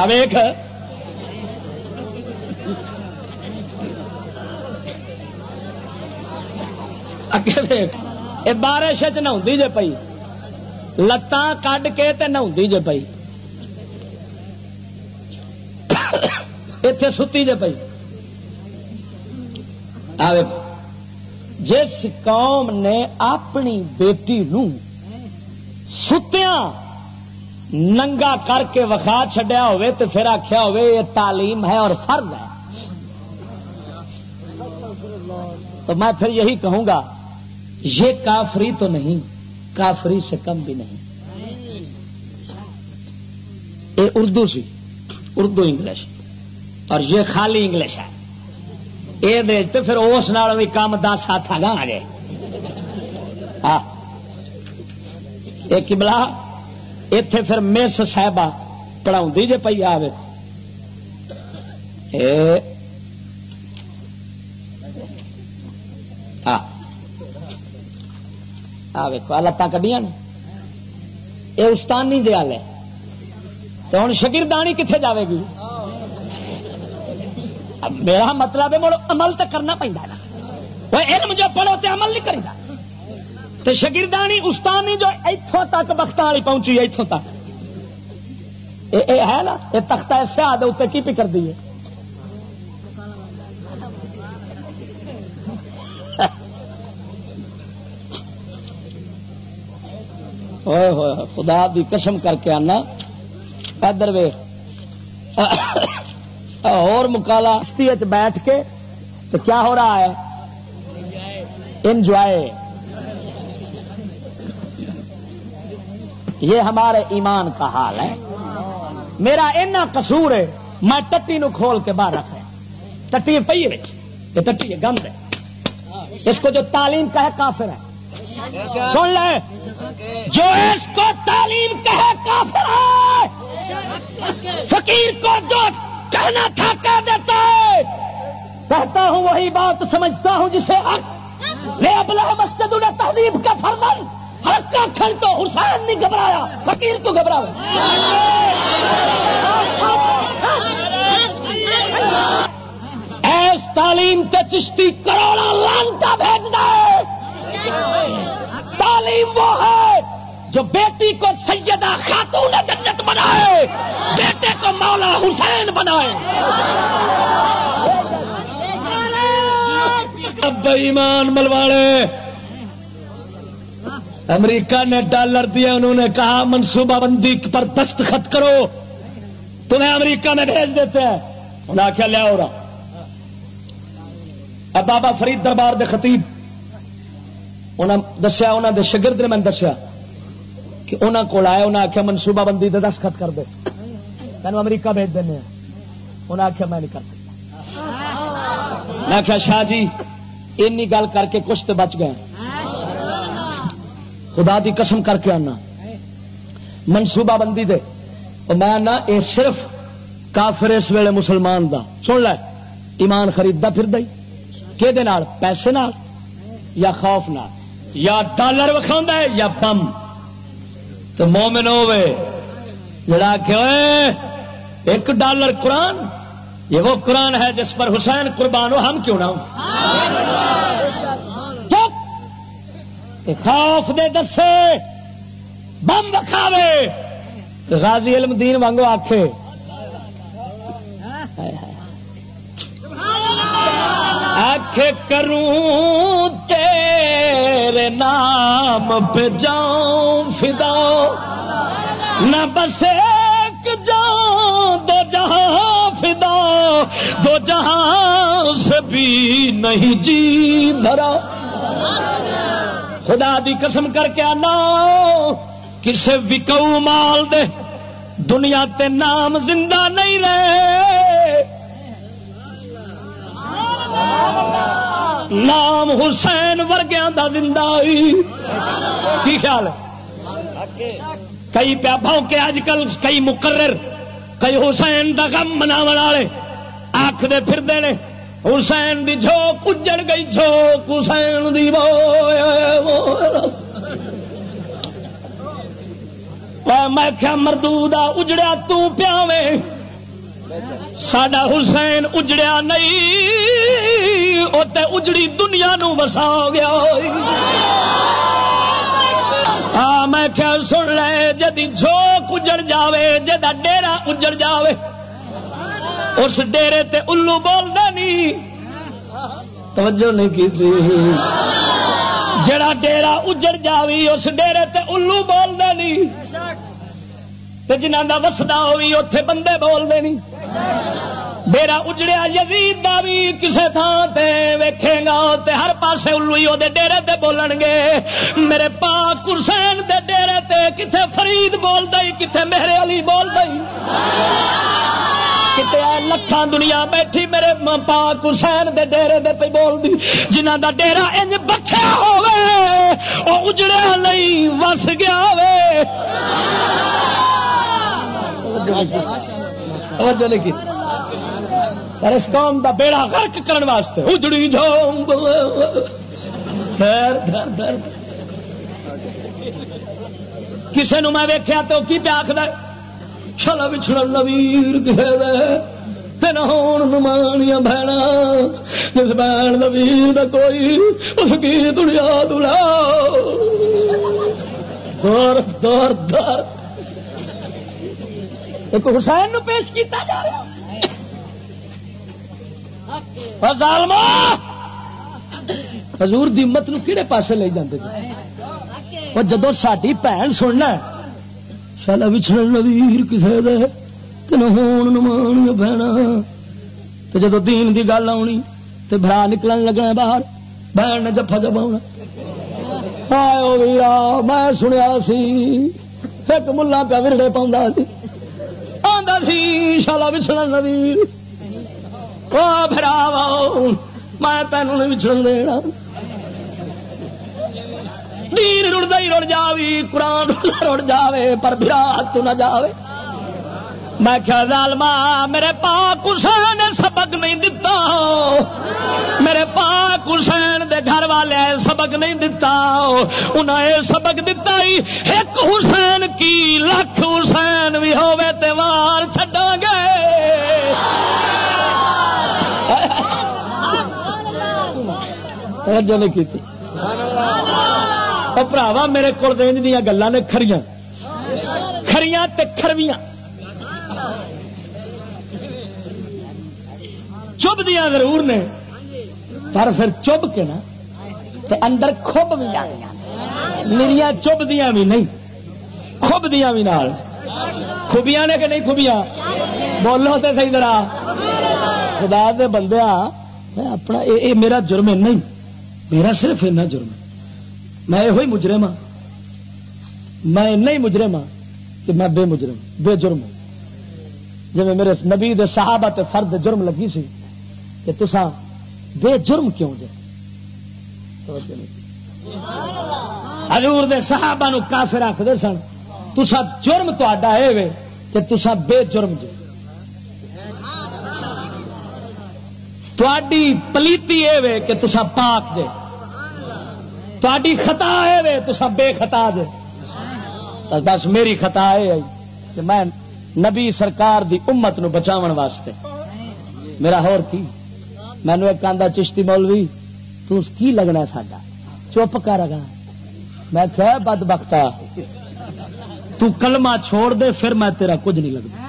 ویخ اگے ویخ یہ بارش نہا جے پی لتاں کڈ کے تے نہا جے پی اتے ستی جے پی جس قوم نے اپنی بیٹی نو ستیا ننگا کر کے وکھا چڈیا ہوئے تو پھر آخیا ہوئے یہ تعلیم ہے اور فرض ہے۔ تو میں پھر یہی کہوں گا، یہ کافری تو نہیں، کافری سے کم بھی نہیں۔ یہ اردو سی، اردو انگلش، اور یہ خالی انگلش ہے۔ یہ پھر اس نال بھی کام دس ہاتھ آ گئے کبلا اتے پھر مس صاحبہ پڑھا جی پی آ لتان کڈیا یہ استانی دیا ہے تو ہوں شگردانی کتنے جائے گی میرا مطلب ہے مڑ عمل تو کرنا پہنتا پہنا علم جو پڑھو تو عمل نہیں کرتا تو شگردانی استانی جو اتوں تک بخت والی پہنچی اتوں تک۔ یہ ہے نا یہ تختہ سیاح اتنے کی پکڑ دی ہے؟ خدا دی قسم کر کے آنا۔ ادھر وے اور مکالا بیٹھ کے تو کیا ہو رہا ہے؟ انجوائے۔ یہ ہمارے ایمان کا حال ہے۔ میرا اینا قصور ہے، میں ٹٹی نو کھول کے باہر رکھ رہا ٹٹی پی یہ ٹٹی ہے گند ہے۔ اس کو جو تعلیم کا ہے کافر ہے۔ سن لے۔ جو اس کو تعلیم کہے کافر ہے۔ فقیر کو جو کہنا تھا کہہ دیتا ہے۔ کہتا ہوں وہی بات سمجھتا ہوں جسے ابلا مسجد انہیں تہذیب کا فرمن حق کا کھڑ تو حسین نہیں گھبرایا، فقیر کو گھبرا ایس تعلیم تے چشتی کروڑا لانتا بھیج دے تعلیم وہ ہے جو بیٹی کو سیدہ خاتون جنت بنائے، بیٹے کو مولا حسین بنائے۔ اب ایمان ملواڑے۔ امریکہ نے ڈالر دیا، انہوں نے کہا، منصوبہ بندی پر دستخط کرو۔ تمہیں امریکہ میں بھیج دیتے ہیں۔ انہیں آخیا لیا ہو رہا اب بابا فرید دربار دے خطیب دسیا انہوں دے شگرد نے میں دسیا۔ کہ انہوں کو آیا انہیں آخیا منصوبہ بندی دے دستخط کر دے۔ تینوں امریکہ بھیج دینا انہیں آخیا میں نہیں کر میں آخیا شاہ جی این گل کر کے کچھ تو بچ گئے۔ خدا دی قسم کر کے آنا۔ منصوبہ بندی دے۔ میں آنا، اے صرف کافر اس ویلے مسلمان دا۔ سن لے، ایمان خریدتا پھر دئی کہ پیسے نال یا خوف نال؟ یا ڈالر وکھا ہے یا بم؟ تو مومن ہوے جڑا کہ ایک ڈالر قرآن؟ یہ وہ قرآن ہے جس پر حسین قربان ہو، ہم کیوں نہ خوف دے دسے، بم وکھاوے غازی علم دین وانگو آخے آخ کروں تیرے نام پہ جاؤں فدا۔ نہ بس ایک جاؤں دو جہاں فدا۔ دو جہاں سے بھی نہیں جی بھرا۔ خدا دی قسم کر کے آنا۔ کسے وکو مال دے۔ دنیا تے نام زندہ نہیں رہے۔ نام حسین ورگیا دا زندہ کی خیال کئی پیا بھاؤ کے اج کل کئی مقرر، کئی حسین دا غم منا والے آخر پھرتے ہیں حسین دی جھوک اجڑ گئی، جھوک حسین دی میں کیا مردو اجڑیا تیاوے سڈا حسین اجڑیا نہیں تے اجڑی دنیا نو وسا گیا ہاں میں کیا سن لے، جدی جھوک اجڑ جاوے، جدا ڈیرا اجڑ جاوے، اس ڈیرے تے الو بولتا نہیں۔ توجہ نہیں کی جڑا ڈیرا اجڑ جاوی، اس ڈیرے تے الو بولتا نہیں۔ جنہ کا وسدا ہوئی اتے بندے بولتے نہیں ڈیرا اجڑیا یزید دا بھی کسے تھان تے ویکھے گا تے ہر پاسے الو ہی وہ ڈیرے تے بولن گے۔ میرے پاک حسین دے ڈیرے تے کتے فرید بول دئی کتے میرے علی بول دئی کتے لکھان دنیا بیٹھی میرے پاک حسین دے ڈیرے دے پہ بول دی جنہ دا ڈیرا انج بکھیا ہوے او اجڑیا نہیں وس گیا ہوے توجہ نہیں کی۔ پر اس قوم دا بیڑا غرق کرن واسطے اجڑی جاؤں کسی نو میں ویکیا تو کی پیا آخر چلا بچھڑ نویر کہے دے ہون نمانیاں بہنا جس بہن نویر دا کوئی، اس کی دنیا دلا دور دور دور۔ ایک حسین نو پیش کیتا جا رہا حضور دی امت نو کہڑے پاسے لے جاندے جی؟ وہ جدو ساری بھن سننا شالا بچھڑ نویر کسے دے تین ہون نمان بہنا تو جدو دین دی گل آنی تو برا نکلن لگنا باہر بہن نے جفا جب آنا میں سنیا سی، ایک ملا پیا ورڑے پاؤں سی۔ سی، شالا بچھڑ نویر۔ براو میں تینوں نہیں بچھڑ دینا۔ دین رڑتا ہی رڑ جاوی، قرآن رڑ جاوے، پر برا تو نہ جاوے۔ میں کیا ظالما میرے پاک حسین نے سبق نہیں دتا۔ میرے پاک حسین دے گھر والے سبق نہیں دتا۔ انہیں یہ سبق دتا ہی ایک حسین کی لکھ حسین بھی ہوے تے وار چھڈا گے۔ توجہ نہیں کی پراوا میرے کو دیا نے کھڑیاں کھڑیاں تے کھرویاں۔ چب دیا ضرور نے۔ پر پھر چب کے نا، تے اندر خوب بھی آ میرا چب دیا بھی نہیں خوب دیا بھی نال۔ خوبیاں نے کہ نہیں خوبیاں بولو تو صحیح طرح۔ خدا دے بندیا اپنا اے میرا جرم ہے، نہیں، میرا صرف اینا جرم ہے۔ میں یہ مجرم ہاں۔ میں نہیں مجرم ہاں کہ میں بے مجرم، بے جرم ہوں۔ جی میرے نبی دے صحابہ تے فرد جرم لگی سی کہ تسا بے جرم کیوں جے؟ حضور دے صحابہ نو کافر آخر سن تسا جرم تا کہ تسا بے جرم جے۔ تھی پلیتی یہ کہ تسا پاک جے۔ تھی خطا ہے تسا بے خطا جے۔ بس میری خطا ہے کہ میں نبی سرکار دی امت نو بچاون واسطے۔ میرا ہور کی؟ مینو ایک آدھا چشتی مولوی تو کی لگنا ساڈا چپ کر گا میں کیا بد بختا تو کلمہ چھوڑ دے پھر میں تیرا کچھ نہیں لگتا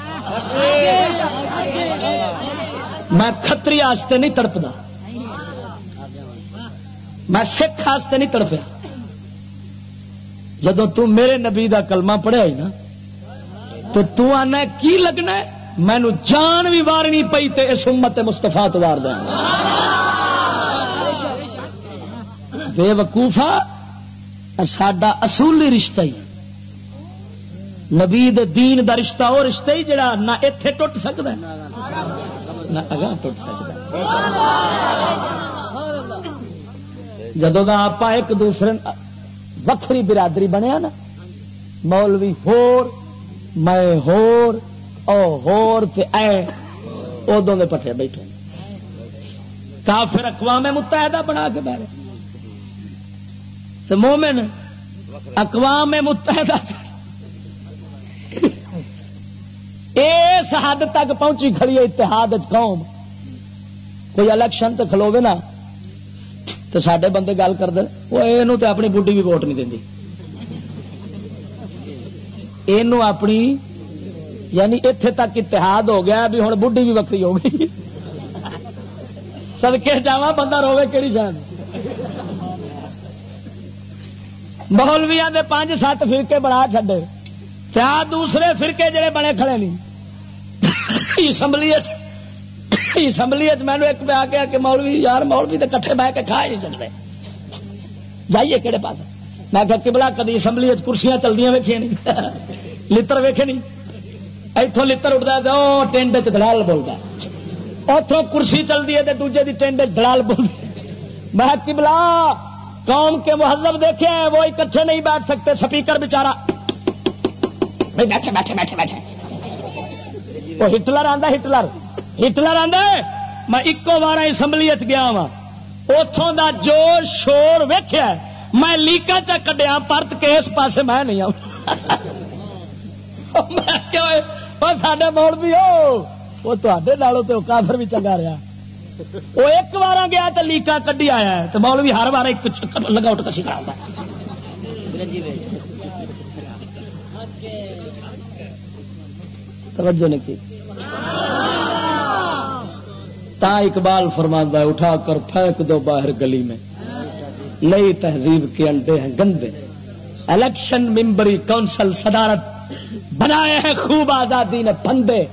میں کتری آستے نہیں تڑپتا میں سکھ آستے نہیں تڑپیا جدو تم میرے نبی دا کلمہ پڑھیا ہی نا تو تو آنا کی لگنا ہے مینو جان بھی وارنی پی تے اس امت مستفا تو وار دیں بے وقوفا ساڈا اصولی رشتہ ہی۔ نبی دین دا رشتہ وہ رشتہ ہی جڑا نہ اتے ٹوٹ سکتا ہے، نہ اگاں ٹوٹ سکتا جدو کا آپ ایک دوسرے وکری برادری بنیا نا، مولوی ہور، میں ہور۔ او ہور تے اے ادوں کے پٹھے بیٹھے کافر اقوام متحدہ بنا کے بہ تو مومن اقوام متحدہ اس حد تک پہنچی کھڑی ہے اتحاد قوم۔ کوئی الیکشن تو کھلوے نا تو سڈے بندے گل کر دیں وہ یہ اپنی بڈی بھی ووٹ نہیں دیں یہ اپنی یعنی اتے تک اتحاد ہو گیا بھی ہوں بڈی بھی وکری ہو گئی۔ سدکے جا بندہ روے کہڑی شاید مولویا دے پانچ سات فرقے بنا چڈے کیا دوسرے فرقے جڑے بنے کھڑے نہیں؟ اسمبلی اسمبلی میں ایک پہ آ کے کہ مولوی، یار مولوی تو کٹھے بہ کے کھا نہیں سکتے۔ جائیے کہڑے پاس۔ میں کہ کبلا کدی اسمبلی کرسیاں چلدی ویکیا نہیں۔ لڑ ویکے نہیں۔ اتوں لڑ اٹھتا تو ٹینڈ دلال بولتا اتوں کرسی چلتی ہے دوجے کی ٹینڈ دلال بول میں کبلا قوم کے مہذب دیکھے وہ اکٹھے نہیں بیٹھ سکتے، سپیکر بچارا بیٹھے بیٹھے بیٹھے بیٹھے۔ وہ ہٹلر آتا ہٹلر۔ ہٹلر آدھا میں ایکو بار اسمبلی چ گیا وا اتوں دا جو شور ویخیا میں لیکا چا کڈیا پرت کے اس پاسے میں نہیں آؤں۔ سڈے موڑ بھی ہو وہ تے تو کافر بھی چنگا رہا وہ ایک بار گیا تو لیکا کڈی آیا تو مول بھی ہر بار ایک لگاؤٹ کسی کرا توجہ نہیں کی تا اقبال فرماندہ اٹھا کر پھینک دو باہر گلی میں نئی تہذیب کے انڈے ہیں گندے الیکشن ممبری کونسل صدارت بنائے ہیں خوب آزادی نے پندے۔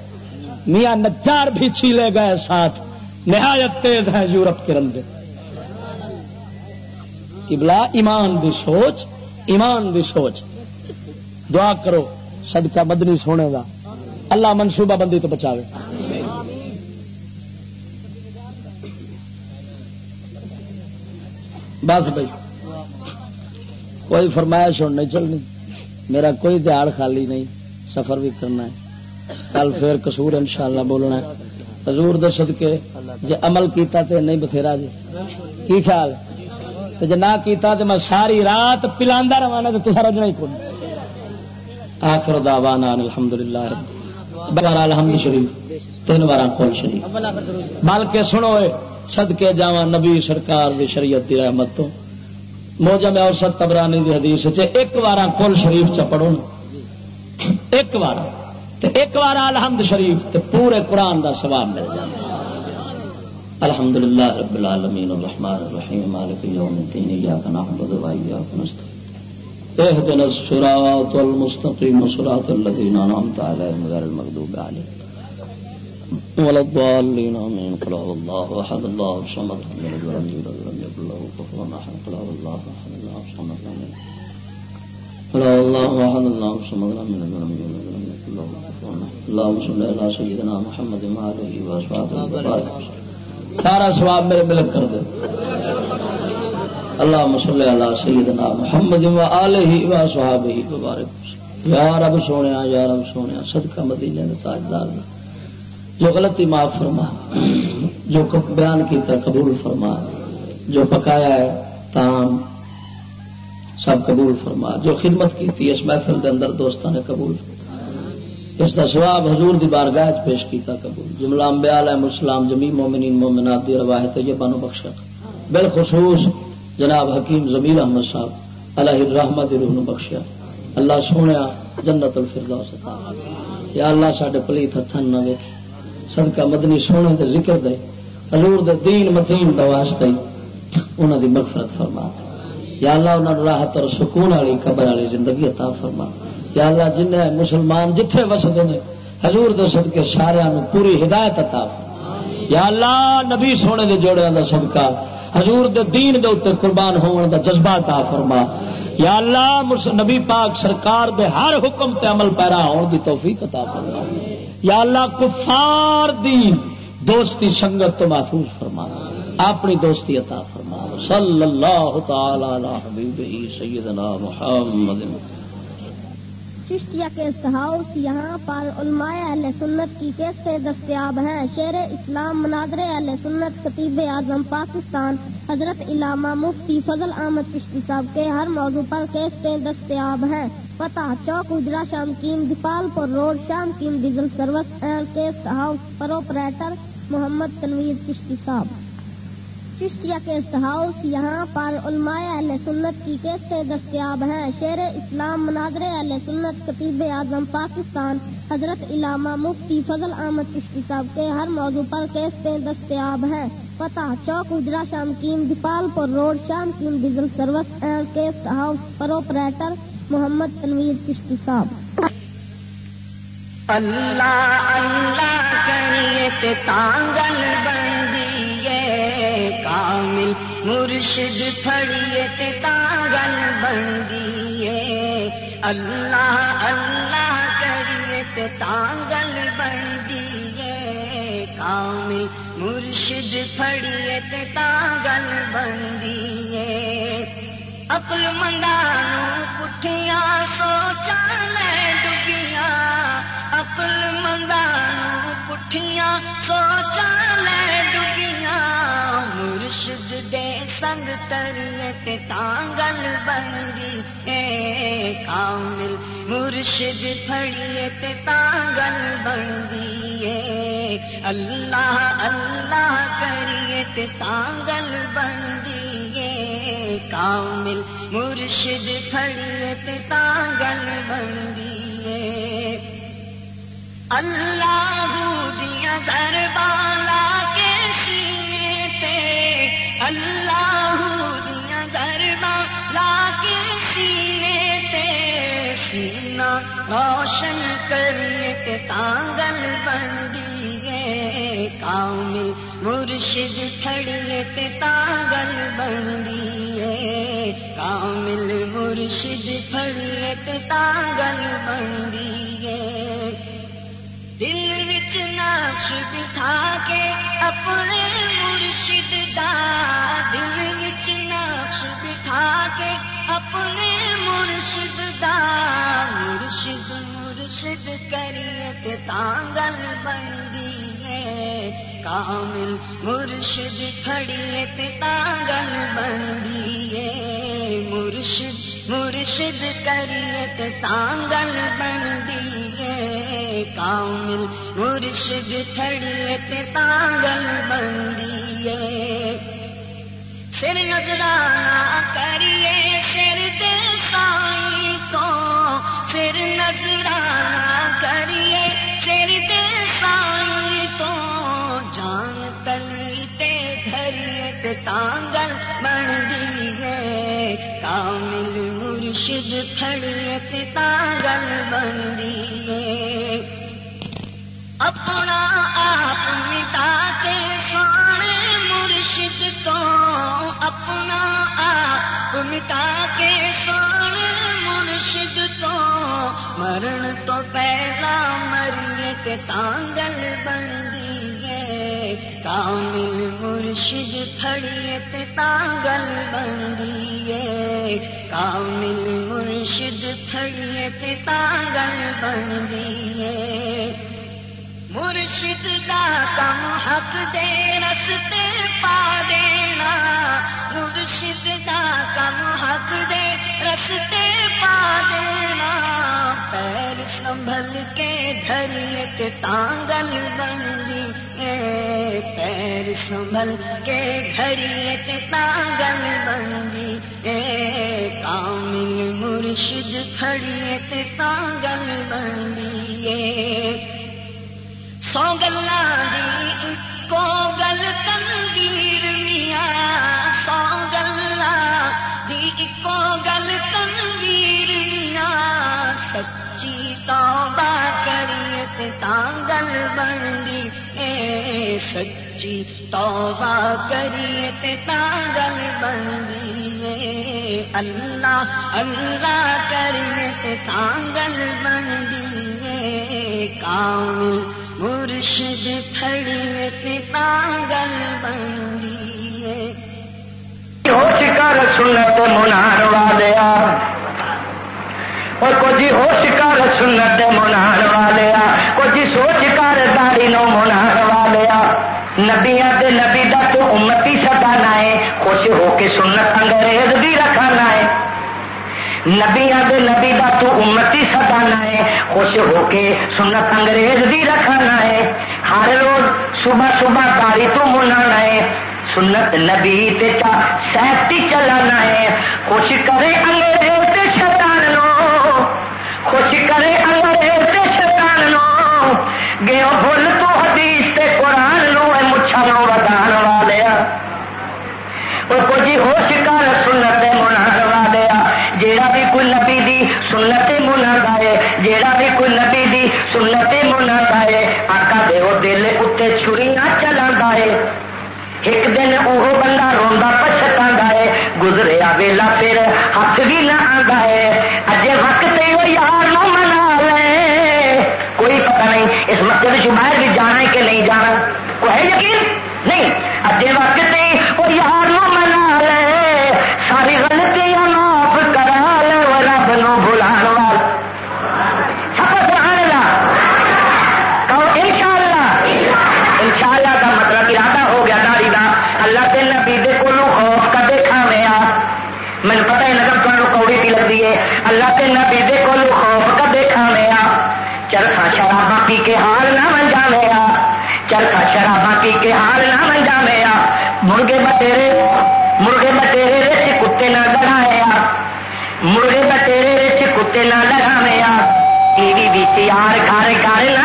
میاں نجار بھی چھیلے گئے ساتھ۔ نہایت تیز ہے یورپ کے رندے۔ ابلا ایمان دی سوچ، ایمان دی سوچ۔ دعا کرو، صدقہ مدنی سونے کا اللہ منصوبہ بندی تو بچاوے۔ بس بھائی، کوئی فرمائش نہیں چلنی۔ میرا کوئی دیہڑ خالی نہیں، سفر بھی کرنا ہے۔ کل پھر کسور ان شاء اللہ بولنا ہے۔ حضور دسد کے جی عمل کیتا تے نہیں بتھیرا جی۔ کی خیال؟ جی نہ کیتا تے میں ساری رات پلا رہا تو تصا رجنا ہی کون۔ آخر دعوانا الحمدللہ بار الحمد شریف۔ تین بار کھول شریف۔ بلکہ سنو سد کے جا نبی سرکار دی شریعت دی رحمت تو۔ موجہ میں اور سب تبرانی دی حدیث ہے۔ ایک بار کل شریف چ پڑھو ایک بار ایک بار الحمد شریف تے پورے قرآن دا ثواب مل جائے۔ الحمد للہ رب العالمین الرحمن الرحیم، مالک یوم الدین، ایاک نعبد و ایاک نستعین۔ اهدنا الصراط المستقیم، صراط الذین انعمت علیہم غیر المغضوب علیہم۔ ولا الضالين امين قل هو الله احد الله الصمد لم يلد ولم يولد ولم يكن له كفوا احد قل هو الله احد الله الصمد لم قل هو الله احد الله الصمد لم يلد ولم يولد ولم يكن له كفوا احد اللهم صل على سيدنا محمد وعلى اله وصحبه سارا ثواب میرے ملک کر دے اللهم صل على سيدنا محمد وعلى اله وصحبه وبارك یا رب سونیا یا رب سونیا صدقہ مدینے دے تاجدار جو غلطی معاف فرما جو بیان کیتا قبول فرما جو پکایا ہے تام سب قبول فرما۔ جو خدمت کی اس محفل کے اندر دوستوں نے قبول۔ اس کا سواب حضور دی بارگاہ پیش کیتا قبول۔ جملہ امبیا علیہ السلام جمی مومنین، مومنات دی روایت یہ بانو بخشا۔ بالخصوص جناب حکیم زمیر احمد صاحب، علیہ الرحمت روح بخشیا اللہ سونے جنت الفردوس یا اللہ ساڈے پلیت ہتھن نہ ویکھی صدقہ مدنی سونے دے ذکر دے، حضور دے دین متین دا واسطے۔ انہاں دی مغفرت فرما یا اللہ، انہاں نوں راحت اور سکون والی قبر والی زندگی عطا فرما۔ یا اللہ جن مسلمان جتھے وسدے نے، حضور دے صدقے سارے پوری ہدایت عطا فرما۔ یا اللہ، نبی سونے دے جوڑیاں دا صدقہ، حضور دے دین دے اوتے قربان ہون دا جذبہ عطا فرما۔ یا اللہ نبی پاک سرکار دے ہر حکم تے عمل پیرا ہون دی توفیق عطا فرما۔ یا اللہ، کفار دی دوستی سنگت تو محفوظ فرما۔ اپنی دوستی عطا فرما۔ صلی اللہ تعالی علی حبیبہ سیدنا محمد. چشتیہ کے ہاؤس یہاں پر علماء اہل سنت کی کیسے دستیاب ہیں؟ شیر اسلام مناظر اہل سنت قطیب اعظم پاکستان، حضرت علامہ مفتی فضل احمد چشتی صاحب کے ہر موضوع پر کیسٹیں دستیاب ہیں؟ پتہ چوک، اجرا، شام کیم دیپال پور روڈ، شام came diesel service and cassette house proprietor Muhammad Tanveer Chishti صاحب۔ چشتیہ کیسٹ ہاؤس یہاں پر علماء اہل سنت کی کیسٹیں دستیاب ہیں؟ شیر اسلام مناظر اہل سنت قطیب اعظم پاکستان، حضرت علامہ مفتی فضل احمد چشتی صاحب کے ہر موضوع پر کیسٹیں دستیاب ہیں؟ پتہ چوک، اجرا شام کیم دیپال پور روڈ، شام came diesel service and cassette house proprietor Muhammad Tanveer Chishti صاحب۔ اللہ اللہ کریے تانگل بندی کامل مرشد پھڑیے تے تاگل بن دیے اللہ اللہ کریے تے بن دیے کامل، مرشد پھڑیے تے تاگل بن دیے اقل مندانو پٹھیاں سوچا لے ڈبیاں اقل مندانو پٹھیاں سوچا لے ڈبیاں مرشد دے سنگ تریت تانگل بندی اے کامل مرشد پھڑیت تانگل بندی اے اللہ اللہ کریت تانگل بندی اے کامل مرشد پھڑیت تانگل بندی اے اللہ دیا دربالا کے اللہ دیا گربا لا کے سینے تے سینا روشن کریے کہ تانگل بن دیے کامل مرشد کھڑیے تے تانگل بن دیے کامل مرشد کھڑیے تے تانگل بن دیے دل وچ نقش بٹھا کے اپنے مرشد دا دل وچ نقش بٹھا کے اپنے مرشد دا مرشد مرشد کریے تانگل بندی ہے۔ کامل مرشد کھڑیے تانگل بندی ہے۔ مرشد مرشد کریے تانگل بندی ہے کامل مرشد کھڑیے تانگل بندی ہے سر نظرانہ کریے سر دے سائی تو۔ سر نظرانہ کریے سر دے سائی تو۔ جان تلی تے دھریے تانگل بن دیے کامل مرشد کھڑیے تانگل بن دیے اپنا آپ مٹا کے سونے مرشد تو اپنا آپ مٹا کے سونے مرشد تو مرن تو پہلا مریے کے تانگل بن کامل مرشد کھڑیے تانگل بن کامل مرشد کھڑیے تے تانگل بن مرشد دا کم حق دے رستے پا دینا۔ مرشد دا کم حق دے رستے پا دینا۔ پیر سنبھل کے دھریے تانگل بندی اے پیر سنبھل کے دھریے تانگل بندی اے کامل مرشد کھڑیے تانگل بندی اے سو گلا گل تنویر تانگل بنڈی اے سچی توبہ کریے تانگل بندی، اے اللہ اللہ کریے تانگل بندی، اے کامل مرشد کھڑی تانگل بندی کر سنت منان والیا اور کچھ ہوش کر سنت منان والیا کچھ سوچ کر داری نو منان والیا نبیا نبی دا تو امتی سدانا ہے خوش ہو کے سنت انگریز بھی رکھنا ہے نبیا نبی دا تو امتی سدانا ہے خوش ہو کے سنت انگریز بھی رکھنا ہے ہر روز صبح صبح داری تو منانا ہے سنت نبی سہتی چلانا ہے خوش کرے انگریز وی بھی کھارے کھارے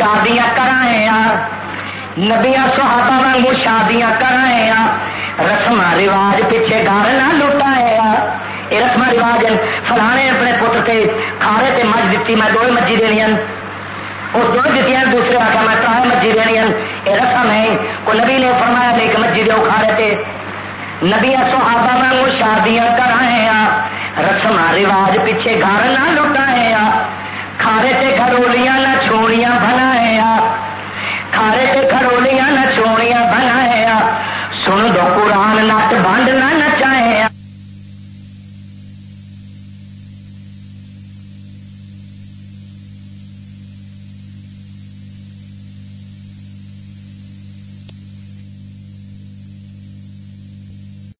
شادیاں کرائیں نبیا سہاگا واگ شادیاں کرائیں رسم رواج پیچھے گھر نہ لوٹائے یہ رسم رواج فلانے اپنے پتر کے کھارے سے مجھ دیتی میں دو مجھے دینی ہیں وہ دو دیتی دوسرے آخر میں ترائے مجھے دینی ہیں یہ رسم ہے کو نبی نے فرمایا نہیں ایک مجھے دو کھارے سے نبیا سہاگا واگ شادیاں کرائیں رسم رواج پیچھے گھر نہ لوٹائے کھارے سے گھرولیاں نہ چھوڑیاں، بھلا